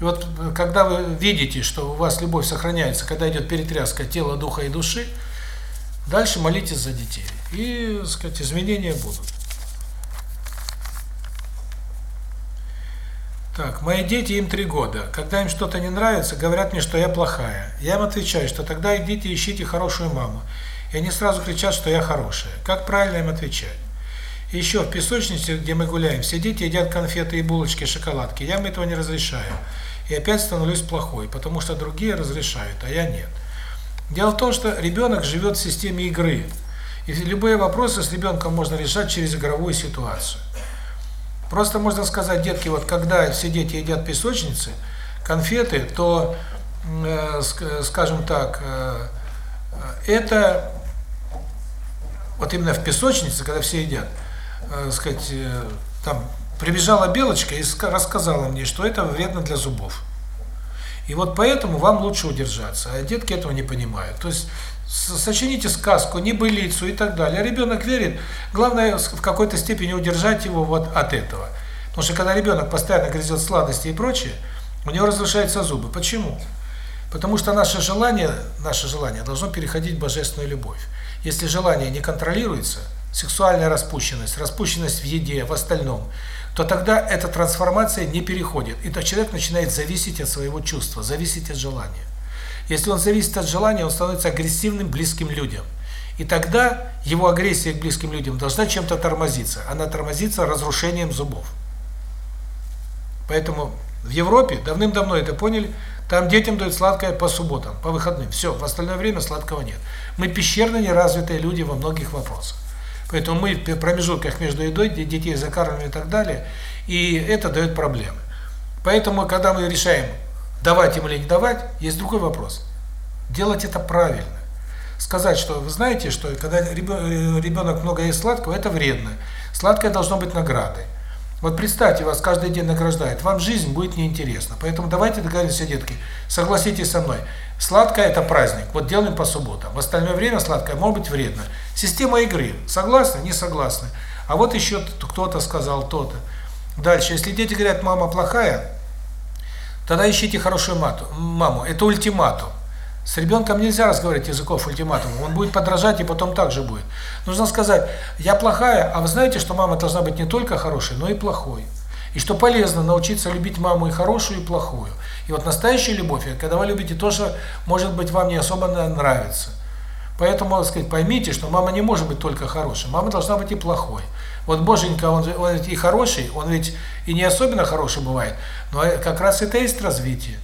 И вот когда вы видите, что у вас любовь сохраняется, когда идет перетряска тела, духа и души, дальше молитесь за детей. И, сказать, изменения будут. Так, мои дети, им три года. Когда им что-то не нравится, говорят мне, что я плохая. Я им отвечаю, что тогда идите ищите хорошую маму. И они сразу кричат, что я хорошая. Как правильно им отвечать? Еще в песочнице, где мы гуляем, все дети едят конфеты и булочки, шоколадки. Я им этого не разрешаю. И опять становлюсь плохой, потому что другие разрешают, а я нет. Дело в том, что ребенок живет в системе игры. И любые вопросы с ребенком можно решать через игровую ситуацию. Просто можно сказать, детки, вот когда все дети едят песочницы, конфеты, то, э, скажем так, э, это вот именно в песочнице, когда все едят, э, сказать, э, там прибежала белочка и рассказала мне, что это вредно для зубов. И вот поэтому вам лучше удержаться. А детки этого не понимают. То есть сочините сказку, небылицу и так далее. А ребенок верит. Главное в какой-то степени удержать его вот от этого. Потому что когда ребенок постоянно грызет сладости и прочее, у него разрушаются зубы. Почему? Потому что наше желание, наше желание должно переходить в божественную любовь. Если желание не контролируется, сексуальная распущенность, распущенность в еде, в остальном, то тогда эта трансформация не переходит. И то человек начинает зависеть от своего чувства, зависеть от желания. Если он зависит от желания, он становится агрессивным близким людям. И тогда его агрессия к близким людям должна чем-то тормозиться. Она тормозится разрушением зубов. Поэтому в Европе давным-давно это поняли, там детям дают сладкое по субботам, по выходным. Все, в остальное время сладкого нет. Мы пещерно неразвитые люди во многих вопросах. Поэтому мы в промежутках между едой детей закармливаем и так далее, и это дает проблемы. Поэтому, когда мы решаем, давать им или не давать, есть другой вопрос. Делать это правильно. Сказать, что вы знаете, что когда ребенок много ест сладкого, это вредно. Сладкое должно быть наградой. Вот представьте, вас каждый день награждает, вам жизнь будет неинтересна. Поэтому давайте договоримся, детки, согласитесь со мной. Сладкое – это праздник, вот делаем по субботам. В остальное время сладкое может быть вредно. Система игры. Согласны? Не согласны. А вот еще кто-то сказал то-то. Дальше, если дети говорят, мама плохая, тогда ищите хорошую мату, маму. Это ультиматум. С ребенком нельзя разговаривать языков ультиматума, он будет подражать и потом так же будет. Нужно сказать, я плохая, а вы знаете, что мама должна быть не только хорошей, но и плохой. И что полезно научиться любить маму и хорошую, и плохую. И вот настоящая любовь, когда вы любите то, что, может быть, вам не особо нравится. Поэтому, так сказать, поймите, что мама не может быть только хорошей, мама должна быть и плохой. Вот Боженька, он, он и хороший, он ведь и не особенно хороший бывает, но как раз это и есть развитие.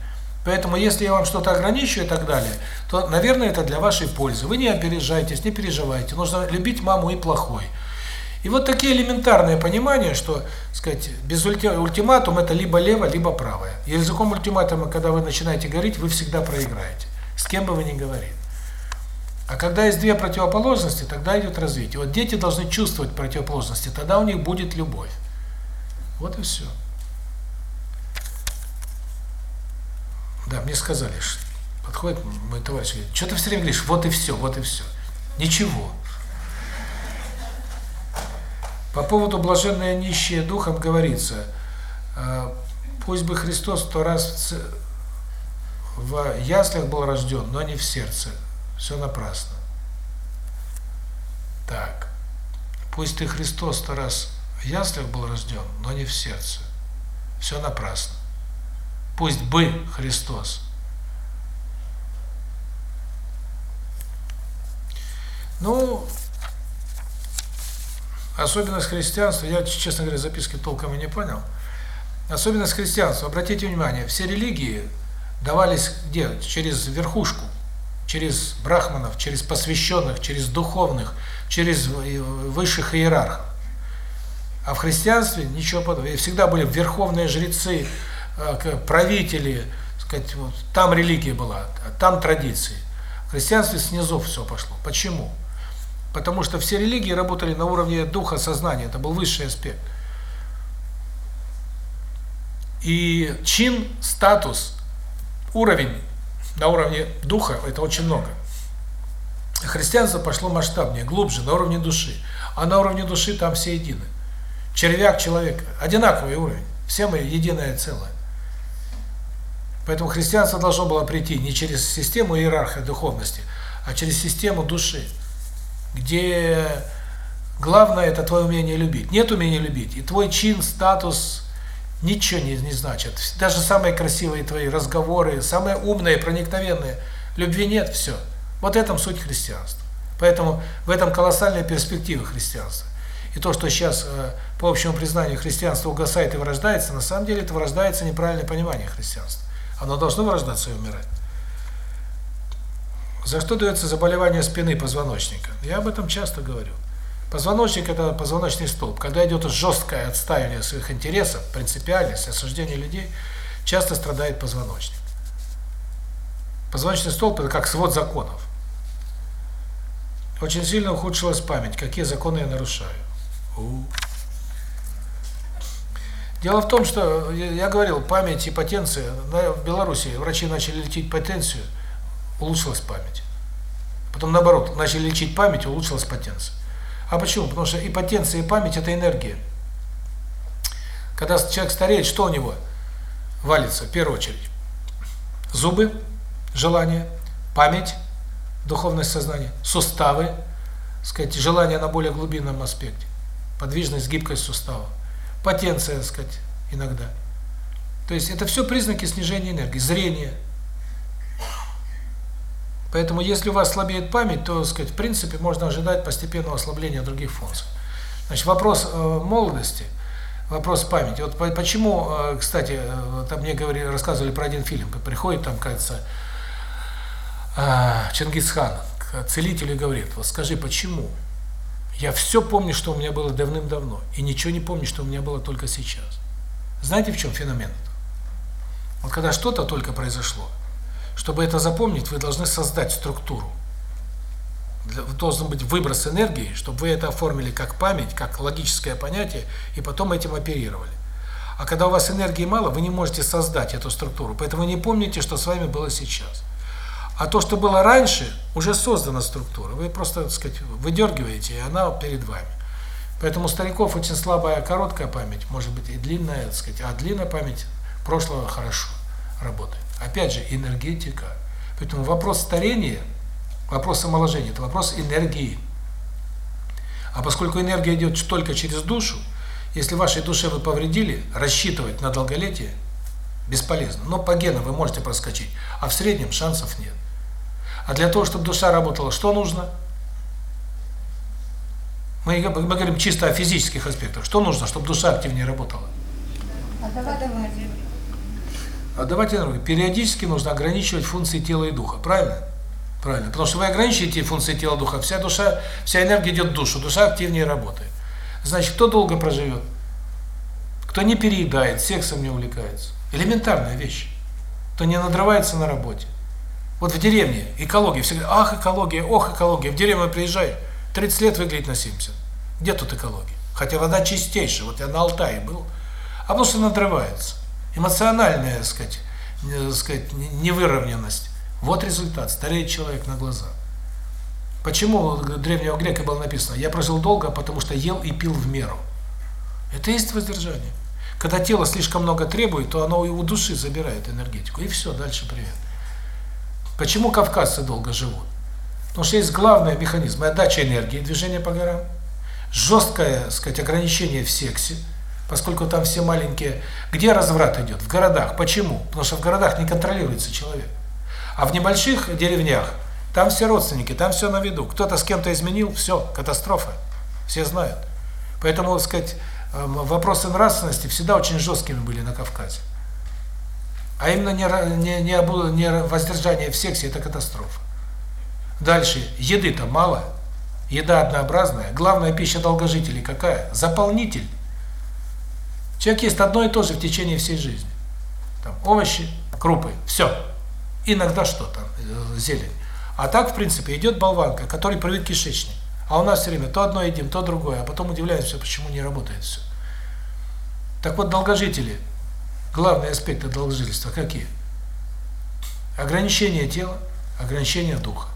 Поэтому, если я вам что-то ограничиваю и так далее, то, наверное, это для вашей пользы. Вы не опережайтесь, не переживайте. Нужно любить маму и плохой. И вот такие элементарные понимания, что, сказать, без ульти... ультиматум это либо лево, либо правое. И языком ультиматума, когда вы начинаете говорить, вы всегда проиграете. С кем бы вы ни говорили. А когда есть две противоположности, тогда идет развитие. Вот дети должны чувствовать противоположности, тогда у них будет любовь. Вот и все. Да, мне сказали, что подходит мой товарищ, говорит, что ты все время говоришь, вот и все, вот и все. Ничего. По поводу блаженное нищие духом говорится, «А, пусть бы Христос сто раз в яслях был рожден, но не в сердце. Все напрасно. Так. Пусть ты Христос сто раз в яслях был рожден, но не в сердце. Все напрасно пусть бы Христос. Ну, особенность христианства, я, честно говоря, записки толком и не понял. Особенность христианства, обратите внимание, все религии давались где? Через верхушку, через брахманов, через посвященных, через духовных, через высших иерархов. А в христианстве ничего подобного. И всегда были верховные жрецы, Э, правители, сказать, вот, там религия была, там традиции. В христианстве снизу все пошло. Почему? Потому что все религии работали на уровне духа, сознания, это был высший аспект. И чин, статус, уровень на уровне духа – это очень много. Христианство пошло масштабнее, глубже, на уровне души. А на уровне души там все едины. Червяк, человек, одинаковый уровень. Все мы единое целое. Поэтому христианство должно было прийти не через систему иерархии духовности, а через систему души, где главное это твое умение любить. Нет умения любить, и твой чин, статус ничего не, не значат. Даже самые красивые твои разговоры, самые умные, проникновенные, любви нет, все. Вот этом суть христианства. Поэтому в этом колоссальная перспектива христианства. И то, что сейчас, э, по общему признанию, христианство угасает и вырождается, на самом деле это вырождается неправильное понимание христианства. Оно должно вырождаться и умирать. За что дается заболевание спины позвоночника? Я об этом часто говорю. Позвоночник – это позвоночный столб. Когда идет жесткое отстаивание своих интересов, принципиальность, осуждение людей, часто страдает позвоночник. Позвоночный столб – это как свод законов. Очень сильно ухудшилась память. Какие законы я нарушаю? У -у. Дело в том, что, я говорил, память и потенция, в Беларуси врачи начали лечить потенцию, улучшилась память. Потом наоборот, начали лечить память, улучшилась потенция. А почему? Потому что и потенция, и память – это энергия. Когда человек стареет, что у него валится в первую очередь? Зубы, желание, память, духовность сознания, суставы, сказать, желание на более глубинном аспекте, подвижность, гибкость сустава потенция, сказать, иногда. То есть это все признаки снижения энергии, зрение. Поэтому если у вас слабеет память, то, сказать, в принципе, можно ожидать постепенного ослабления других функций. Значит, вопрос э, молодости, вопрос памяти. Вот почему, э, кстати, э, там мне говорили, рассказывали про один фильм, приходит там, кажется, Чингисхан к целителю и говорит, вот скажи, почему я все помню, что у меня было давным-давно, и ничего не помню, что у меня было только сейчас. Знаете, в чем феномен? Вот когда что-то только произошло, чтобы это запомнить, вы должны создать структуру. Должен быть выброс энергии, чтобы вы это оформили как память, как логическое понятие, и потом этим оперировали. А когда у вас энергии мало, вы не можете создать эту структуру, поэтому не помните, что с вами было сейчас. А то, что было раньше, уже создана структура. Вы просто, так сказать, выдергиваете, и она перед вами. Поэтому у стариков очень слабая короткая память, может быть и длинная, так сказать, а длинная память прошлого хорошо работает. Опять же, энергетика. Поэтому вопрос старения, вопрос омоложения – это вопрос энергии. А поскольку энергия идет только через душу, если вашей душе вы повредили, рассчитывать на долголетие бесполезно. Но по генам вы можете проскочить, а в среднем шансов нет. А для того, чтобы душа работала, что нужно? Мы, мы говорим чисто о физических аспектах. Что нужно, чтобы душа активнее работала? Отдавать энергию. Отдавать энергию. Периодически нужно ограничивать функции тела и духа. Правильно? Правильно. Потому что вы ограничиваете функции тела и духа, вся душа, вся энергия идет в душу, душа активнее работает. Значит, кто долго проживет? Кто не переедает, сексом не увлекается. Элементарная вещь. Кто не надрывается на работе. Вот в деревне экология, все говорят, ах, экология, ох, экология. В деревню приезжай, 30 лет выглядит на 70. Где тут экология? Хотя вода чистейшая, вот я на Алтае был. А потому что надрывается. Эмоциональная, так сказать, не, так сказать, невыровненность. Вот результат, стареет человек на глаза. Почему у древнего грека было написано, я прожил долго, потому что ел и пил в меру. Это есть воздержание. Когда тело слишком много требует, то оно и у души забирает энергетику. И все, дальше привет. Почему кавказцы долго живут? Потому что есть главный механизм – отдача энергии, движение по горам, жесткое, сказать, ограничение в сексе, поскольку там все маленькие. Где разврат идет? В городах. Почему? Потому что в городах не контролируется человек. А в небольших деревнях там все родственники, там все на виду. Кто-то с кем-то изменил, все, катастрофа. Все знают. Поэтому, так сказать, эм, вопросы нравственности всегда очень жесткими были на Кавказе. А именно не, не, не, не воздержание в сексе – это катастрофа. Дальше. Еды-то мало. Еда однообразная. Главная пища долгожителей какая? Заполнитель. Человек ест одно и то же в течение всей жизни. Там овощи, крупы, все. Иногда что-то, э, зелень. А так, в принципе, идет болванка, который привык кишечник. А у нас все время то одно едим, то другое, а потом удивляемся, почему не работает все. Так вот, долгожители – Главные аспекты долгожительства какие? Ограничение тела, ограничение духа.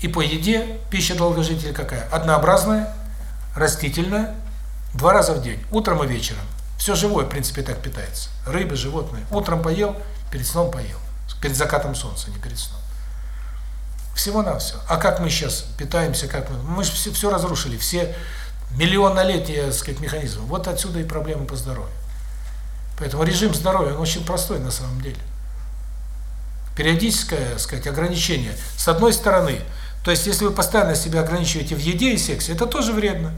И по еде пища долгожителя какая? Однообразная, растительная, два раза в день, утром и вечером. Все живое, в принципе, так питается. Рыбы, животные. Утром поел, перед сном поел. Перед закатом солнца, не перед сном. Всего-навсего. А как мы сейчас питаемся, как мы... Мы же все, все разрушили, все миллионнолетние, так сказать, механизмы. Вот отсюда и проблемы по здоровью. Поэтому режим здоровья, он очень простой на самом деле. Периодическое, так сказать, ограничение. С одной стороны, то есть если вы постоянно себя ограничиваете в еде и сексе, это тоже вредно.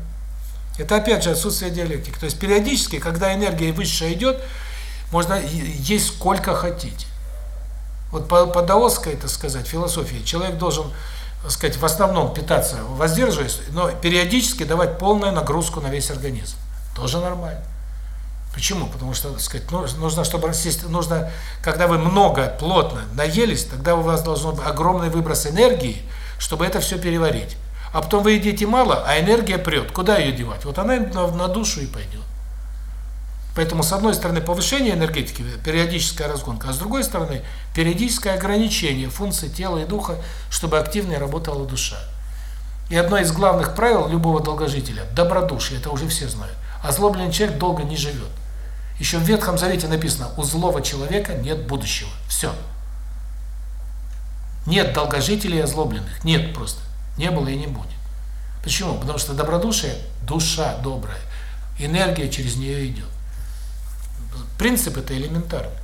Это опять же отсутствие диалектики. То есть периодически, когда энергия высшая идет, можно есть сколько хотите. Вот по, по даосской, так сказать, философии, человек должен, сказать, в основном питаться воздерживаясь, но периодически давать полную нагрузку на весь организм. Тоже нормально. Почему? Потому что, так сказать, нужно, чтобы нужно, когда вы много, плотно наелись, тогда у вас должен быть огромный выброс энергии, чтобы это все переварить. А потом вы едите мало, а энергия прет. Куда ее девать? Вот она на, на душу и пойдет. Поэтому, с одной стороны, повышение энергетики, периодическая разгонка, а с другой стороны, периодическое ограничение функций тела и духа, чтобы активнее работала душа. И одно из главных правил любого долгожителя – добродушие, это уже все знают. Озлобленный человек долго не живет. Еще в Ветхом Завете написано, у злого человека нет будущего. Все. Нет долгожителей озлобленных. Нет просто. Не было и не будет. Почему? Потому что добродушие – душа добрая. Энергия через нее идет. Принцип это элементарный.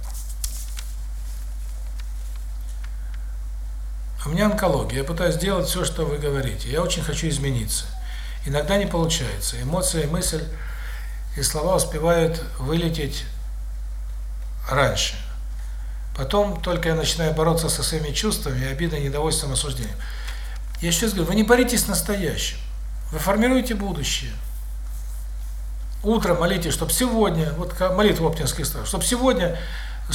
У меня онкология. Я пытаюсь сделать все, что вы говорите. Я очень хочу измениться. Иногда не получается. Эмоции, мысль и слова успевают вылететь раньше. Потом только я начинаю бороться со своими чувствами, обидой, недовольством, осуждением. Я сейчас говорю, вы не боритесь с настоящим. Вы формируете будущее. Утром молитесь, чтобы сегодня, вот молитва оптинских страх, чтобы сегодня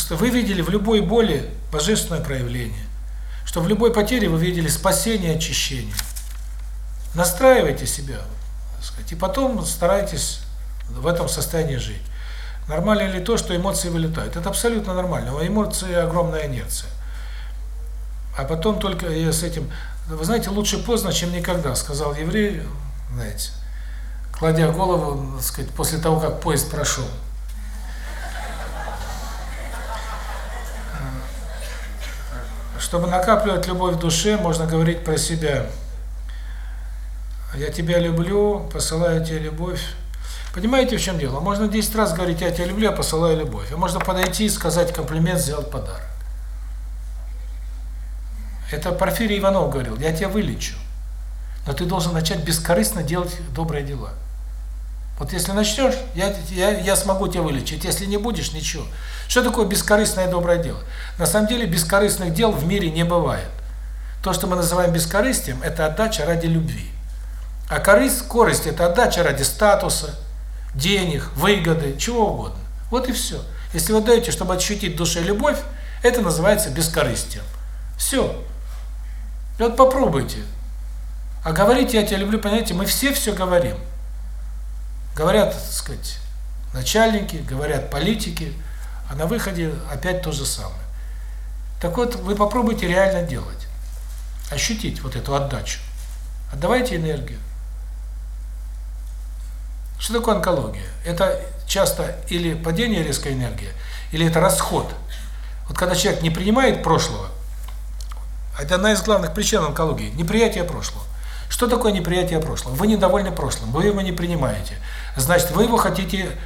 вы видели в любой боли божественное проявление. Чтобы в любой потере вы видели спасение, очищение. Настраивайте себя, сказать, и потом старайтесь в этом состоянии жить. Нормально ли то, что эмоции вылетают? Это абсолютно нормально. У эмоций огромная инерция. А потом только я с этим... Вы знаете, лучше поздно, чем никогда, сказал еврей, знаете, кладя голову, так сказать, после того, как поезд прошел. Чтобы накапливать любовь в душе, можно говорить про себя. Я тебя люблю, посылаю тебе любовь. Понимаете, в чем дело? Можно 10 раз говорить, я тебя люблю, я посылаю любовь. А можно подойти, сказать комплимент, сделать подарок. Это Порфирий Иванов говорил, я тебя вылечу. Но ты должен начать бескорыстно делать добрые дела. Вот если начнешь, я, я, я смогу тебя вылечить. Если не будешь, ничего. Что такое бескорыстное доброе дело? На самом деле бескорыстных дел в мире не бывает. То, что мы называем бескорыстием, это отдача ради любви. А корысть, корость – это отдача ради статуса, денег, выгоды, чего угодно. Вот и все. Если вы даете, чтобы ощутить в душе любовь, это называется бескорыстием. Все. Вот попробуйте. А говорить «я тебя люблю», понимаете, мы все все говорим. Говорят, так сказать, начальники, говорят политики, а на выходе опять то же самое. Так вот, вы попробуйте реально делать. Ощутить вот эту отдачу. Отдавайте энергию. Что такое онкология? Это часто или падение резкой энергии, или это расход. Вот когда человек не принимает прошлого, это одна из главных причин онкологии – неприятие прошлого. Что такое неприятие прошлого? Вы недовольны прошлым, вы его не принимаете. Значит, вы его хотите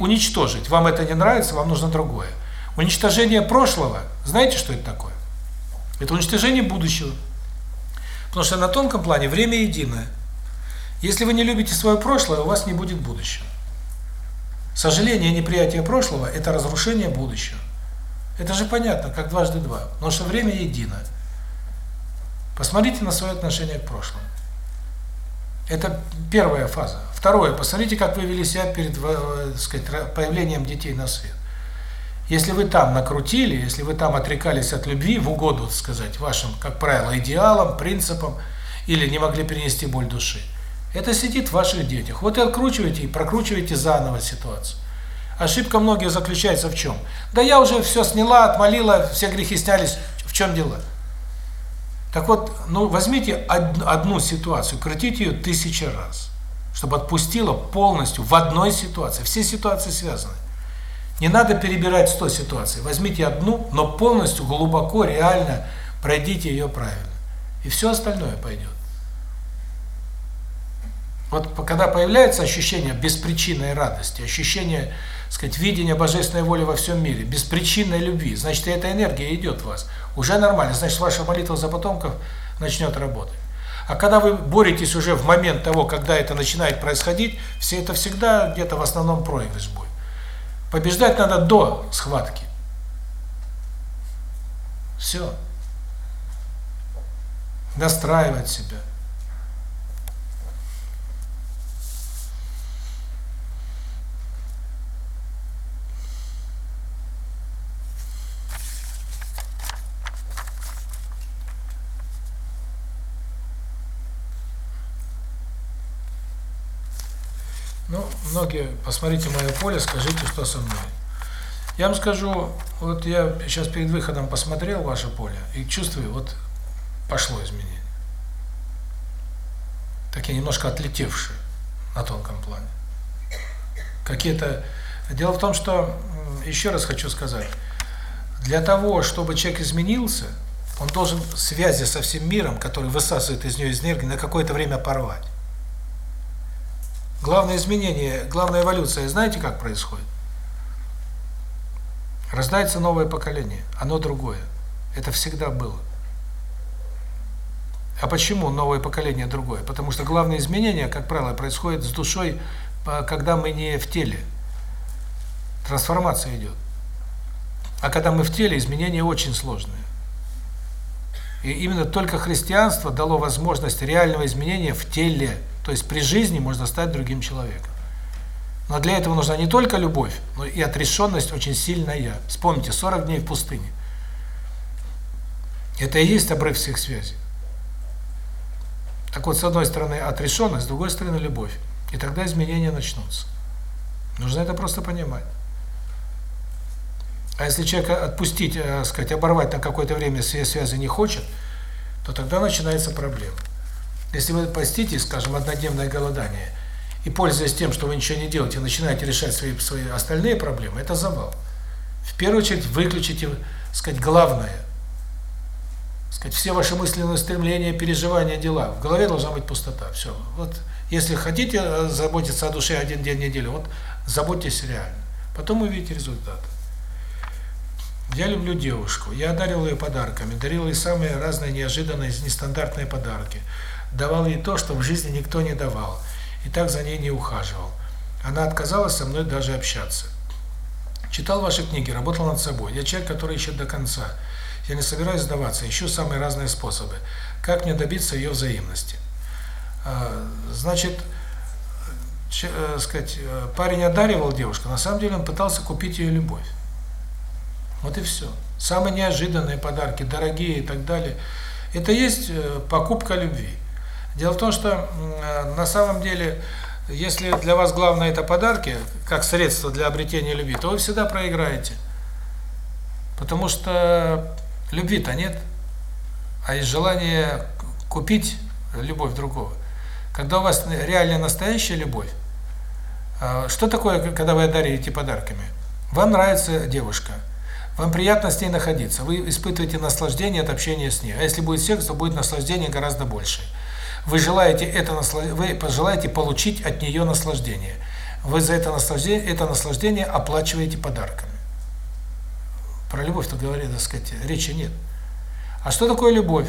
уничтожить. Вам это не нравится, вам нужно другое. Уничтожение прошлого, знаете, что это такое? Это уничтожение будущего. Потому что на тонком плане время единое. Если вы не любите свое прошлое, у вас не будет будущего. Сожаление и неприятие прошлого – это разрушение будущего. Это же понятно, как дважды два. Потому что время едино. Посмотрите на свое отношение к прошлому. Это первая фаза. Второе, посмотрите, как вы вели себя перед э, сказать, появлением детей на свет. Если вы там накрутили, если вы там отрекались от любви в угоду, так сказать, вашим, как правило, идеалам, принципам, или не могли перенести боль души, это сидит в ваших детях. Вот и откручиваете и прокручиваете заново ситуацию. Ошибка многих заключается в чем? Да я уже все сняла, отмолила, все грехи снялись. В чем дело? Так вот, ну возьмите од- одну ситуацию, крутите ее тысячи раз, чтобы отпустила полностью в одной ситуации. Все ситуации связаны. Не надо перебирать 100 ситуаций. Возьмите одну, но полностью, глубоко, реально пройдите ее правильно. И все остальное пойдет. Вот когда появляется ощущение беспричинной радости, ощущение, сказать, видения божественной воли во всем мире, беспричинной любви, значит, эта энергия идет в вас. Уже нормально, значит, ваша молитва за потомков начнет работать. А когда вы боретесь уже в момент того, когда это начинает происходить, все это всегда где-то в основном проигрыш будет. Побеждать надо до схватки. Все. Настраивать себя. Ну, многие, посмотрите мое поле, скажите, что со мной. Я вам скажу, вот я сейчас перед выходом посмотрел ваше поле и чувствую, вот пошло изменение. Такие немножко отлетевшие на тонком плане. Какие-то... Дело в том, что, еще раз хочу сказать, для того, чтобы человек изменился, он должен связи со всем миром, который высасывает из нее энергию, на какое-то время порвать. Главное изменение, главная эволюция, знаете, как происходит? Рождается новое поколение, оно другое. Это всегда было. А почему новое поколение другое? Потому что главное изменение, как правило, происходит с душой, когда мы не в теле. Трансформация идет. А когда мы в теле, изменения очень сложные. И именно только христианство дало возможность реального изменения в теле. То есть при жизни можно стать другим человеком. Но для этого нужна не только любовь, но и отрешенность очень сильная. Вспомните, 40 дней в пустыне. Это и есть обрыв всех связей. Так вот, с одной стороны отрешенность, с другой стороны любовь. И тогда изменения начнутся. Нужно это просто понимать. А если человека отпустить, э, сказать, оборвать на какое-то время все связи не хочет, то тогда начинается проблема. Если вы поститесь, скажем, однодневное голодание, и пользуясь тем, что вы ничего не делаете, начинаете решать свои свои остальные проблемы, это завал. В первую очередь выключите, сказать, главное. Сказать, все ваши мысленные устремления, переживания, дела. В голове должна быть пустота. Все. Вот если хотите э, заботиться о душе один день в неделю, вот заботьтесь реально. Потом увидите результат. Я люблю девушку. Я одарил ее подарками, дарил ей самые разные неожиданные, нестандартные подарки. Давал ей то, что в жизни никто не давал. И так за ней не ухаживал. Она отказалась со мной даже общаться. Читал ваши книги, работал над собой. Я человек, который ищет до конца. Я не собираюсь сдаваться, ищу самые разные способы. Как мне добиться ее взаимности? А, Значит, э, сказать, э, парень одаривал девушку, на самом деле он пытался купить ее любовь. Вот и все. Самые неожиданные подарки, дорогие и так далее. Это есть э, покупка любви. Дело в том, что э, на самом деле, если для вас главное это подарки, как средство для обретения любви, то вы всегда проиграете. Потому что любви-то нет, а есть желание купить любовь другого. Когда у вас реально настоящая любовь, а, что такое, когда вы одариваете подарками? Вам нравится девушка, вам приятно с ней находиться, вы испытываете наслаждение от общения с ней. А если будет секс, то будет наслаждение гораздо больше. Вы желаете это наслаж- вы пожелаете получить от нее наслаждение. Вы за это наслаждение, это наслаждение оплачиваете подарками. Про любовь-то говорить, так сказать, речи нет. А что такое любовь?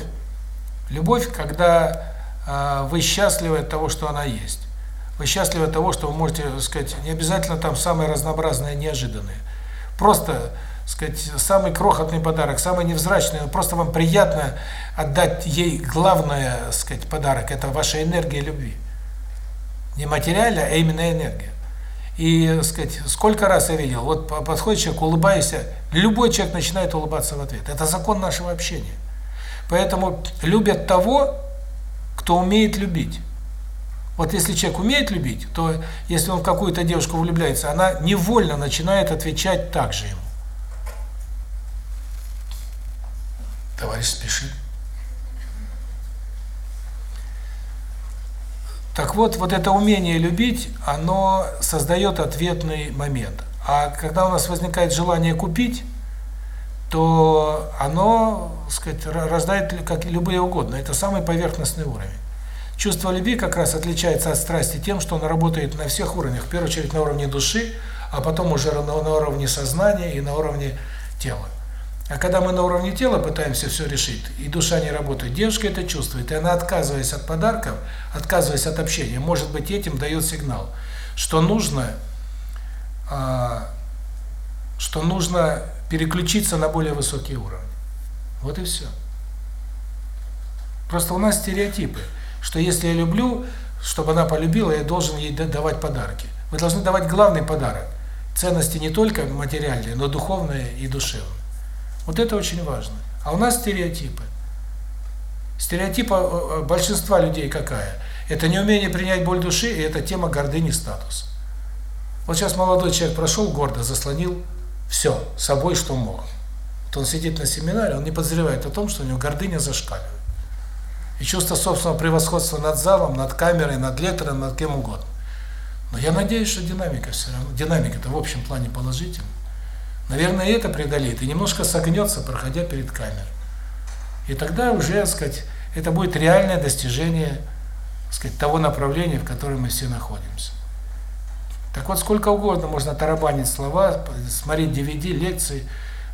Любовь, когда э, вы счастливы от того, что она есть. Вы счастливы от того, что вы можете, так сказать, не обязательно там самые разнообразные, неожиданные. Просто, сказать, самый крохотный подарок, самый невзрачный, но просто вам приятно отдать ей главное, сказать, подарок это ваша энергия любви. Не материальная, а именно энергия. И, сказать, сколько раз я видел, вот по- подходит человек, улыбайся, любой человек начинает улыбаться в ответ. Это закон нашего общения. Поэтому любят того, кто умеет любить. Вот если человек умеет любить, то если он в какую-то девушку влюбляется, она невольно начинает отвечать так же ему. Товарищ спешит. Так вот, вот это умение любить, оно создает ответный момент. А когда у нас возникает желание купить, то оно, так сказать, рождает как любые угодно. Это самый поверхностный уровень. Чувство любви как раз отличается от страсти тем, что оно работает на всех уровнях. В первую очередь на уровне души, а потом уже на, на уровне сознания и на уровне тела. А когда мы на уровне тела пытаемся все решить, и душа не работает, девушка это чувствует, и она, отказываясь от подарков, отказываясь от общения, может быть, этим дает сигнал, что нужно, а, что нужно переключиться на более высокий уровень. Вот и все. Просто у нас стереотипы, что если я люблю, чтобы она полюбила, я должен ей давать подарки. Вы должны давать главный подарок. Ценности не только материальные, но духовные и душевные. Вот это очень важно. А у нас стереотипы. Стереотипа э, э, большинства людей какая? Это неумение принять боль души, и это тема гордыни статуса. Вот сейчас молодой человек прошел гордо, заслонил все собой, что мог. Вот он сидит на семинаре, он не подозревает о том, что у него гордыня зашкаливает. И чувство собственного превосходства над залом, над камерой, над лектором, над кем угодно. Но я надеюсь, что динамика все равно, динамика-то в общем плане положительная. Наверное, это преодолеет и немножко согнется, проходя перед камерой. И тогда уже, так сказать, это будет реальное достижение, так сказать, того направления, в котором мы все находимся. Так вот, сколько угодно можно тарабанить слова, смотреть DVD, лекции,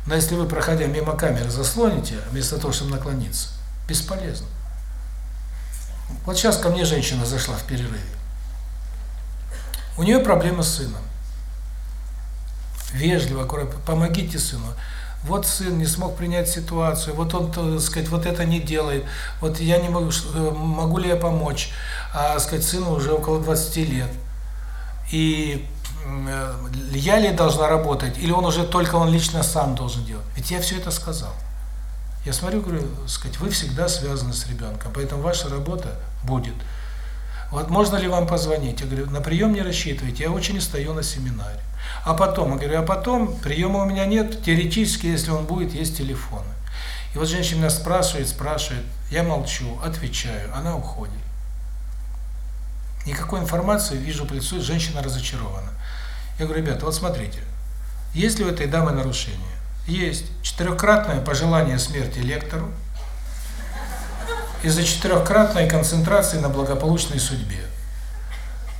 но если вы, проходя мимо камеры, заслоните, вместо того, чтобы наклониться, бесполезно. Вот сейчас ко мне женщина зашла в перерыве. У нее проблема с сыном вежливо, аккуратно, помогите сыну. Вот сын не смог принять ситуацию, вот он, так сказать, вот это не делает, вот я не могу, э, могу ли я помочь, а, сказать, сыну уже около 20 лет. И э, я ли должна работать, или он уже только он лично сам должен делать? Ведь я все это сказал. Я смотрю, говорю, сказать, вы всегда связаны с ребенком, поэтому ваша работа будет. Вот можно ли вам позвонить? Я говорю, на прием не рассчитывайте, я очень стою на семинаре. А потом, я говорю, а потом приема у меня нет, теоретически, если он будет, есть телефоны. И вот женщина меня спрашивает, спрашивает, я молчу, отвечаю, она уходит. Никакой информации, вижу по лицу, женщина разочарована. Я говорю, ребята, вот смотрите, есть ли у этой дамы нарушение? Есть. Четырехкратное пожелание смерти лектору из-за четырехкратной концентрации на благополучной судьбе.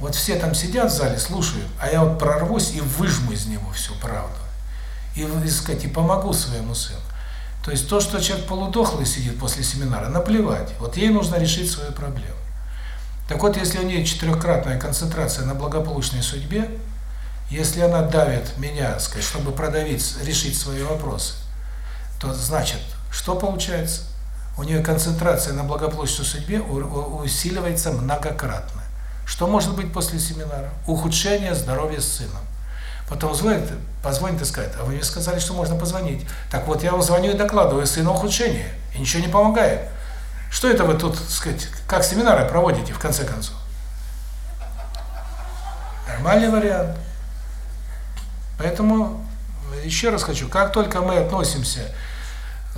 Вот все там сидят в зале, слушают, а я вот прорвусь и выжму из него всю правду. И, и и помогу своему сыну. То есть то, что человек полудохлый сидит после семинара, наплевать. Вот ей нужно решить свою проблему. Так вот, если у нее четырехкратная концентрация на благополучной судьбе, если она давит меня, сказать, чтобы продавить, решить свои вопросы, то значит, что получается? У нее концентрация на благополучной судьбе усиливается многократно. Что может быть после семинара? Ухудшение здоровья с сыном. Потом звонит, позвонит и скажет, а вы мне сказали, что можно позвонить. Так вот, я вам звоню и докладываю, сына ухудшение, и ничего не помогает. Что это вы тут, сказать, как семинары проводите, в конце концов? Нормальный вариант. Поэтому, еще раз хочу, как только мы относимся,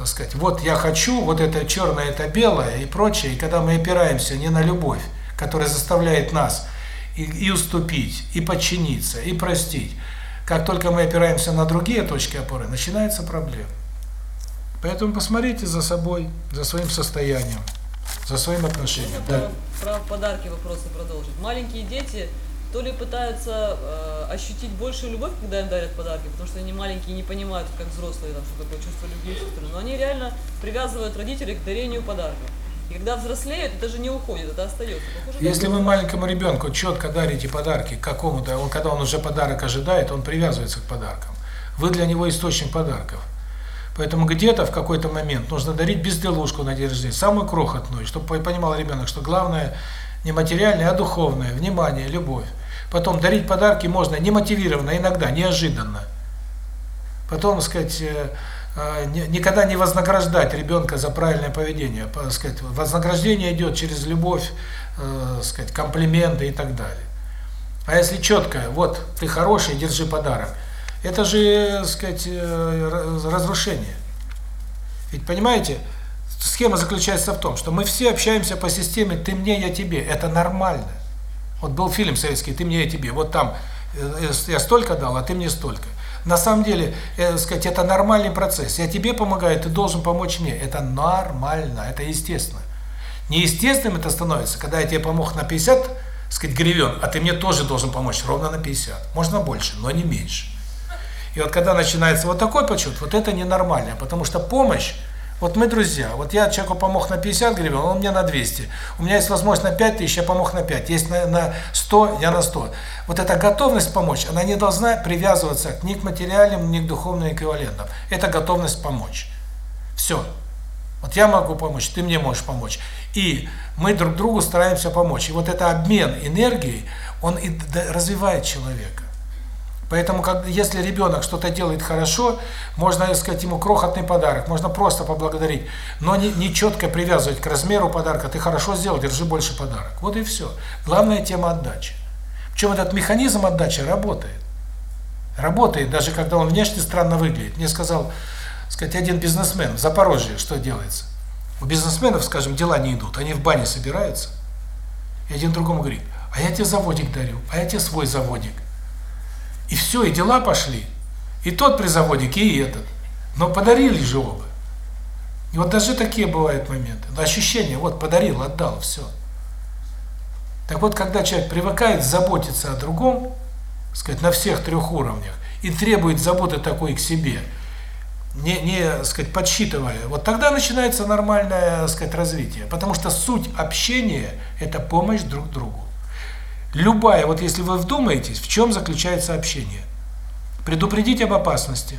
сказать, вот я хочу, вот это черное, это белое и прочее, и когда мы опираемся не на любовь, которая заставляет нас и, и уступить, и подчиниться, и простить. Как только мы опираемся на другие точки опоры, начинается проблема. Поэтому посмотрите за собой, за своим состоянием, за своим отношением. Да. Про подарки вопросы продолжить. Маленькие дети то ли пытаются э, ощутить большую любовь, когда им дарят подарки, потому что они маленькие не понимают, как взрослые, там, что такое чувство любви, но они реально привязывают родителей к дарению подарков. И когда взрослеют, это же не уходит, это остается. Похоже, Если вы маленькому ребенку четко дарите подарки какому-то, он когда он уже подарок ожидает, он привязывается к подаркам. Вы для него источник подарков. Поэтому где-то в какой-то момент нужно дарить безделушку на день рождения, самую крохотную, чтобы понимал ребенок, что главное не материальное, а духовное, внимание, любовь. Потом дарить подарки можно немотивированно, иногда, неожиданно. Потом, сказать, э, никогда не вознаграждать ребенка за правильное поведение. Сказать, вознаграждение идет через любовь, э, сказать, комплименты и так далее. А если четко, вот ты хороший, держи подарок, это же, сказать, э, разрушение. Ведь понимаете, схема заключается в том, что мы все общаемся по системе «ты мне, я тебе». Это нормально. Вот был фильм советский «Ты мне, я тебе». Вот там э, я столько дал, а ты мне столько. На самом деле, э, сказать, это нормальный процесс. Я тебе помогаю, ты должен помочь мне. Это нормально, это естественно. Неестественным это становится, когда я тебе помог на 50, сказать, гривен, а ты мне тоже должен помочь ровно на 50. Можно больше, но не меньше. И вот когда начинается вот такой подсчет, вот это ненормально, потому что помощь, вот мы друзья, вот я человеку помог на 50 гривен, он мне на 200. У меня есть возможность на 5 тысяч, я помог на 5. Есть на, на 100, я на 100. Вот эта готовность помочь, она не должна привязываться ни к материальным, ни к духовным эквивалентам. Это готовность помочь. Все. Вот я могу помочь, ты мне можешь помочь. И мы друг другу стараемся помочь. И вот это обмен энергией, он и развивает человека. Поэтому, как, если ребенок что-то делает хорошо, можно, сказать, ему крохотный подарок, можно просто поблагодарить, но не, не четко привязывать к размеру подарка. Ты хорошо сделал, держи больше подарок. Вот и все. Главная тема отдачи. Причем этот механизм отдачи работает. Работает, даже когда он внешне странно выглядит. Мне сказал, сказать, один бизнесмен в Запорожье, что делается. У бизнесменов, скажем, дела не идут, они в бане собираются, и один другому говорит, а я тебе заводик дарю, а я тебе свой заводик. И все, и дела пошли. И тот при заводике, и этот. Но подарили же оба. И вот даже такие бывают моменты. Ощущение, вот подарил, отдал, все. Так вот, когда человек привыкает заботиться о другом, сказать, на всех трех уровнях, и требует заботы такой к себе, не, не сказать, подсчитывая, вот тогда начинается нормальное сказать, развитие. Потому что суть общения – это помощь друг другу. Любая, вот если вы вдумаетесь, в чем заключается общение? Предупредить об опасности,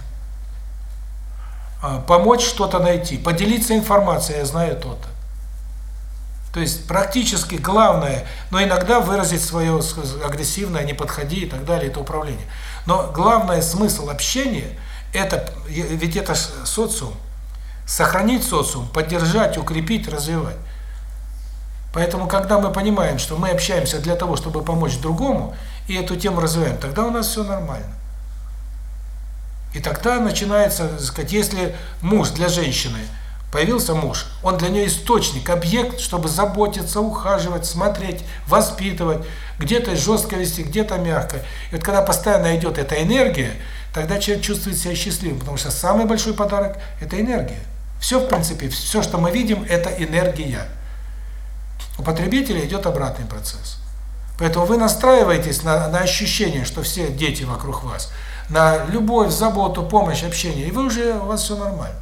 а, помочь что-то найти, поделиться информацией, я знаю то-то. То есть практически главное, но иногда выразить свое агрессивное, не подходи и так далее, это управление. Но главный смысл общения – это, ведь это социум, сохранить социум, поддержать, укрепить, развивать. Поэтому, когда мы понимаем, что мы общаемся для того, чтобы помочь другому, и эту тему развиваем, тогда у нас все нормально. И тогда начинается, сказать, если муж для женщины, появился муж, он для нее источник, объект, чтобы заботиться, ухаживать, смотреть, воспитывать, где-то жестко вести, где-то мягко. И вот когда постоянно идет эта энергия, тогда человек чувствует себя счастливым, потому что самый большой подарок – это энергия. Все, в принципе, все, что мы видим – это энергия. У потребителя идет обратный процесс. Поэтому вы настраиваетесь на, на ощущение, что все дети вокруг вас, на любовь, заботу, помощь, общение, и вы уже, у вас все нормально.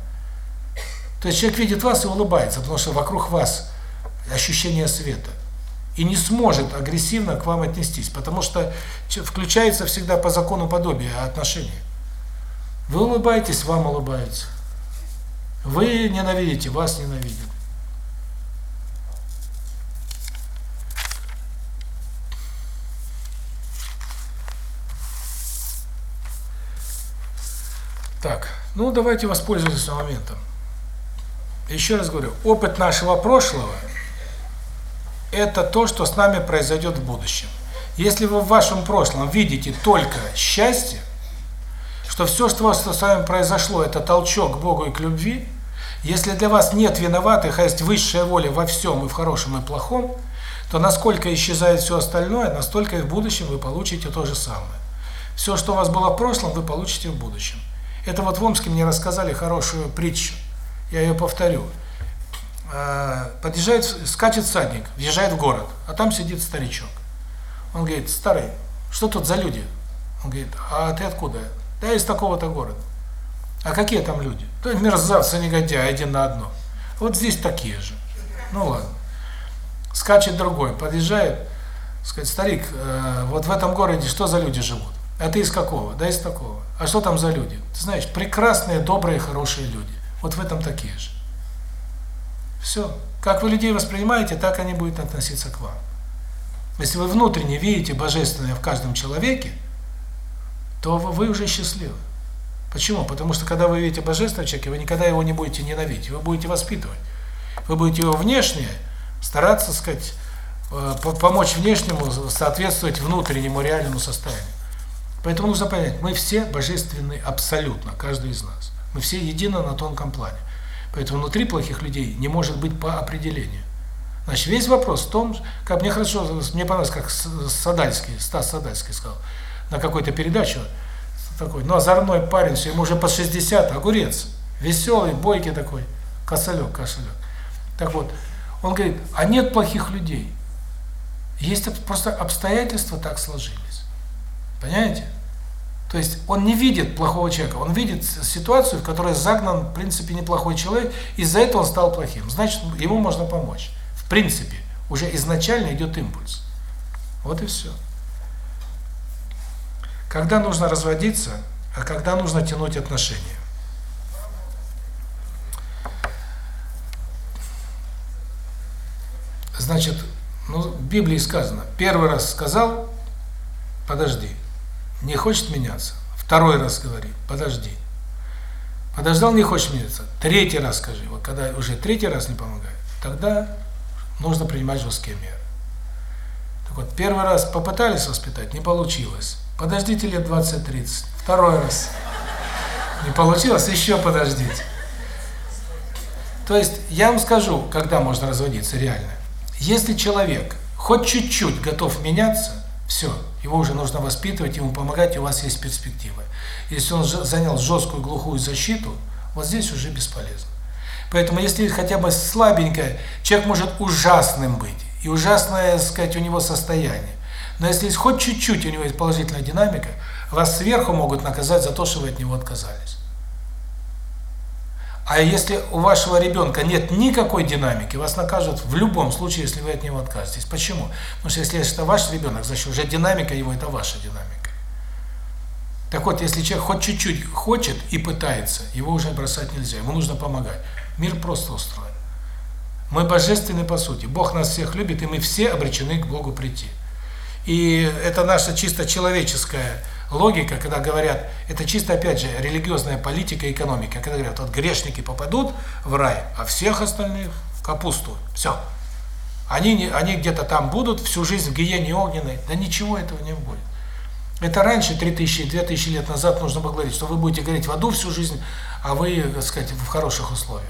То есть человек видит вас и улыбается, потому что вокруг вас ощущение света. И не сможет агрессивно к вам отнестись, потому что включается всегда по закону подобия отношения. Вы улыбаетесь, вам улыбаются. Вы ненавидите, вас ненавидят. Так, ну давайте воспользуемся моментом. Еще раз говорю, опыт нашего прошлого – это то, что с нами произойдет в будущем. Если вы в вашем прошлом видите только счастье, что все, что с вами произошло, это толчок к Богу и к любви, если для вас нет виноватых, а есть высшая воля во всем, и в хорошем, и в плохом, то насколько исчезает все остальное, настолько и в будущем вы получите то же самое. Все, что у вас было в прошлом, вы получите в будущем. Это вот в Омске мне рассказали хорошую притчу. Я ее повторю. А, подъезжает, скачет садник, въезжает в город, а там сидит старичок. Он говорит, старый, что тут за люди? Он говорит, а ты откуда? Да, из такого-то города. А какие там люди? То есть мерзавцы, негодяи, один на одно. Вот здесь такие же. Ну ладно. Скачет другой, подъезжает, сказать, старик, э, вот в этом городе что за люди живут? А ты из какого? Да из такого. А что там за люди? Ты знаешь, прекрасные, добрые, хорошие люди. Вот в этом такие же. Все. Как вы людей воспринимаете, так они будут относиться к вам. Если вы внутренне видите божественное в каждом человеке, то вы уже счастливы. Почему? Потому что когда вы видите божественного человека, вы никогда его не будете ненавидеть, вы будете воспитывать. Вы будете его внешне стараться, сказать, э, помочь внешнему соответствовать внутреннему реальному состоянию. Поэтому нужно понять, мы все божественны абсолютно, каждый из нас. Мы все едины на тонком плане. Поэтому внутри плохих людей не может быть по определению. Значит, весь вопрос в том, как мне хорошо, мне понравилось, как Садальский, Стас Садальский сказал, на какой-то передаче, такой, ну, озорной парень, все, ему уже по 60, огурец, веселый, бойкий такой, косолек, кошелек. Так вот, он говорит, а нет плохих людей. Есть просто обстоятельства так сложились. Понимаете? То есть он не видит плохого человека, он видит ситуацию, в которой загнан, в принципе, неплохой человек, из-за этого он стал плохим. Значит, ему можно помочь. В принципе, уже изначально идет импульс. Вот и все. Когда нужно разводиться, а когда нужно тянуть отношения. Значит, ну, в Библии сказано, первый раз сказал, подожди, не хочет меняться. Второй раз говори, подожди. Подождал, не хочет меняться. Третий раз скажи. Вот когда уже третий раз не помогает, тогда нужно принимать жесткие меры. Так вот, первый раз попытались воспитать, не получилось. Подождите лет 20-30. Второй раз. Не получилось, еще подождите. То есть, я вам скажу, когда можно разводиться реально. Если человек хоть чуть-чуть готов меняться, все, его уже нужно воспитывать, ему помогать, у вас есть перспективы. Если он занял жесткую глухую защиту, вот здесь уже бесполезно. Поэтому если хотя бы слабенькое, человек может ужасным быть, и ужасное, сказать, у него состояние. Но если есть хоть чуть-чуть у него есть положительная динамика, вас сверху могут наказать за то, что вы от него отказались. А если у вашего ребенка нет никакой динамики, вас накажут в любом случае, если вы от него откажетесь. Почему? Потому что если это ваш ребенок, значит уже динамика его – это ваша динамика. Так вот, если человек хоть чуть-чуть хочет и пытается, его уже бросать нельзя, ему нужно помогать. Мир просто устроен. Мы божественны по сути. Бог нас всех любит, и мы все обречены к Богу прийти. И это наша чисто человеческая логика, когда говорят, это чисто, опять же, религиозная политика и экономика, когда говорят, вот грешники попадут в рай, а всех остальных в капусту. Все. Они, не, они где-то там будут, всю жизнь в гиене огненной. Да ничего этого не будет. Это раньше, 3000, 2000 лет назад, нужно было говорить, что вы будете гореть в аду всю жизнь, а вы, так сказать, в хороших условиях.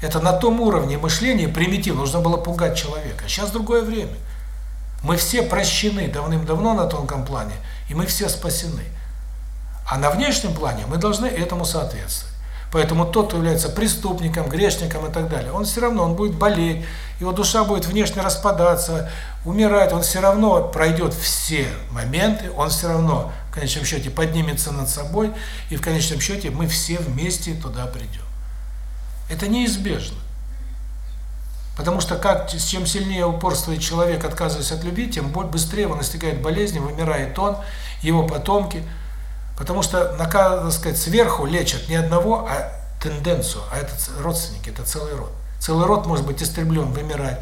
Это на том уровне мышления примитив, нужно было пугать человека. Сейчас другое время. Мы все прощены давным-давно на тонком плане, и мы все спасены. А на внешнем плане мы должны этому соответствовать. Поэтому тот, кто является преступником, грешником и так далее, он все равно, он будет болеть, его душа будет внешне распадаться, умирать, он все равно пройдет все моменты, он все равно в конечном счете поднимется над собой, и в конечном счете мы все вместе туда придем. Это неизбежно. Потому что как чем сильнее упорствует человек, отказываясь от любви, тем быстрее он настигает болезни, вымирает он, его потомки. Потому что, так сказать, сверху лечат не одного, а тенденцию, а это родственники, это целый род. Целый род может быть истреблен, вымирать.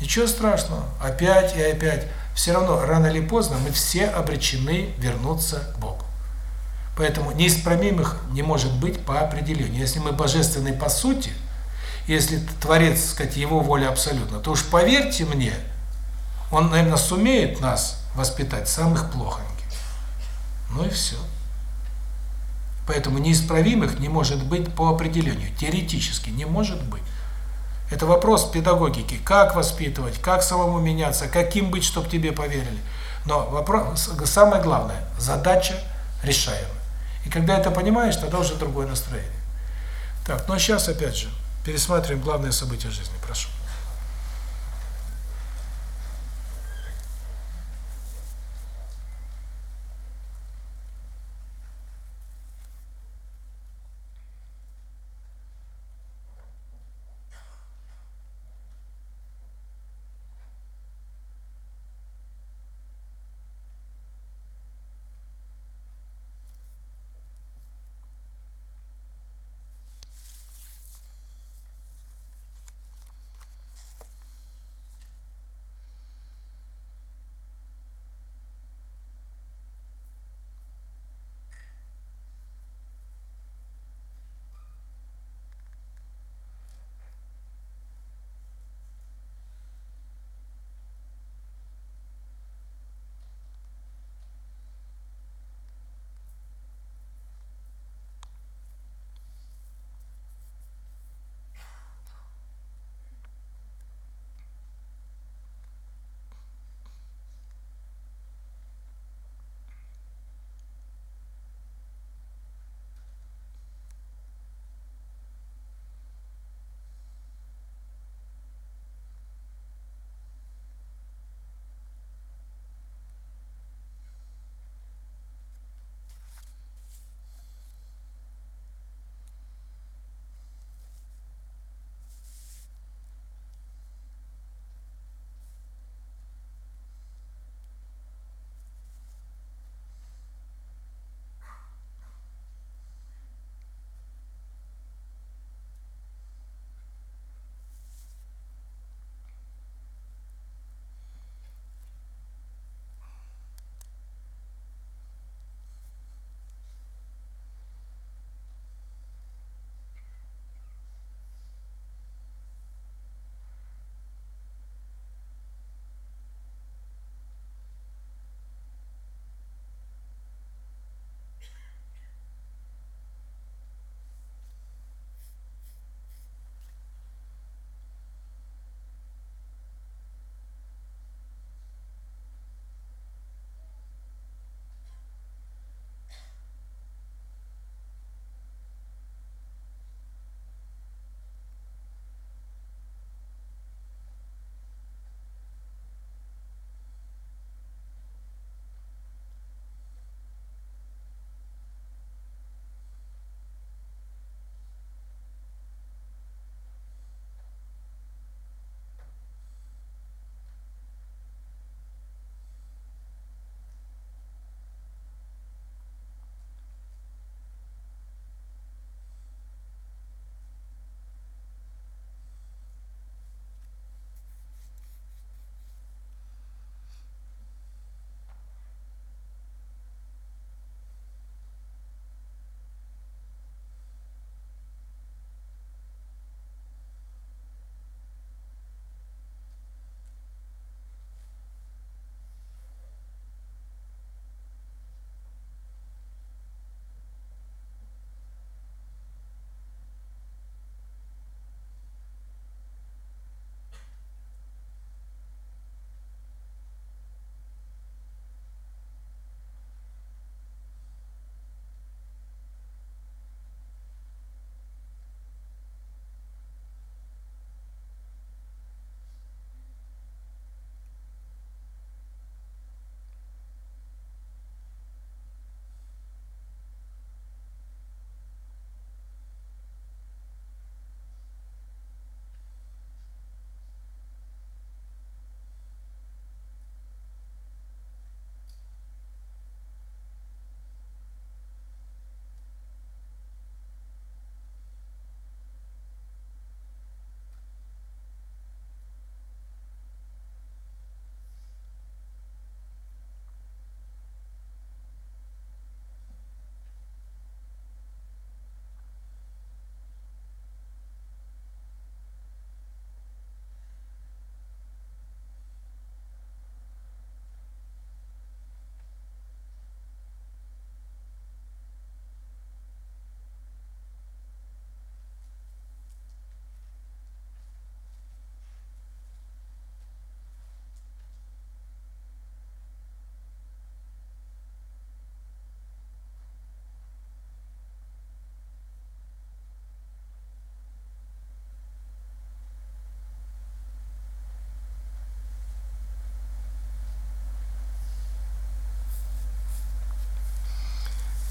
Ничего страшного, опять и опять. Все равно, рано или поздно, мы все обречены вернуться к Богу. Поэтому неисправимых не может быть по определению. Если мы божественны по сути – если Творец, так сказать, его воля абсолютно, то уж поверьте мне, он, наверное, сумеет нас воспитать самых плохоньких. Ну и все. Поэтому неисправимых не может быть по определению, теоретически не может быть. Это вопрос педагогики, как воспитывать, как самому меняться, каким быть, чтобы тебе поверили. Но вопрос, самое главное, задача решаемая. И когда это понимаешь, тогда уже другое настроение. Так, ну а сейчас опять же, Пересматриваем главные события жизни. Прошу.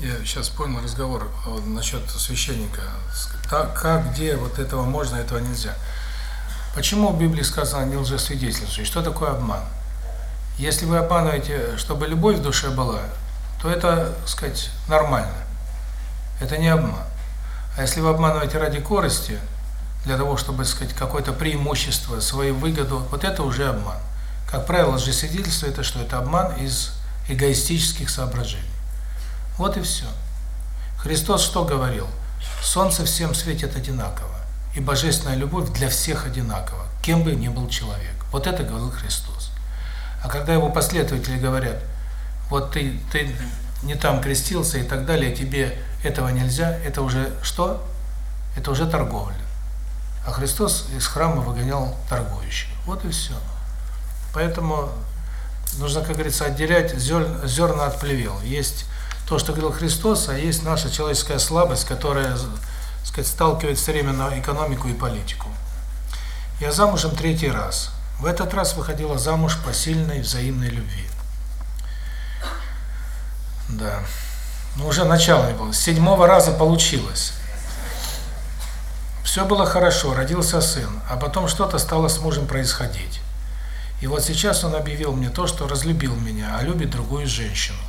Я сейчас понял разговор вот, насчет священника. Так, как, где, вот этого можно, этого нельзя. Почему в Библии сказано не лжесвидетельствуй? Что такое обман? Если вы обманываете, чтобы любовь в душе была, то это, так сказать, нормально. Это не обман. А если вы обманываете ради корысти, для того, чтобы, так сказать, какое-то преимущество, свою выгоду, вот это уже обман. Как правило, лжесвидетельство – это что? Это обман из эгоистических соображений. Вот и все. Христос что говорил? Солнце всем светит одинаково, и божественная любовь для всех одинакова, кем бы ни был человек. Вот это говорил Христос. А когда его последователи говорят, вот ты, ты не там крестился и так далее, тебе этого нельзя, это уже что? Это уже торговля. А Христос из храма выгонял торгующих. Вот и все. Поэтому нужно, как говорится, отделять зерна, от плевел. Есть то, что говорил Христос, а есть наша человеческая слабость, которая, так сказать, сталкивает все время на экономику и политику. Я замужем третий раз. В этот раз выходила замуж по сильной взаимной любви. Да. Ну, уже начало не было. С седьмого раза получилось. Все было хорошо, родился сын, а потом что-то стало с мужем происходить. И вот сейчас он объявил мне то, что разлюбил меня, а любит другую женщину.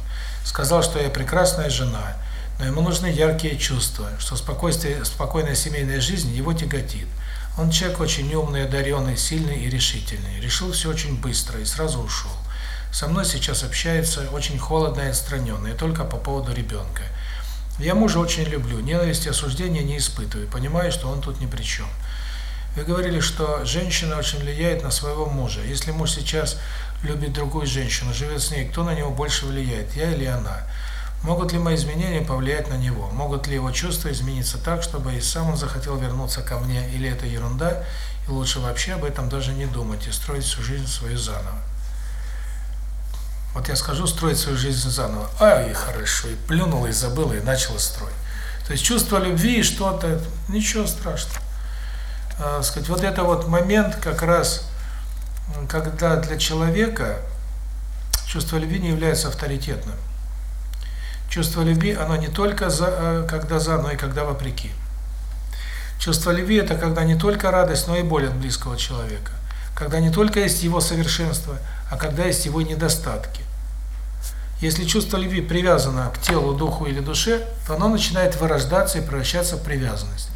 Сказал, что я прекрасная жена, но ему нужны яркие чувства, что спокойствие, спокойная семейная жизнь его тяготит. Он человек очень умный, одаренный, сильный и решительный. Решил все очень быстро и сразу ушел. Со мной сейчас общается очень холодно и отстраненно, и только по поводу ребенка. Я мужа очень люблю, ненависти и осуждения не испытываю, понимаю, что он тут ни при чем. Вы говорили, что женщина очень влияет на своего мужа. Если муж сейчас любит другую женщину, живет с ней, кто на него больше влияет, я или она? Могут ли мои изменения повлиять на него? Могут ли его чувства измениться так, чтобы и сам он захотел вернуться ко мне? Или это ерунда, и лучше вообще об этом даже не думать и строить всю жизнь свою заново? Вот я скажу, строить свою жизнь заново. Ай, хорошо, и плюнула, и забыла, и начала строить. То есть чувство любви и что-то, ничего страшного. А, сказать, вот это вот момент как раз, когда для человека чувство любви не является авторитетным. Чувство любви, оно не только за, э, когда за, но и когда вопреки. Чувство любви – это когда не только радость, но и боль от близкого человека. Когда не только есть его совершенство, а когда есть его недостатки. Если чувство любви привязано к телу, духу или душе, то оно начинает вырождаться и превращаться в привязанность.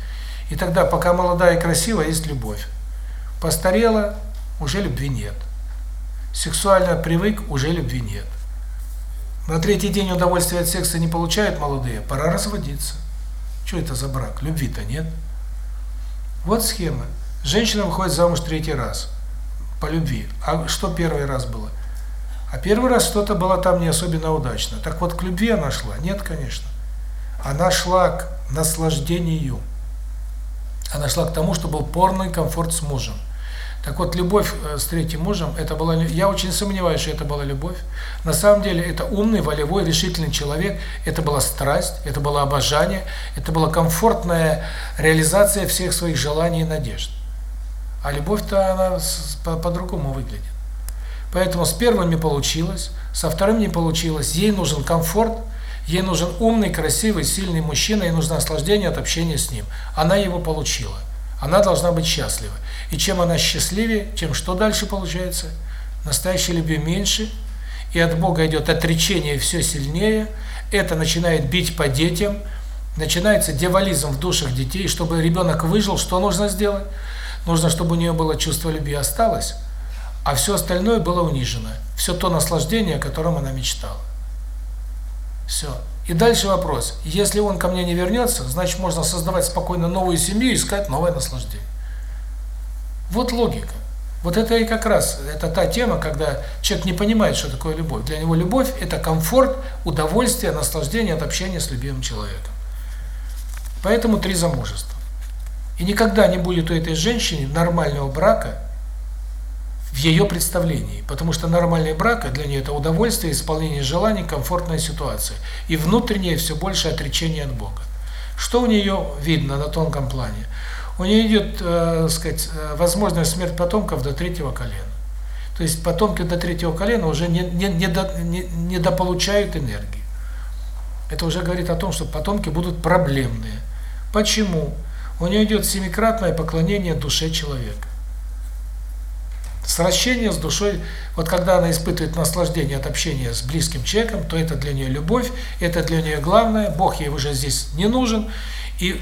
И тогда, пока молодая и красивая, есть любовь. Постарела, уже любви нет. Сексуально привык, уже любви нет. На третий день удовольствия от секса не получают молодые, пора разводиться. Что это за брак? Любви-то нет. Вот схема. Женщина выходит замуж третий раз по любви. А что первый раз было? А первый раз что-то было там не особенно удачно. Так вот, к любви она шла? Нет, конечно. Она шла к наслаждению. Она шла к тому, что был полный комфорт с мужем. Так вот, любовь э, с третьим мужем, это была, я очень сомневаюсь, что это была любовь. На самом деле, это умный, волевой, решительный человек, это была страсть, это было обожание, это была комфортная реализация всех своих желаний и надежд. А любовь-то она по-другому выглядит. Поэтому с первым не получилось, со вторым не получилось, ей нужен комфорт, ей нужен умный, красивый, сильный мужчина, ей нужно наслаждение от общения с ним. Она его получила. Она должна быть счастлива. И чем она счастливее, тем что дальше получается? Настоящей любви меньше, и от Бога идет отречение все сильнее, это начинает бить по детям, начинается девализм в душах детей, чтобы ребенок выжил, что нужно сделать? Нужно, чтобы у нее было чувство любви осталось, а все остальное было унижено. Все то наслаждение, о котором она мечтала. Все. И дальше вопрос. Если он ко мне не вернется, значит, можно создавать спокойно новую семью и искать новое наслаждение. Вот логика. Вот это и как раз, это та тема, когда человек не понимает, что такое любовь. Для него любовь – это комфорт, удовольствие, наслаждение от общения с любимым человеком. Поэтому три замужества. И никогда не будет у этой женщины нормального брака в ее представлении. Потому что нормальный брак для нее – это удовольствие, исполнение желаний, комфортная ситуация. И внутреннее все больше отречение от Бога. Что у нее видно на тонком плане? У нее идет, э, сказать, э, возможная смерть потомков до третьего колена. То есть потомки до третьего колена уже не, не, не, до, не, не дополучают энергии. Это уже говорит о том, что потомки будут проблемные. Почему? У нее идет семикратное поклонение душе человека. Сращение с душой, вот когда она испытывает наслаждение от общения с близким человеком, то это для нее любовь, это для нее главное, Бог ей уже здесь не нужен, и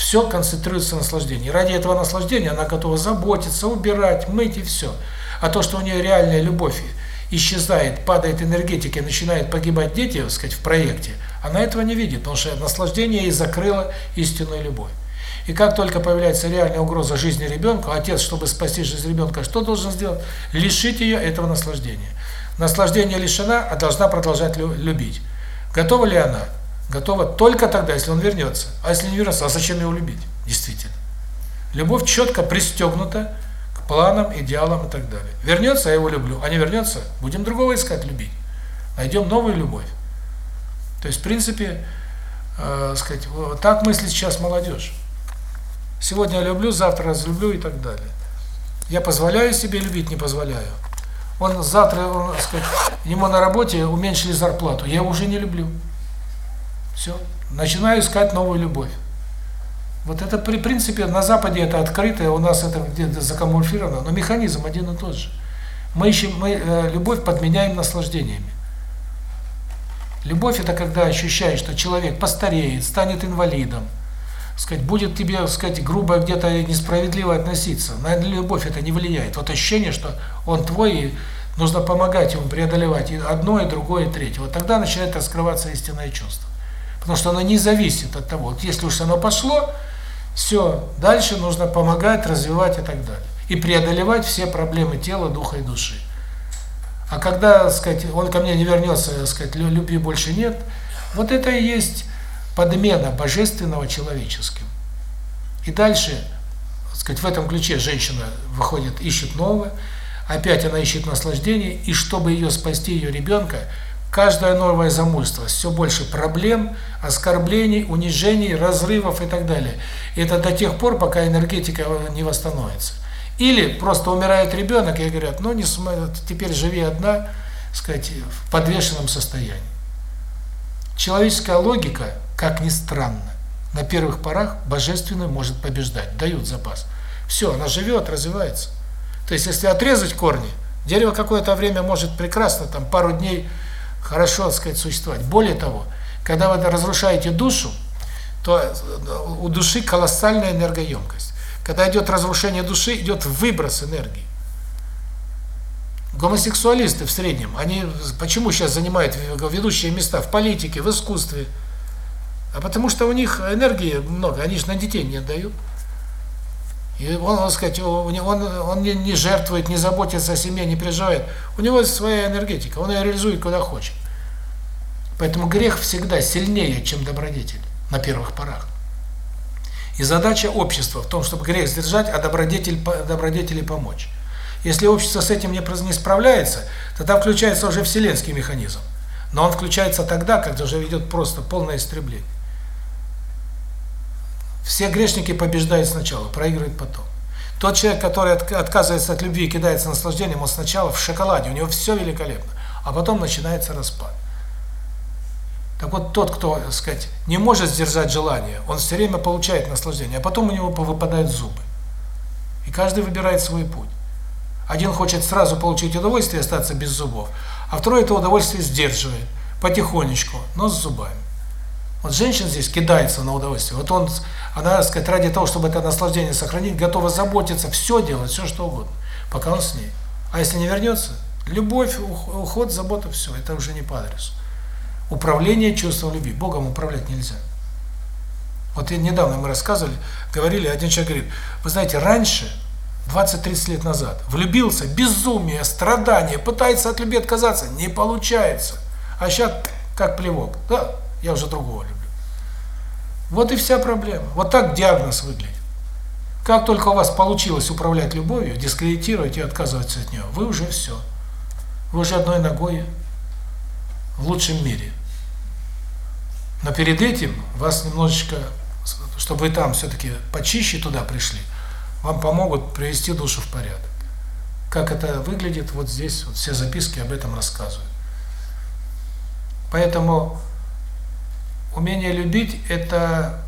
все концентрируется на наслаждении. Ради этого наслаждения она готова заботиться, убирать, мыть и все. А то, что у нее реальная любовь исчезает, падает энергетика, начинают погибать дети, так сказать, в проекте, она этого не видит, потому что наслаждение ей закрыло истинную любовь. И как только появляется реальная угроза жизни ребенка, отец, чтобы спасти жизнь ребенка, что должен сделать? Лишить ее этого наслаждения. Наслаждение лишена, а должна продолжать любить. Готова ли она? Готова только тогда, если он вернется. А если не вернется, а зачем его любить? Действительно. Любовь четко пристегнута к планам, идеалам и так далее. Вернется, я его люблю. А не вернется, будем другого искать любить. Найдем новую любовь. То есть, в принципе, э, сказать, вот так мыслит сейчас молодежь. Сегодня я люблю, завтра разлюблю и так далее. Я позволяю себе любить, не позволяю. Он завтра, он, сказать, ему на работе уменьшили зарплату, я уже не люблю. Все. Начинаю искать новую любовь. Вот это, при принципе, на Западе это открыто, у нас это где-то закамуфлировано, но механизм один и тот же. Мы ищем, мы э, любовь подменяем наслаждениями. Любовь – это когда ощущаешь, что человек постареет, станет инвалидом, сказать, будет тебе, сказать, грубо где-то несправедливо относиться. На любовь это не влияет. Вот ощущение, что он твой, и нужно помогать ему преодолевать и одно, и другое, и третье. Вот тогда начинает раскрываться истинное чувство. Потому что оно не зависит от того. Вот если уж оно пошло, все, дальше нужно помогать, развивать и так далее. И преодолевать все проблемы тела, духа и души. А когда, сказать, он ко мне не вернется, сказать, любви больше нет, вот это и есть подмена божественного человеческим. И дальше, сказать, в этом ключе женщина выходит, ищет новое, опять она ищет наслаждение, и чтобы ее спасти, ее ребенка, каждое новое замужество, все больше проблем, оскорблений, унижений, разрывов и так далее. И это до тех пор, пока энергетика не восстановится. Или просто умирает ребенок, и говорят, ну не теперь живи одна, сказать, в подвешенном состоянии. Человеческая логика, как ни странно, на первых порах божественную может побеждать, дают запас. Все, она живет, развивается. То есть, если отрезать корни, дерево какое-то время может прекрасно, там, пару дней хорошо, так сказать, существовать. Более того, когда вы разрушаете душу, то у души колоссальная энергоемкость. Когда идет разрушение души, идет выброс энергии. Гомосексуалисты в среднем, они почему сейчас занимают ведущие места в политике, в искусстве? А потому что у них энергии много, они же на детей не отдают. И он, так сказать, он, он не, не жертвует, не заботится о семье, не переживает. У него своя энергетика, он ее реализует куда хочет. Поэтому грех всегда сильнее, чем добродетель на первых порах. И задача общества в том, чтобы грех сдержать, а добродетель, добродетели помочь. Если общество с этим не, не справляется, тогда включается уже вселенский механизм. Но он включается тогда, когда уже идет просто полное истребление. Все грешники побеждают сначала, проигрывают потом. Тот человек, который отказывается от любви и кидается наслаждением, он сначала в шоколаде, у него все великолепно, а потом начинается распад. Так вот, тот, кто, так сказать, не может сдержать желание, он все время получает наслаждение, а потом у него выпадают зубы. И каждый выбирает свой путь. Один хочет сразу получить удовольствие и остаться без зубов, а второй это удовольствие сдерживает, потихонечку, но с зубами. Вот женщина здесь кидается на удовольствие. Вот он, она, так сказать, ради того, чтобы это наслаждение сохранить, готова заботиться, все делать, все что угодно, пока он с ней. А если не вернется, любовь, уход, забота, все, это уже не по адресу. Управление чувством любви. Богом управлять нельзя. Вот недавно мы рассказывали, говорили, один человек говорит, вы знаете, раньше, 20-30 лет назад, влюбился, безумие, страдание, пытается от любви отказаться, не получается. А сейчас как плевок. Да, я уже другого люблю. Вот и вся проблема. Вот так диагноз выглядит. Как только у вас получилось управлять любовью, дискредитировать и отказываться от нее, вы уже все. Вы уже одной ногой в лучшем мире. Но перед этим вас немножечко, чтобы вы там все-таки почище туда пришли, вам помогут привести душу в порядок. Как это выглядит, вот здесь вот все записки об этом рассказывают. Поэтому Умение любить – это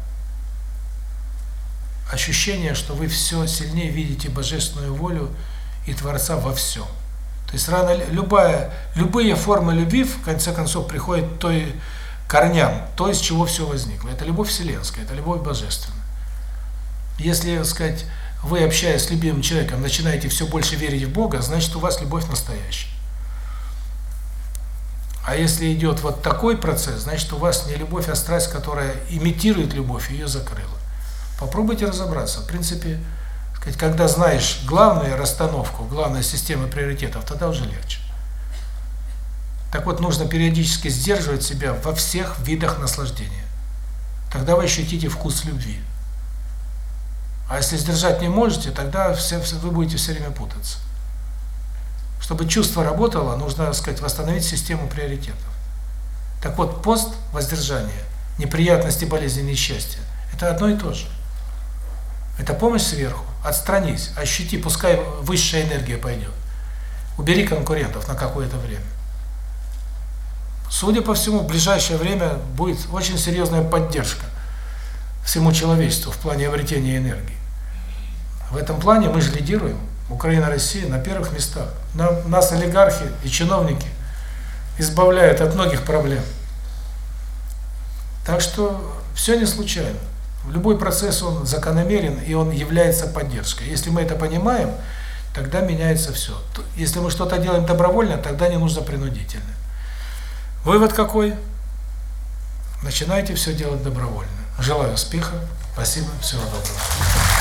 ощущение, что вы все сильнее видите божественную волю и Творца во всем. То есть рано любая, любые формы любви в конце концов приходят к той корням, то, из чего все возникло. Это любовь вселенская, это любовь божественная. Если, сказать, вы, общаясь с любимым человеком, начинаете все больше верить в Бога, значит, у вас любовь настоящая. А если идет вот такой процесс, значит, у вас не любовь, а страсть, которая имитирует любовь, ее закрыла. Попробуйте разобраться. В принципе, сказать, когда знаешь главную расстановку, главную систему приоритетов, тогда уже легче. Так вот, нужно периодически сдерживать себя во всех видах наслаждения. Тогда вы ощутите вкус любви. А если сдержать не можете, тогда все, вы будете все время путаться. Чтобы чувство работало, нужно, так сказать, восстановить систему приоритетов. Так вот, пост, воздержание, неприятности, болезни, несчастья – это одно и то же. Это помощь сверху. Отстранись, ощути, пускай высшая энергия пойдет. Убери конкурентов на какое-то время. Судя по всему, в ближайшее время будет очень серьезная поддержка всему человечеству в плане обретения энергии. В этом плане мы же лидируем. Украина, Россия на первых местах. Нам, нас олигархи и чиновники избавляют от многих проблем. Так что все не случайно. Любой процесс, он закономерен, и он является поддержкой. Если мы это понимаем, тогда меняется все. Если мы что-то делаем добровольно, тогда не нужно принудительно. Вывод какой? Начинайте все делать добровольно. Желаю успеха. Спасибо. Всего доброго.